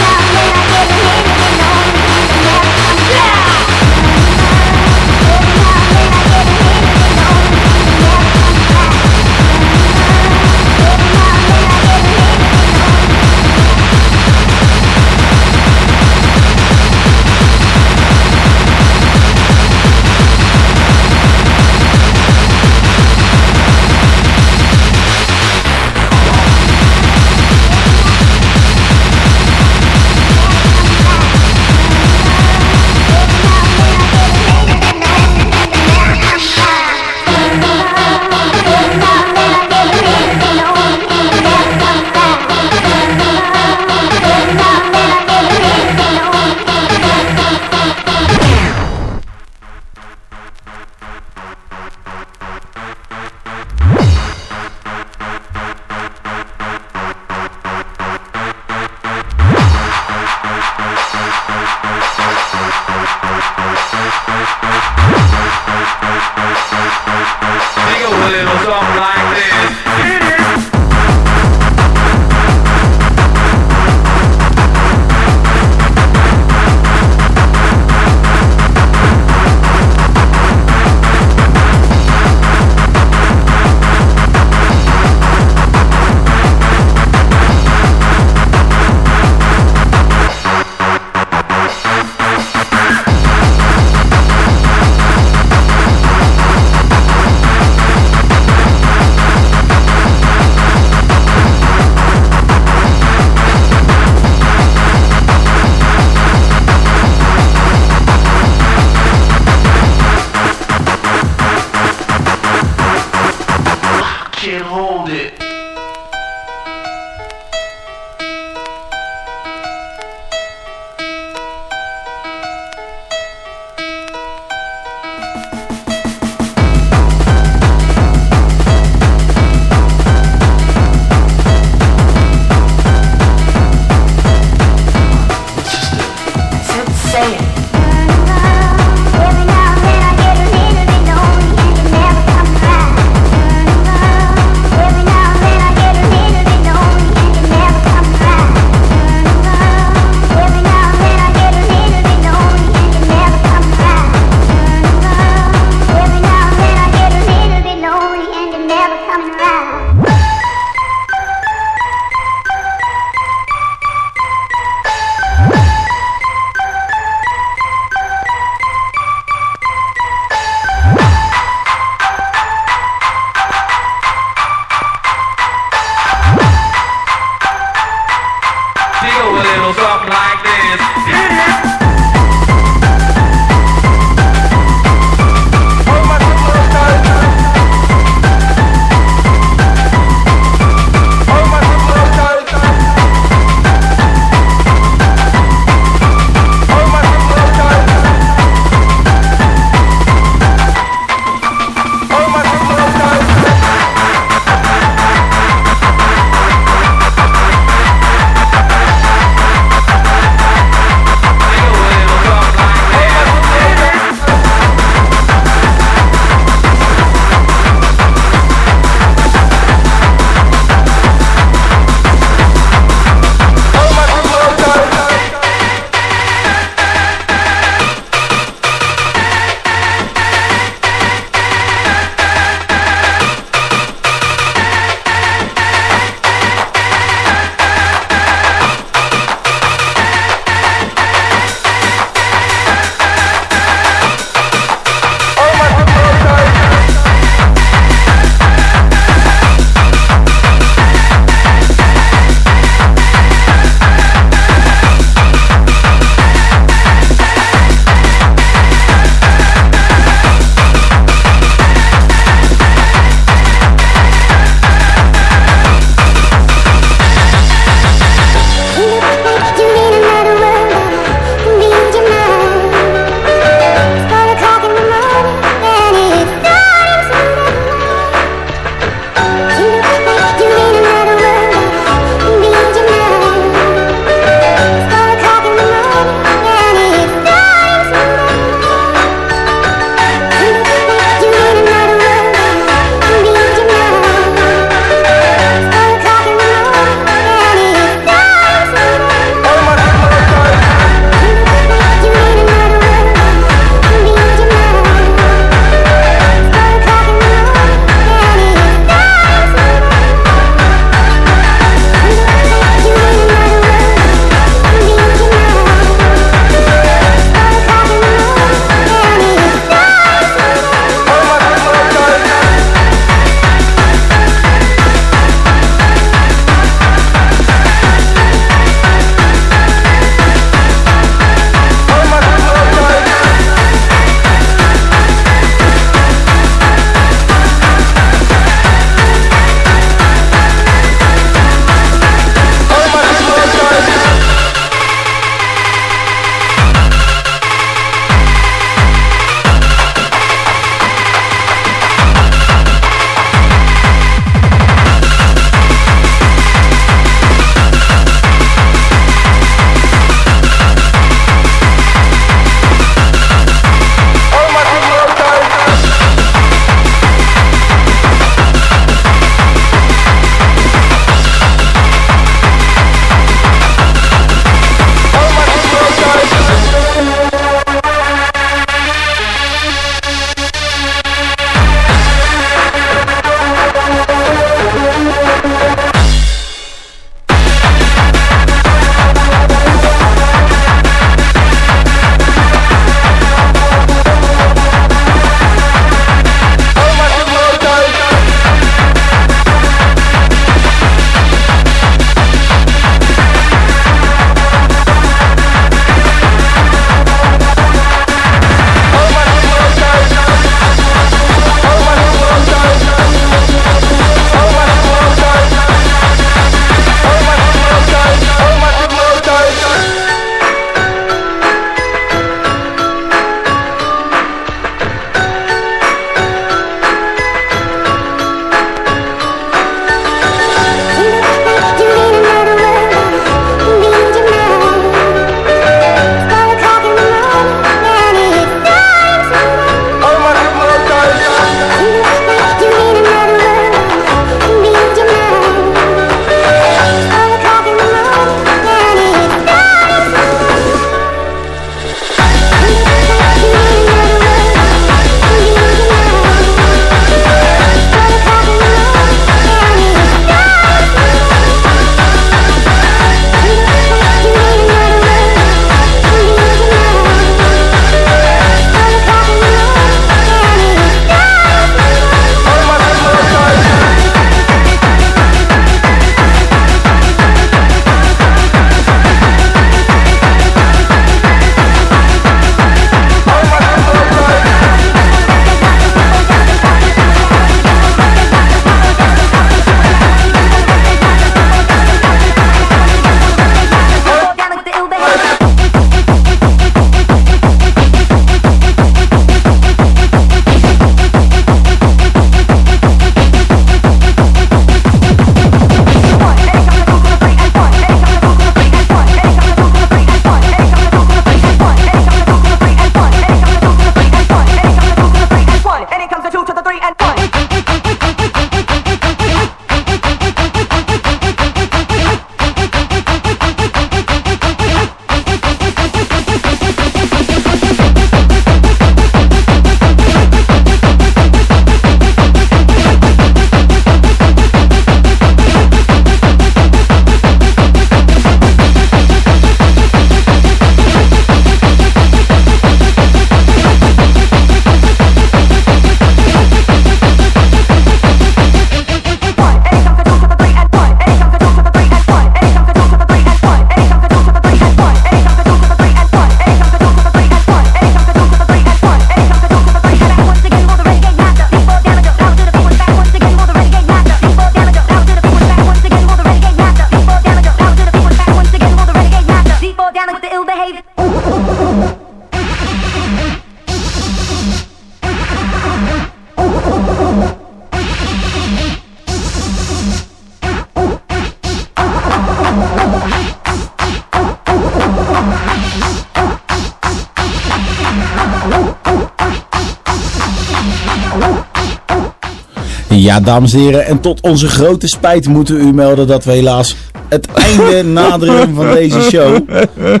dames en heren, en tot onze grote spijt moeten we u melden dat we helaas het einde *laughs* naderen van deze show. We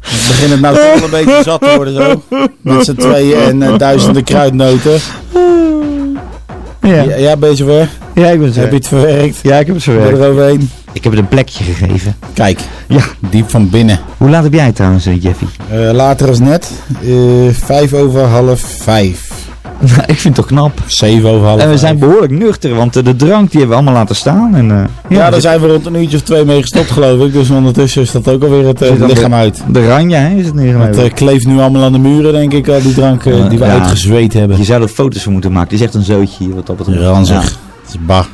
beginnen nou toch wel een beetje zat te worden zo. Met z'n tweeën en eh, duizenden kruidnoten. Ja. Ja, ja, ben je zover? Ja, ik ben zo. Heb je het verwerkt? Ja, ik heb het verwerkt. er overheen? Ik heb het een plekje gegeven. Kijk, Ja. diep van binnen. Hoe laat heb jij het trouwens, eh, Jeffy? Eh, later als net, eh, vijf over half vijf. *laughs* ik vind het toch knap. Zeven over half En we zijn behoorlijk nuchter, want eh, de drank die hebben we allemaal laten staan. En, eh, Ja, daar zijn we rond een uurtje of twee mee gestopt geloof ik. Dus ondertussen is dat ook alweer het eh, lichaam uit. De ranja hè, is het Het neergelegd. eh, kleeft nu allemaal aan de muren denk ik, al die drank die we Ja. uitgezweet hebben. Je zou er foto's van moeten maken. Het is echt een zootje hier wat dat betreft. Ranzig. Ja. Het is bah.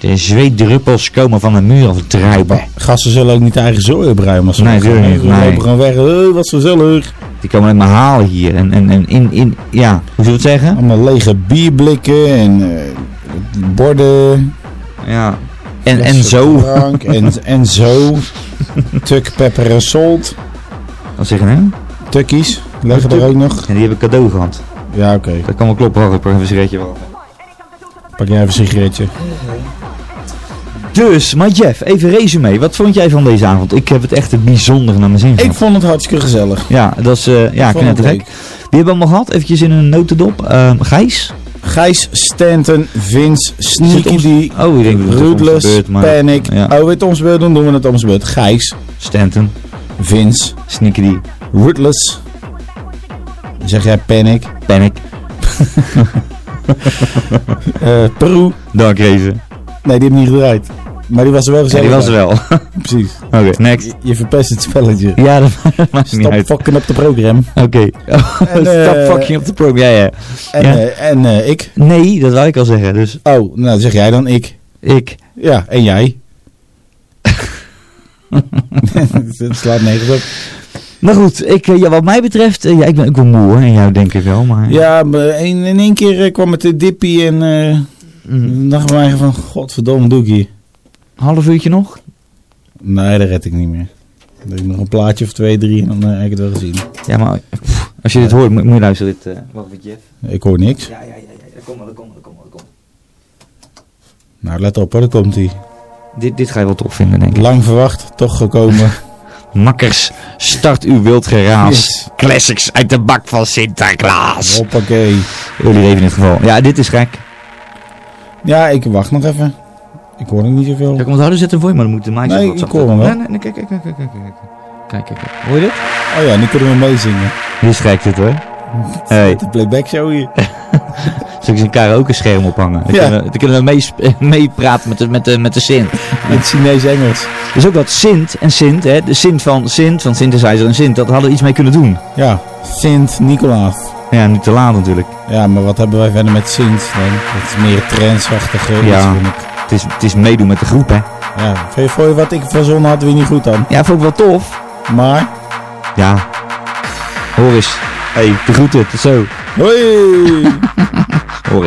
De zweetdruppels komen van de muur of het druipen. Gasten zullen ook niet eigen zooi opruimen als ze Nee, natuurlijk niet, nee. lopen gewoon weg. Hey, wat gezellig. Die komen alleen maar halen hier. En, en, en in, in, ja, hoe zullen we het zeggen? Allemaal lege bierblikken en eh, borden. Ja. En, en zo. Drank en, en zo. *laughs* Tuk, pepper en salt. Wat zeg je nou? Tukkies. Leggen er ook nog. En die hebben cadeau gehad. Ja, oké. Dat kan wel kloppen, hoor. Ik pak even een sigaretje wel. Pak jij even een sigaretje. Dus, maar Jeff, even resume. Wat vond jij van deze avond? Ik heb het echt een bijzonder naar mijn zin Ik vond het hartstikke gezellig. Ja, dat is, eh ja, knettergek. Die hebben we allemaal gehad. Eventjes in een notendop. Ehm Gijs. Gijs, Stanton, Vince, Sneaky D, Oh, ik denk Rootless, beurt, maar- Panic. Ja. Oh, weet ons beurt doen? Doen we het ons beurt. Gijs, Stanton. Vince, Sneaky D. Rootless. Zeg jij Panic? Panic. *laughs* Eh Peru. Dank even. Nee, die heb ik niet gedraaid. Maar die was er wel Ja, gezellig. die was er wel. *laughs* Precies. Oké, next. Je, je verpest het spelletje. Ja, dat *laughs* maakt niet uit. fucking op de program. Oké. *laughs* En, Stop eh, fucking op de program. Ja, ja. En, Ja. eh, en eh, ik. Nee, dat wou ik al zeggen. Dus Oh, nou zeg jij dan ik. ik. Ja, en jij. Het slaat nergens op. Maar goed, ik, ja, wat mij betreft, ja, ik ben ook wel moe. En jou denk ik wel. Maar... Ja, maar in, in één keer kwam het de dippie en dan dachten we eigenlijk van, godverdomme doe ik hier. Half uurtje nog? Nee, dat red ik niet meer. Dan doe ik nog een plaatje of twee, drie en dan eh, heb ik het wel gezien. Ja, maar pff, als je dit hoort, moet, moet je luisteren. Dit, eh wat met Jeff. Ik hoor niks. Ja, ja, ja, ja. Kom maar, kom maar, kom maar, kom Nou, let op hoor, daar komt hij. Dit, dit ga je wel tof vinden, denk ik. Lang verwacht, toch gekomen. *laughs* Makkers, start uw wild geraas. Yes. Classics uit de bak van Sinterklaas. Hoppakee. Jullie even in het geval. Ja, dit is gek. Ja, ik wacht nog even. Ik hoor nog niet zoveel. Kijk, onthouden zetten voor je, maar dan moet de meisjes Nee, ik hoor hem wel. Nee, nee, nee, kijk, kijk, kijk, kijk, kijk, kijk. Kijk. Hoor je dit? Oh ja, nu kunnen we meezingen. Dit *laughs* is gek dit hoor. Hey. De playback show hier. *laughs* Zal ik eens een karaoke scherm ophangen? Dan Ja. kunnen kunnen we *laughs* meepraten met de, met de, met de Sint. In het Chinees-Engels. Dus ook dat Sint en Sint, hè, de Sint van Sint, van synthesizer en Sint, dat hadden we iets mee kunnen doen. Ja, Sint-Nicolaas. Ja, niet te laat natuurlijk. Ja, maar wat hebben wij verder met Sint dan? Dat is meer trendsachtige iets, Ja, vind ik. Het is, het is meedoen met de groep, hè. Ja, voor je wat ik verzonnen had, weer niet goed dan. Ja, vond ik wel tof. Maar, Ja. Hoor eens. hey, de groeten, tot zo. hoi! *laughs* Hoor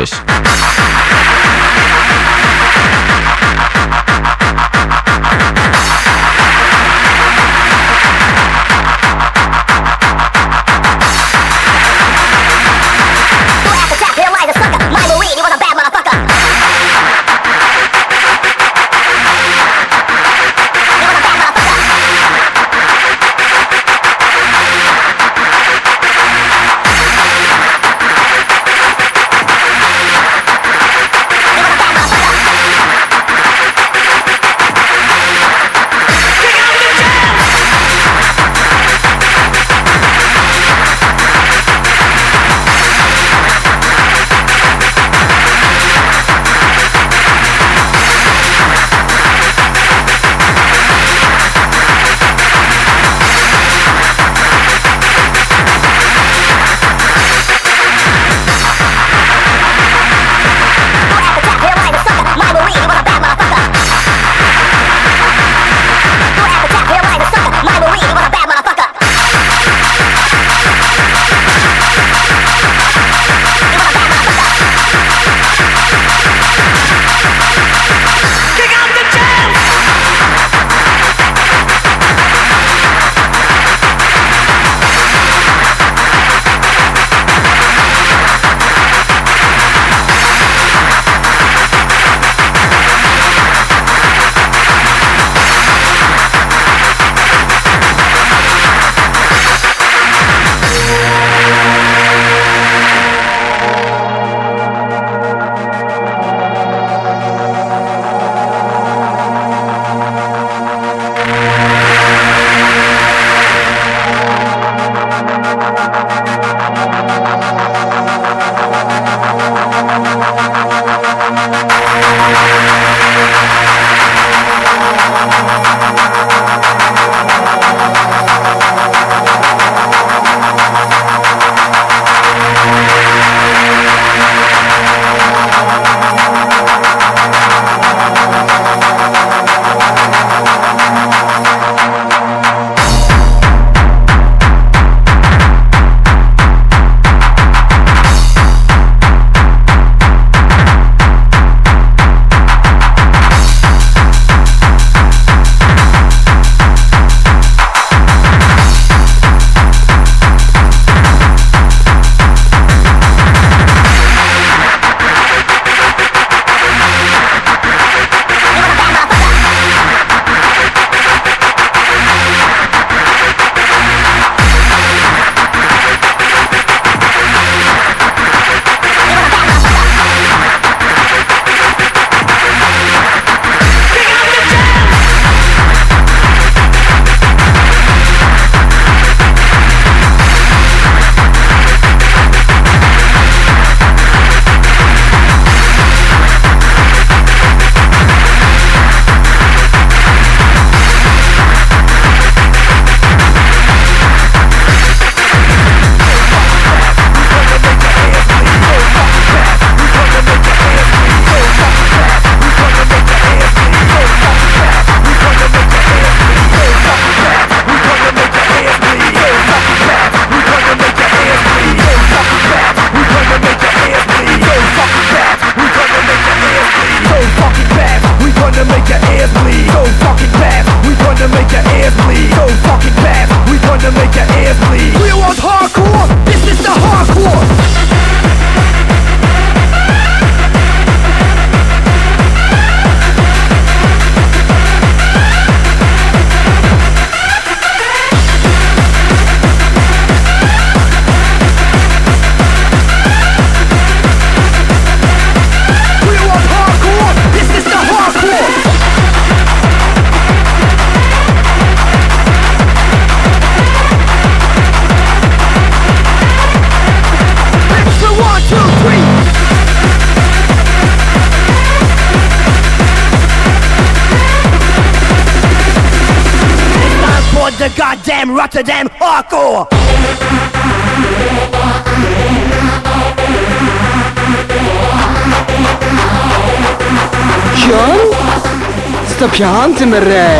Stop je hand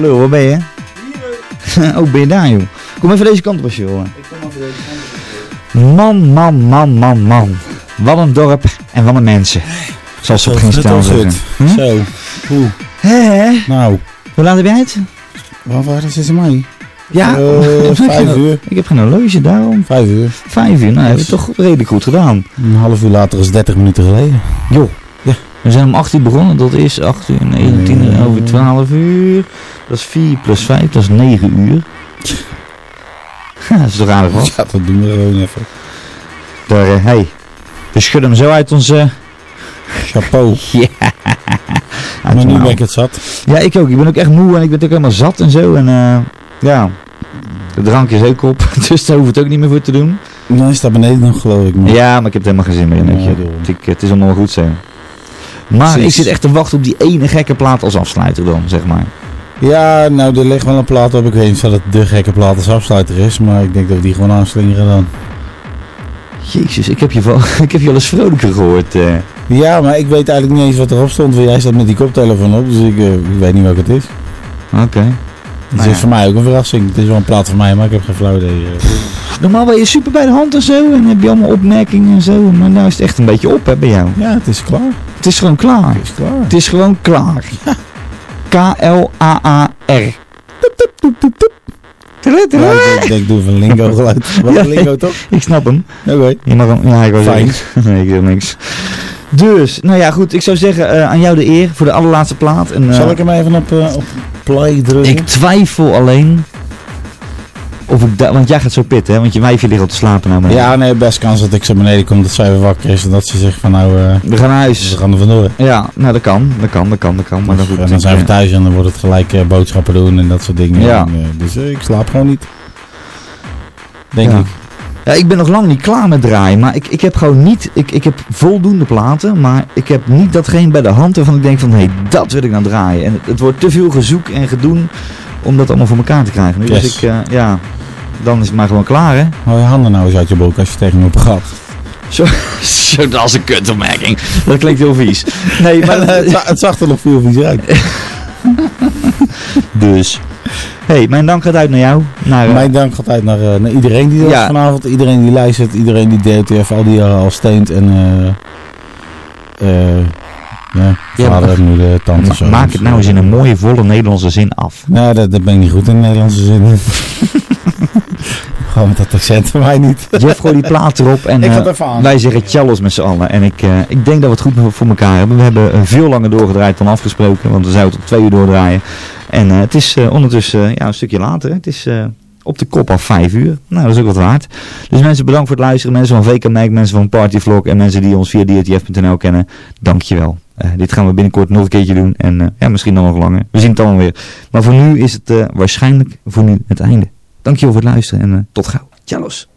lul, waar ben je? *laughs* oh, ben je daar, joh? Kom even deze kant op, als je wil. Man, man, man, man, man. Wat een dorp en wat een mensen. Zoals ze op geen stijl zeggen. Hm? Zo. Oeh. Hè? Nou. Hoe laat heb jij het? Waar waren ze mij? Ja, Eh, *laughs* ik heb vijf uur. Ik heb geen horloge daarom. Vijf uur. Vijf uur, nou hebben we het toch redelijk goed gedaan. Een half uur later is 30 minuten geleden. Joh. Ja. We zijn om 8 uur begonnen, dat is 8 uur, 19 uur, over 12 uur. Dat is 4 plus 5, dat is 9 uur. Ja, *laughs* dat is toch aardig wat? Ja, dat doen we gewoon even. Daar, eh, hey, we schudden hem zo uit onze... Chapeau. *laughs* Ja. Maar nu ben ik het zat. Ja, ik ook. Ik ben ook echt moe en ik ben ook helemaal zat en zo. En eh, ja, de drank is ook op, *laughs* dus daar hoef ik het ook niet meer voor te doen. Dan is dat beneden nog, geloof ik. Maar... Ja, maar ik heb er helemaal geen zin meer in. Ja, ik- het is allemaal goed zo. Maar Precies. ik zit echt te wachten op die ene gekke plaat als afsluiter dan, zeg maar. Ja, nou, er ligt wel een plaat op. Ik weet niet of het de gekke plaat als afsluiter is. Maar ik denk dat we die gewoon aanslingeren dan. Jezus, ik heb je, wel, *laughs* ik heb je al eens vrolijker gehoord. eh. Ja, maar ik weet eigenlijk niet eens wat erop stond. Want jij staat met die koptelefoon op. Dus ik, eh, ik weet niet welke het is. Oké. Het Nou is ja. voor mij ook een verrassing. Het is wel een plaat van mij, maar ik heb geen flauw idee. eh. Normaal ben je super bij de hand en zo. En heb je allemaal opmerkingen en zo. Maar nou is het echt een beetje op hè, bij jou. Ja, het is klaar. Het is gewoon klaar. Het is klaar. Het is gewoon klaar. *laughs* K-L-A-A-R. Ja, ik denk, doe even een lingo *laughs* geluid. Wat Ja, een lingo toch? Ik snap hem. Oké. Je mag hem, ja, ik Fijn. zeggen. *laughs* Nee, ik wil niks. Dus, nou ja, goed. Ik zou zeggen, eh, aan jou de eer voor de allerlaatste plaat. En, eh, Zal ik hem even op, eh, op play drukken? Ik twijfel alleen of ik want jij gaat zo pitten, hè? Want je wijfje ligt al te slapen nou. beneden. Ja, nee, best kans dat ik zo beneden kom dat zij weer wakker is. En dat ze zegt van nou, eh, We gaan naar huis. ze gaan er vandoor. Ja, nou dat kan, dat kan, dat kan, dat kan. Maar dan, goed, en dan zijn we thuis en dan wordt het gelijk eh, boodschappen doen en dat soort dingen. Ja. En, eh, dus ik slaap gewoon niet. Denk Ja. ik. Ja, ik ben nog lang niet klaar met draaien, maar ik, ik heb gewoon niet, ik, ik heb voldoende platen, maar ik heb niet datgene bij de hand waarvan ik denk van, hé, hey, dat wil ik nou draaien. En het, het wordt te veel gezoek en gedoen om dat allemaal voor elkaar te krijgen. Nu, Yes. Dus ik, eh, ja, dan is het maar gewoon klaar, hè. Hou je handen nou eens uit je broek als je tegen me op gaat. Zo, *laughs* zo dat is een kutopmerking. Dat klinkt heel vies. Nee, maar... *laughs* het, het zag er nog veel vies uit. *laughs* dus. hey, mijn dank gaat uit naar jou. Naar, eh, Mijn dank gaat uit naar, eh, naar iedereen die er Ja. was vanavond. Iedereen die luistert. Iedereen die DOTF al die jaren al steunt. En eh eh ja, vader, moeder, tante, zoons, maak het nou eens in een mooie, volle Nederlandse zin af. Nee, dat, dat ben ik niet goed in Nederlandse zin. *laughs* Gewoon met dat accent van mij niet. Jeff, gooi die plaat erop. En *laughs* eh, wij zeggen tjallos met z'n allen. En ik, eh, ik denk dat we het goed voor elkaar hebben. We hebben eh, veel langer doorgedraaid dan afgesproken. Want we zouden tot twee uur doordraaien. En het is ondertussen ja, een stukje later. Het is op de kop al vijf uur. Nou, dat is ook wat waard. Dus mensen, bedankt voor het luisteren. Mensen van VK mensen van Partyvlog. En mensen die ons via DRTF.nl kennen. Dankjewel. Eh dit gaan we binnenkort nog een keertje doen. En eh, ja, misschien dan nog langer. We zien het allemaal weer. Maar voor nu is het eh, waarschijnlijk voor nu het einde. Dankjewel voor het luisteren. En tot gauw. Tjallos.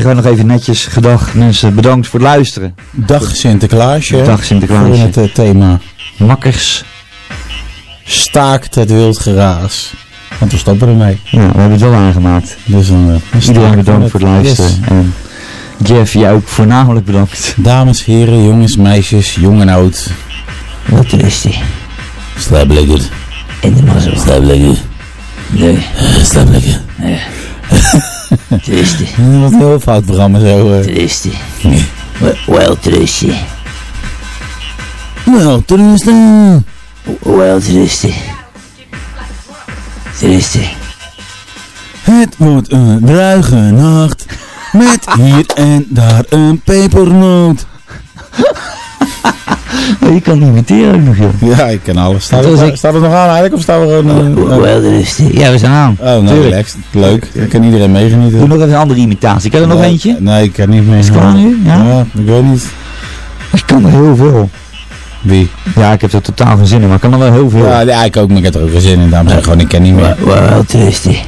Zeggen wij nog even netjes gedag mensen, bedankt voor het luisteren. Dag Sinterklaasje. Dag Sinterklaasje. Voor het eh, thema. Makkers. Staakt het wild geraas. Want we stoppen ermee. Ja, we hebben het wel aangemaakt. Dus dan, eh, Iedereen bedankt voor het luisteren. Yes. En Jeff, jij ook voornamelijk bedankt. Dames, heren, jongens, meisjes, jong en oud. Wat rustig. Slaap lekker. In de mazzel. Slaap lekker. Nee. Slaap lekker. Nee. *laughs* Rustig. Wat een heel fout programma zo. eh. Rustig. Wel rustig. Nou, rustig. Wel rustig. Rustig. Het wordt een druige nacht. Met hier en daar een pepernoot. Je kan imiteren ook nog, joh. Ja, ik ken alles. Staat, het, ik. staat het nog aan eigenlijk? Of staan we gewoon... eh, oh. Wel rustig. Ja, we zijn aan. Oh, nou, Tuurlijk. relaxed. Leuk. Dan kan iedereen meegenieten. Doe nog even een andere imitatie. Kan er nog eentje? Nee, ik kan niet meer. Is het klaar nu? Ja? ik weet niet. Ik kan er heel veel. Wie? Ja, ik heb er totaal geen zin in, maar ik kan er wel heel veel. Ja, ja, ik ook, maar ik heb er ook geen zin in. Daarom zeg ik gewoon, ik ken niet meer. Wel rustig.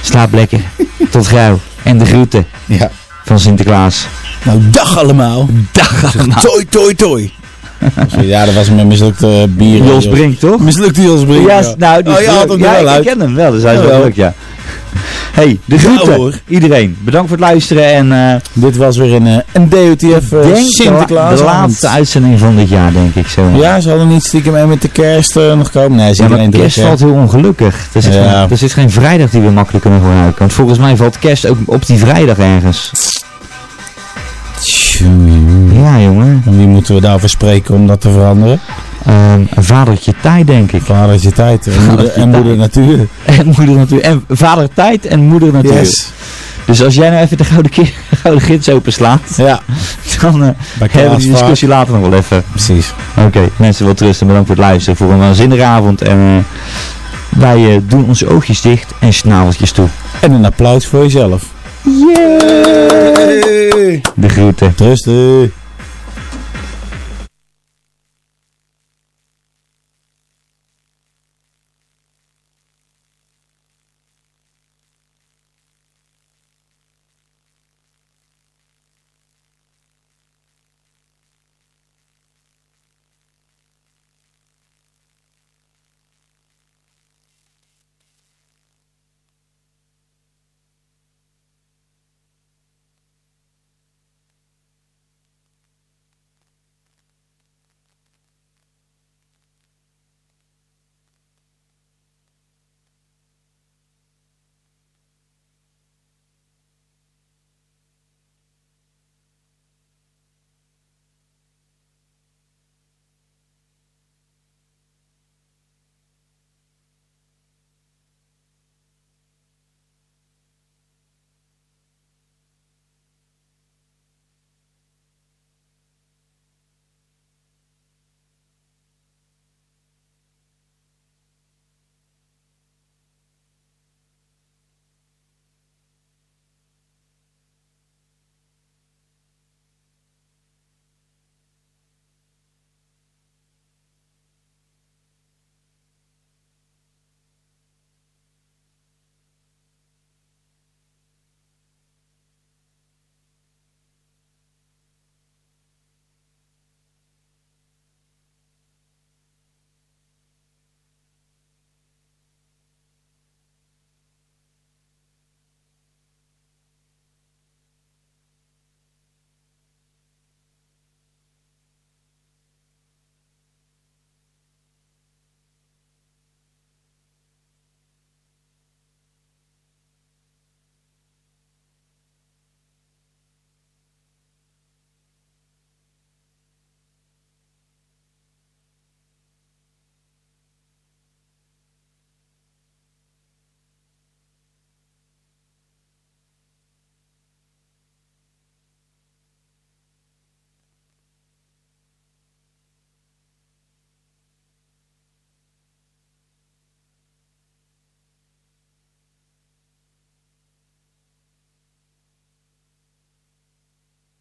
Slaap lekker. *laughs* Tot gauw. En de groeten Ja. van Sinterklaas. Nou, dag allemaal. Dag allemaal. Toi, toi, toi. Ja, dat was met mislukte bier. Jos Brink, toch? Mislukte Jos Brink. Ja, ja. nou, die oh, je had hem ja, wel ik ken hem wel, dus hij is wel leuk, ja. hey, de groeten. hoor. Iedereen, bedankt voor het luisteren en eh Dit was weer een, eh, een DOTF eh, Sinterklaas. de laatste uitzending van dit jaar, denk ik zo. Ja, ze hadden niet stiekem mee met de kerst nog komen. Nee, ze Ja, maar kerst valt heel ongelukkig. Er zit, Ja. geen, er zit geen vrijdag die we makkelijk kunnen gebruiken. Want volgens mij valt kerst ook op die vrijdag ergens. Ja, jongen. En wie moeten we daarvoor spreken om dat te veranderen? Een vadertje tijd, denk ik. Vadertje tijd en moeder, en moeder natuur. En moeder natuur. En vader tijd en moeder natuur. Yes. Dus als jij nou even de gouden, ki- *laughs* gouden gids openslaat, Ja, dan eh, hebben we die discussie later nog wel even. Precies. Oké, mensen wel rusten. Bedankt voor het luisteren. Voor een waanzinnige avond. En eh, wij eh, doen onze oogjes dicht en snaveltjes toe. En een applaus voor jezelf. De groeten. Rustig.